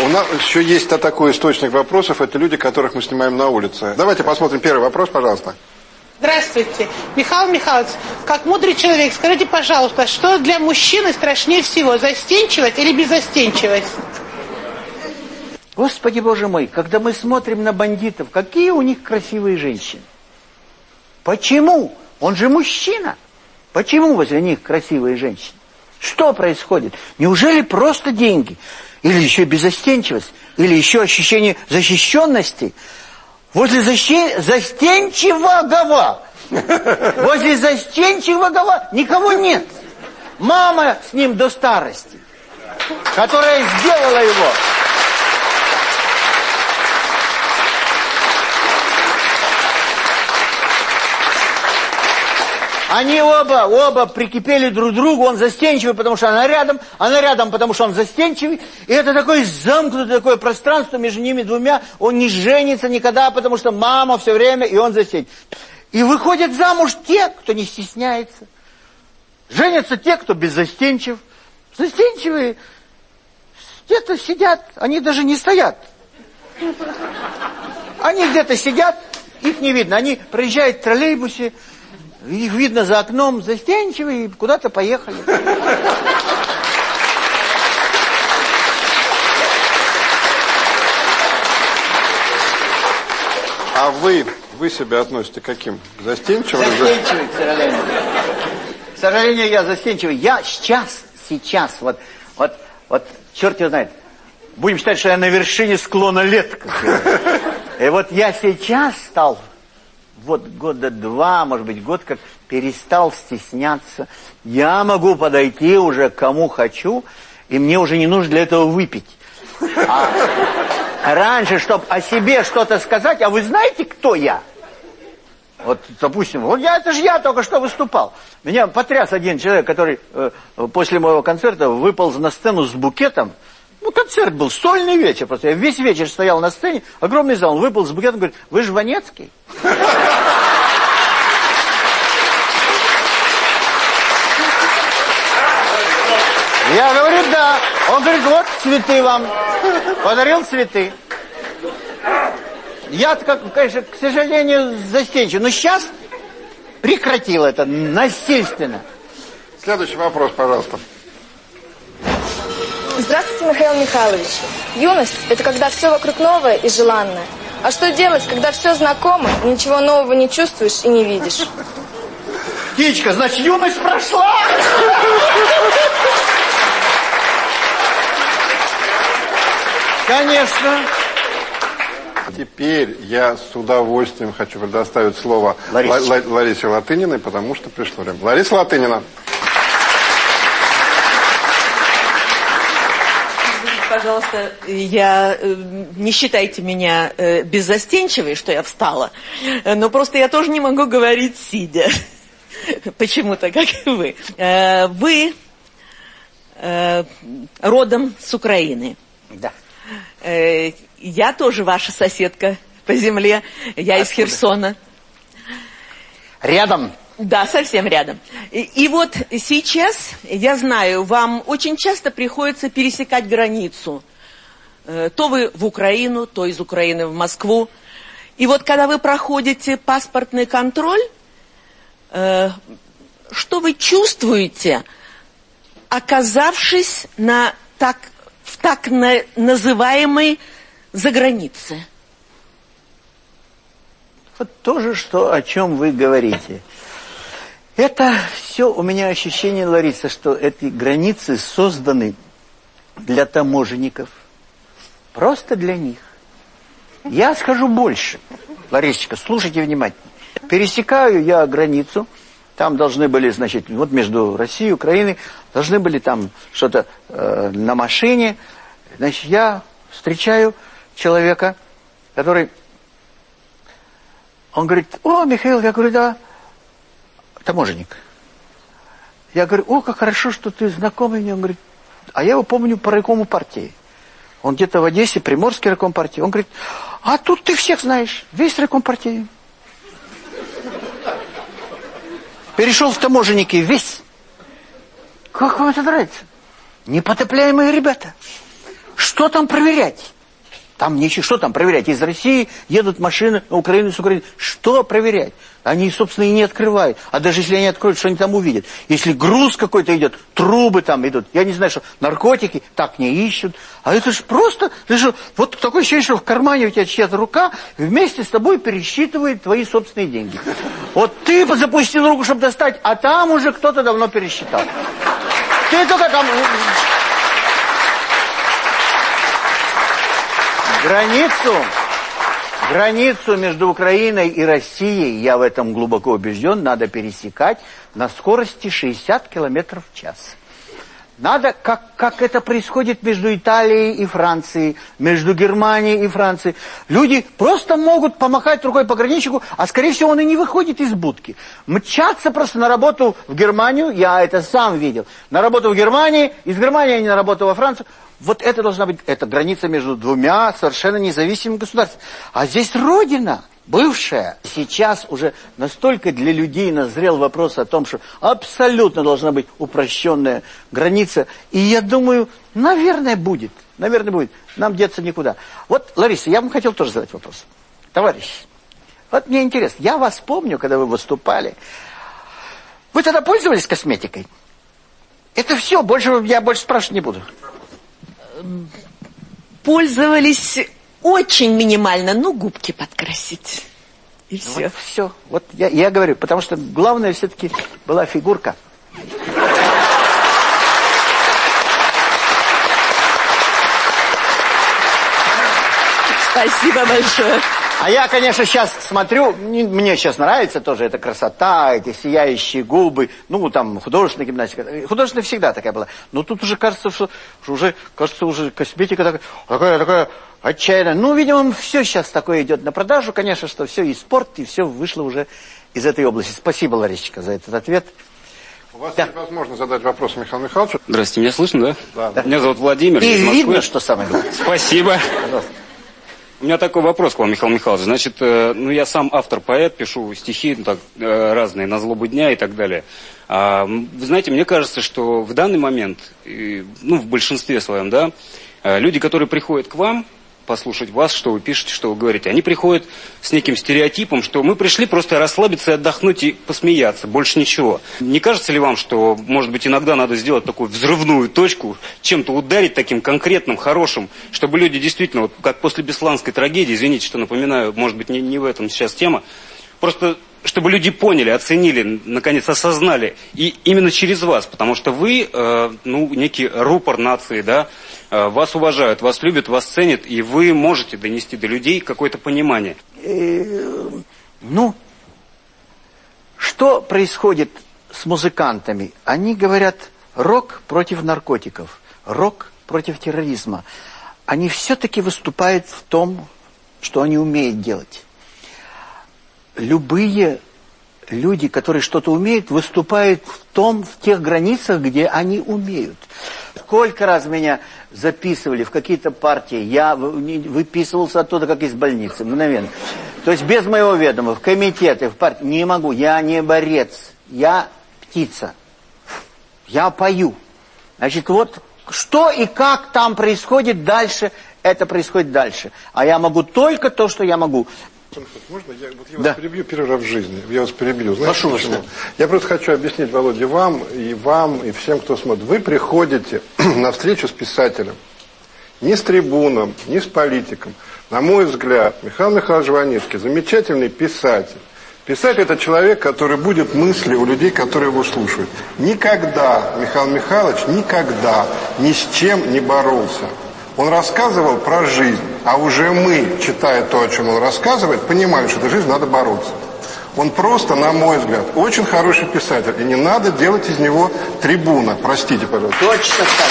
У нас еще есть такой источник вопросов, это люди, которых мы снимаем на улице. Давайте посмотрим первый вопрос, пожалуйста. Здравствуйте. Михаил Михайлович, как мудрый человек, скажите, пожалуйста, что для мужчины страшнее всего, застенчивость или беззастенчивость? Господи Боже мой, когда мы смотрим на бандитов, какие у них красивые женщины. Почему? Он же мужчина. Почему возле них красивые женщины? Что происходит? Неужели просто деньги? Или еще безостенчивость? Или еще ощущение защищенности? Возле защи... застенчивого, возле застенчивого никого нет. Мама с ним до старости, которая сделала его. Они оба, оба прикипели друг к другу, он застенчивый, потому что она рядом, она рядом, потому что он застенчивый. И это такое замкнутое такое пространство между ними двумя. Он не женится никогда, потому что мама все время, и он застенчивый. И выходят замуж те, кто не стесняется. Женятся те, кто беззастенчив. Застенчивые где-то сидят, они даже не стоят. Они где-то сидят, их не видно. Они проезжают в троллейбусе, их видно за окном, застенчивые, куда-то поехали. А вы, вы себя относите к каким? Застенчивым? Застенчивый, к сожалению. К сожалению, я застенчивый. Я сейчас, сейчас, вот, вот, вот, черт его знает, будем считать, что я на вершине склона лет. И вот я сейчас стал вот года два, может быть, год как перестал стесняться. Я могу подойти уже к кому хочу, и мне уже не нужно для этого выпить. А раньше, чтобы о себе что-то сказать, а вы знаете, кто я? Вот, допустим, вот я, это же я только что выступал. Меня потряс один человек, который э, после моего концерта выполз на сцену с букетом. Ну, концерт был, сольный вечер просто. Я весь вечер стоял на сцене, огромный зал. Он выполз с букетом, говорит, вы же Ванецкий? Я говорю, да. Он говорит, вот цветы вам. Подарил цветы. Я, как, конечно, к сожалению, застенчив. Но сейчас прекратил это насильственно. Следующий вопрос, пожалуйста. Здравствуйте, Михаил Михайлович. Юность – это когда все вокруг новое и желанное. А что делать, когда все знакомо, ничего нового не чувствуешь и не видишь? Птичка, значит, юность прошла! Конечно. Теперь я с удовольствием хочу предоставить слово Ларисе. Ла- Ла- Ларисе Латыниной, потому что пришло время. Лариса Латынина. Пожалуйста, я э, не считайте меня э, беззастенчивой, что я встала, Э, но просто я тоже не могу говорить сидя. Почему-то, как и вы. Вы родом с Украины. Да. Я тоже ваша соседка по земле. Я из Херсона. Рядом. Да, совсем рядом. И, и вот сейчас, я знаю, вам очень часто приходится пересекать границу. Э, То вы в Украину, то из Украины в Москву. И вот когда вы проходите паспортный контроль, э, что вы чувствуете, оказавшись на так, в так на- называемой загранице? Вот то же, что, о чем вы говорите. Это все у меня ощущение, Лариса, что эти границы созданы для таможенников. Просто для них. Я скажу больше. Ларисочка, слушайте внимательно. Пересекаю я границу. Там должны были, значит, вот между Россией и Украиной, должны были там что-то э, на машине. Значит, я встречаю человека, который... Он говорит, о, Михаил, я говорю, да, таможенник. Я говорю, о, как хорошо, что ты знакомый мне. Он говорит, а я его помню по райкому партии. Он где-то в Одессе, Приморский райком партии. Он говорит, а тут ты всех знаешь, весь райком партии. Перешел в таможенники весь. Как вам это нравится? Непотопляемые ребята. Что там проверять? Там ничего, что там проверять? Из России едут машины на Украину с Украины. Что проверять? Они, собственно, и не открывают. А даже если они откроют, что они там увидят? Если груз какой-то идет, трубы там идут. Я не знаю, что наркотики так не ищут. А это же просто, ты же, вот такое ощущение, что в кармане у тебя чья-то рука вместе с тобой пересчитывает твои собственные деньги. Вот ты запустил руку, чтобы достать, а там уже кто-то давно пересчитал. Ты только там... Границу, границу между Украиной и Россией, я в этом глубоко убежден, надо пересекать на скорости 60 километров в час. Надо, как, как это происходит между Италией и Францией, между Германией и Францией. Люди просто могут помахать рукой пограничнику, а скорее всего он и не выходит из будки. Мчаться просто на работу в Германию, я это сам видел, на работу в Германии, из Германии они на работу во Францию. Вот это должна быть, это граница между двумя совершенно независимыми государствами. А здесь Родина бывшая, сейчас уже настолько для людей назрел вопрос о том, что абсолютно должна быть упрощенная граница. И я думаю, наверное, будет. Наверное, будет. Нам деться никуда. Вот, Лариса, я вам хотел тоже задать вопрос. Товарищ, вот мне интересно, я вас помню, когда вы выступали. Вы тогда пользовались косметикой? Это все, больше я больше спрашивать не буду. Пользовались очень минимально, ну, губки подкрасить. И все. Вот все. Вот я, я говорю, потому что главное все-таки была фигурка. Спасибо большое. А я, конечно, сейчас смотрю, мне сейчас нравится тоже эта красота, эти сияющие губы, ну, там, художественная гимнастика. Художественная всегда такая была. Но тут уже кажется, что, что уже, кажется, уже косметика такая, такая, такая отчаянная. Ну, видимо, все сейчас такое идет на продажу, конечно, что все и спорт, и все вышло уже из этой области. Спасибо, Ларисочка, за этот ответ. У вас да. невозможно задать вопрос Михаилу Михайловичу. Здравствуйте, меня слышно, да? Да. да. Меня зовут Владимир. И видно, что самое главное. Спасибо. Пожалуйста. У меня такой вопрос к вам, Михаил Михайлович. Значит, э, ну я сам автор-поэт, пишу стихи ну, так, э, разные, на злобу дня и так далее. А, вы знаете, мне кажется, что в данный момент, ну в большинстве своем, да, э, люди, которые приходят к вам, послушать вас, что вы пишете, что вы говорите. Они приходят с неким стереотипом, что мы пришли просто расслабиться отдохнуть и посмеяться, больше ничего. Не кажется ли вам, что, может быть, иногда надо сделать такую взрывную точку, чем-то ударить таким конкретным, хорошим, чтобы люди действительно, вот как после Бесланской трагедии, извините, что напоминаю, может быть, не, не в этом сейчас тема, просто чтобы люди поняли, оценили, наконец осознали, и именно через вас, потому что вы, э, ну, некий рупор нации, да, вас уважают, вас любят, вас ценят, и вы можете донести до людей какое-то понимание. Э, ну, что происходит с музыкантами? Они говорят, рок против наркотиков, рок против терроризма. Они все-таки выступают в том, что они умеют делать любые люди, которые что-то умеют, выступают в том, в тех границах, где они умеют. Сколько раз меня записывали в какие-то партии, я выписывался оттуда, как из больницы, мгновенно. То есть без моего ведома, в комитеты, в партии, не могу, я не борец, я птица, я пою. Значит, вот что и как там происходит дальше, это происходит дальше. А я могу только то, что я могу. Можно я, вот я да. вас перебью первый раз в жизни? Я вас перебью. Знаете Прошу почему? Вас. Я просто хочу объяснить, Володя, вам и вам, и всем, кто смотрит. Вы приходите на встречу с писателем. Не с трибуном, не с политиком. На мой взгляд, Михаил Михайлович Ванецкий замечательный писатель. Писатель – это человек, который будет мысли у людей, которые его слушают. Никогда Михаил Михайлович никогда ни с чем не боролся. Он рассказывал про жизнь, а уже мы, читая то, о чем он рассказывает, понимаем, что этой жизнь надо бороться. Он просто, на мой взгляд, очень хороший писатель. И не надо делать из него трибуна. Простите, пожалуйста. Точно так.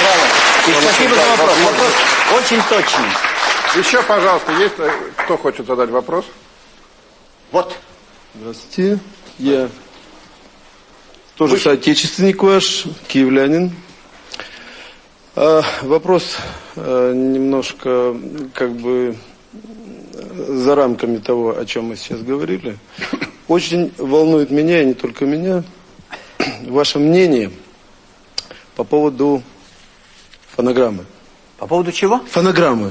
Браво. И спасибо за вопрос. Вопрос очень точный. Еще, пожалуйста, есть э, кто хочет задать вопрос? Вот. Здравствуйте. Я тоже Вы... соотечественник ваш, киевлянин. А, вопрос а, немножко как бы за рамками того, о чем мы сейчас говорили. Очень волнует меня, и не только меня, ваше мнение по поводу фонограммы. По поводу чего? Фонограммы.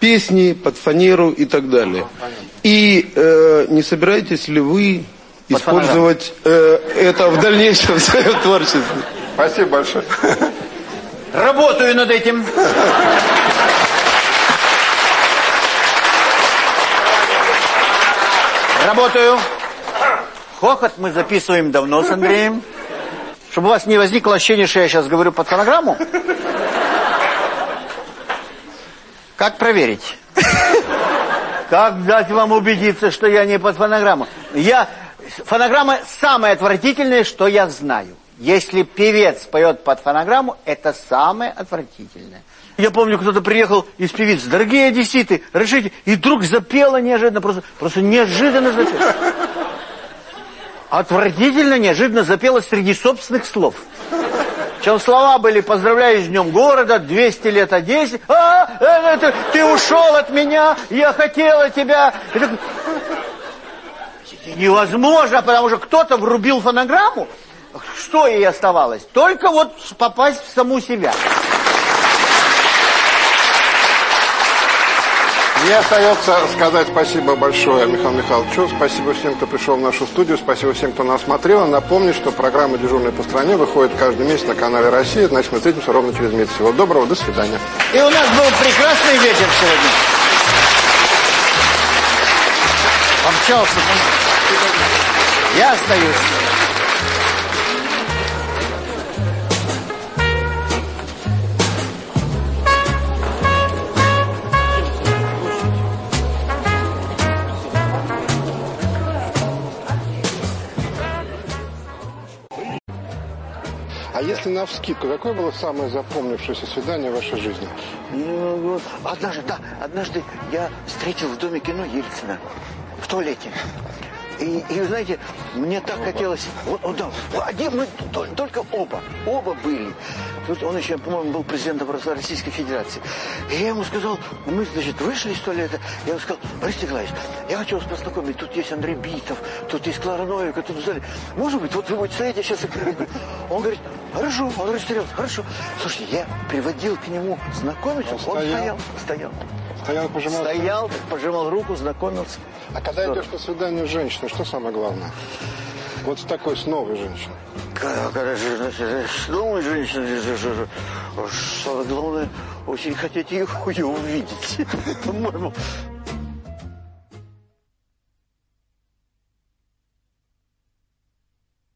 Песни под фанеру и так далее. И э, не собираетесь ли вы под использовать э, это в дальнейшем в своем творчестве? Спасибо большое. Работаю над этим. Работаю. Хохот мы записываем давно с Андреем. Чтобы у вас не возникло ощущение, что я сейчас говорю под фонограмму. Как проверить? Как дать вам убедиться, что я не под фонограмму? Я... Фонограмма самое отвратительное, что я знаю. Если певец поет под фонограмму, это самое отвратительное. Я помню, кто-то приехал из певиц. Дорогие одесситы, решите. И вдруг запела неожиданно, просто, просто неожиданно запела. Отвратительно, неожиданно запела среди собственных слов. Чем слова были «Поздравляю с днем города», «200 лет Одессе», «А, это, ты ушел от меня, я хотела тебя». Это... Невозможно, потому что кто-то врубил фонограмму. Что ей оставалось? Только вот попасть в саму себя. Мне остается сказать спасибо большое Михаилу Михайловичу, спасибо всем, кто пришел в нашу студию, спасибо всем, кто нас смотрел. Напомню, что программа «Дежурная по стране» выходит каждый месяц на канале «Россия». Значит, мы встретимся ровно через месяц. Всего доброго, до свидания. И у нас был прекрасный вечер сегодня. Помчался. Я остаюсь. А если на вскидку, какое было самое запомнившееся свидание в вашей жизни? Ну, однажды, да, однажды я встретил в Доме кино Ельцина в туалете. И, и, вы знаете, мне так хотелось... Вот, вот, один мы только оба, оба были. Тут он еще, по-моему, был президентом Российской Федерации. И я ему сказал, мы, значит, вышли из туалета, я ему сказал, Борис Николаевич, я хочу вас познакомить, тут есть Андрей Битов, тут есть Клара Новика, тут в зале. Может быть, вот вы будете стоять, я сейчас их приведу. Он говорит, хорошо, он растерялся, хорошо. Слушайте, я приводил к нему знакомиться, он, он стоял, стоял. Стоял, пожимал Стоял, пожимал руку, знакомился. А когда идешь на свидание с женщиной, что самое главное? Вот с такой, с новой женщиной. Когда, когда с новой женщиной, самое главное, очень хотите ее, ее увидеть. По-моему,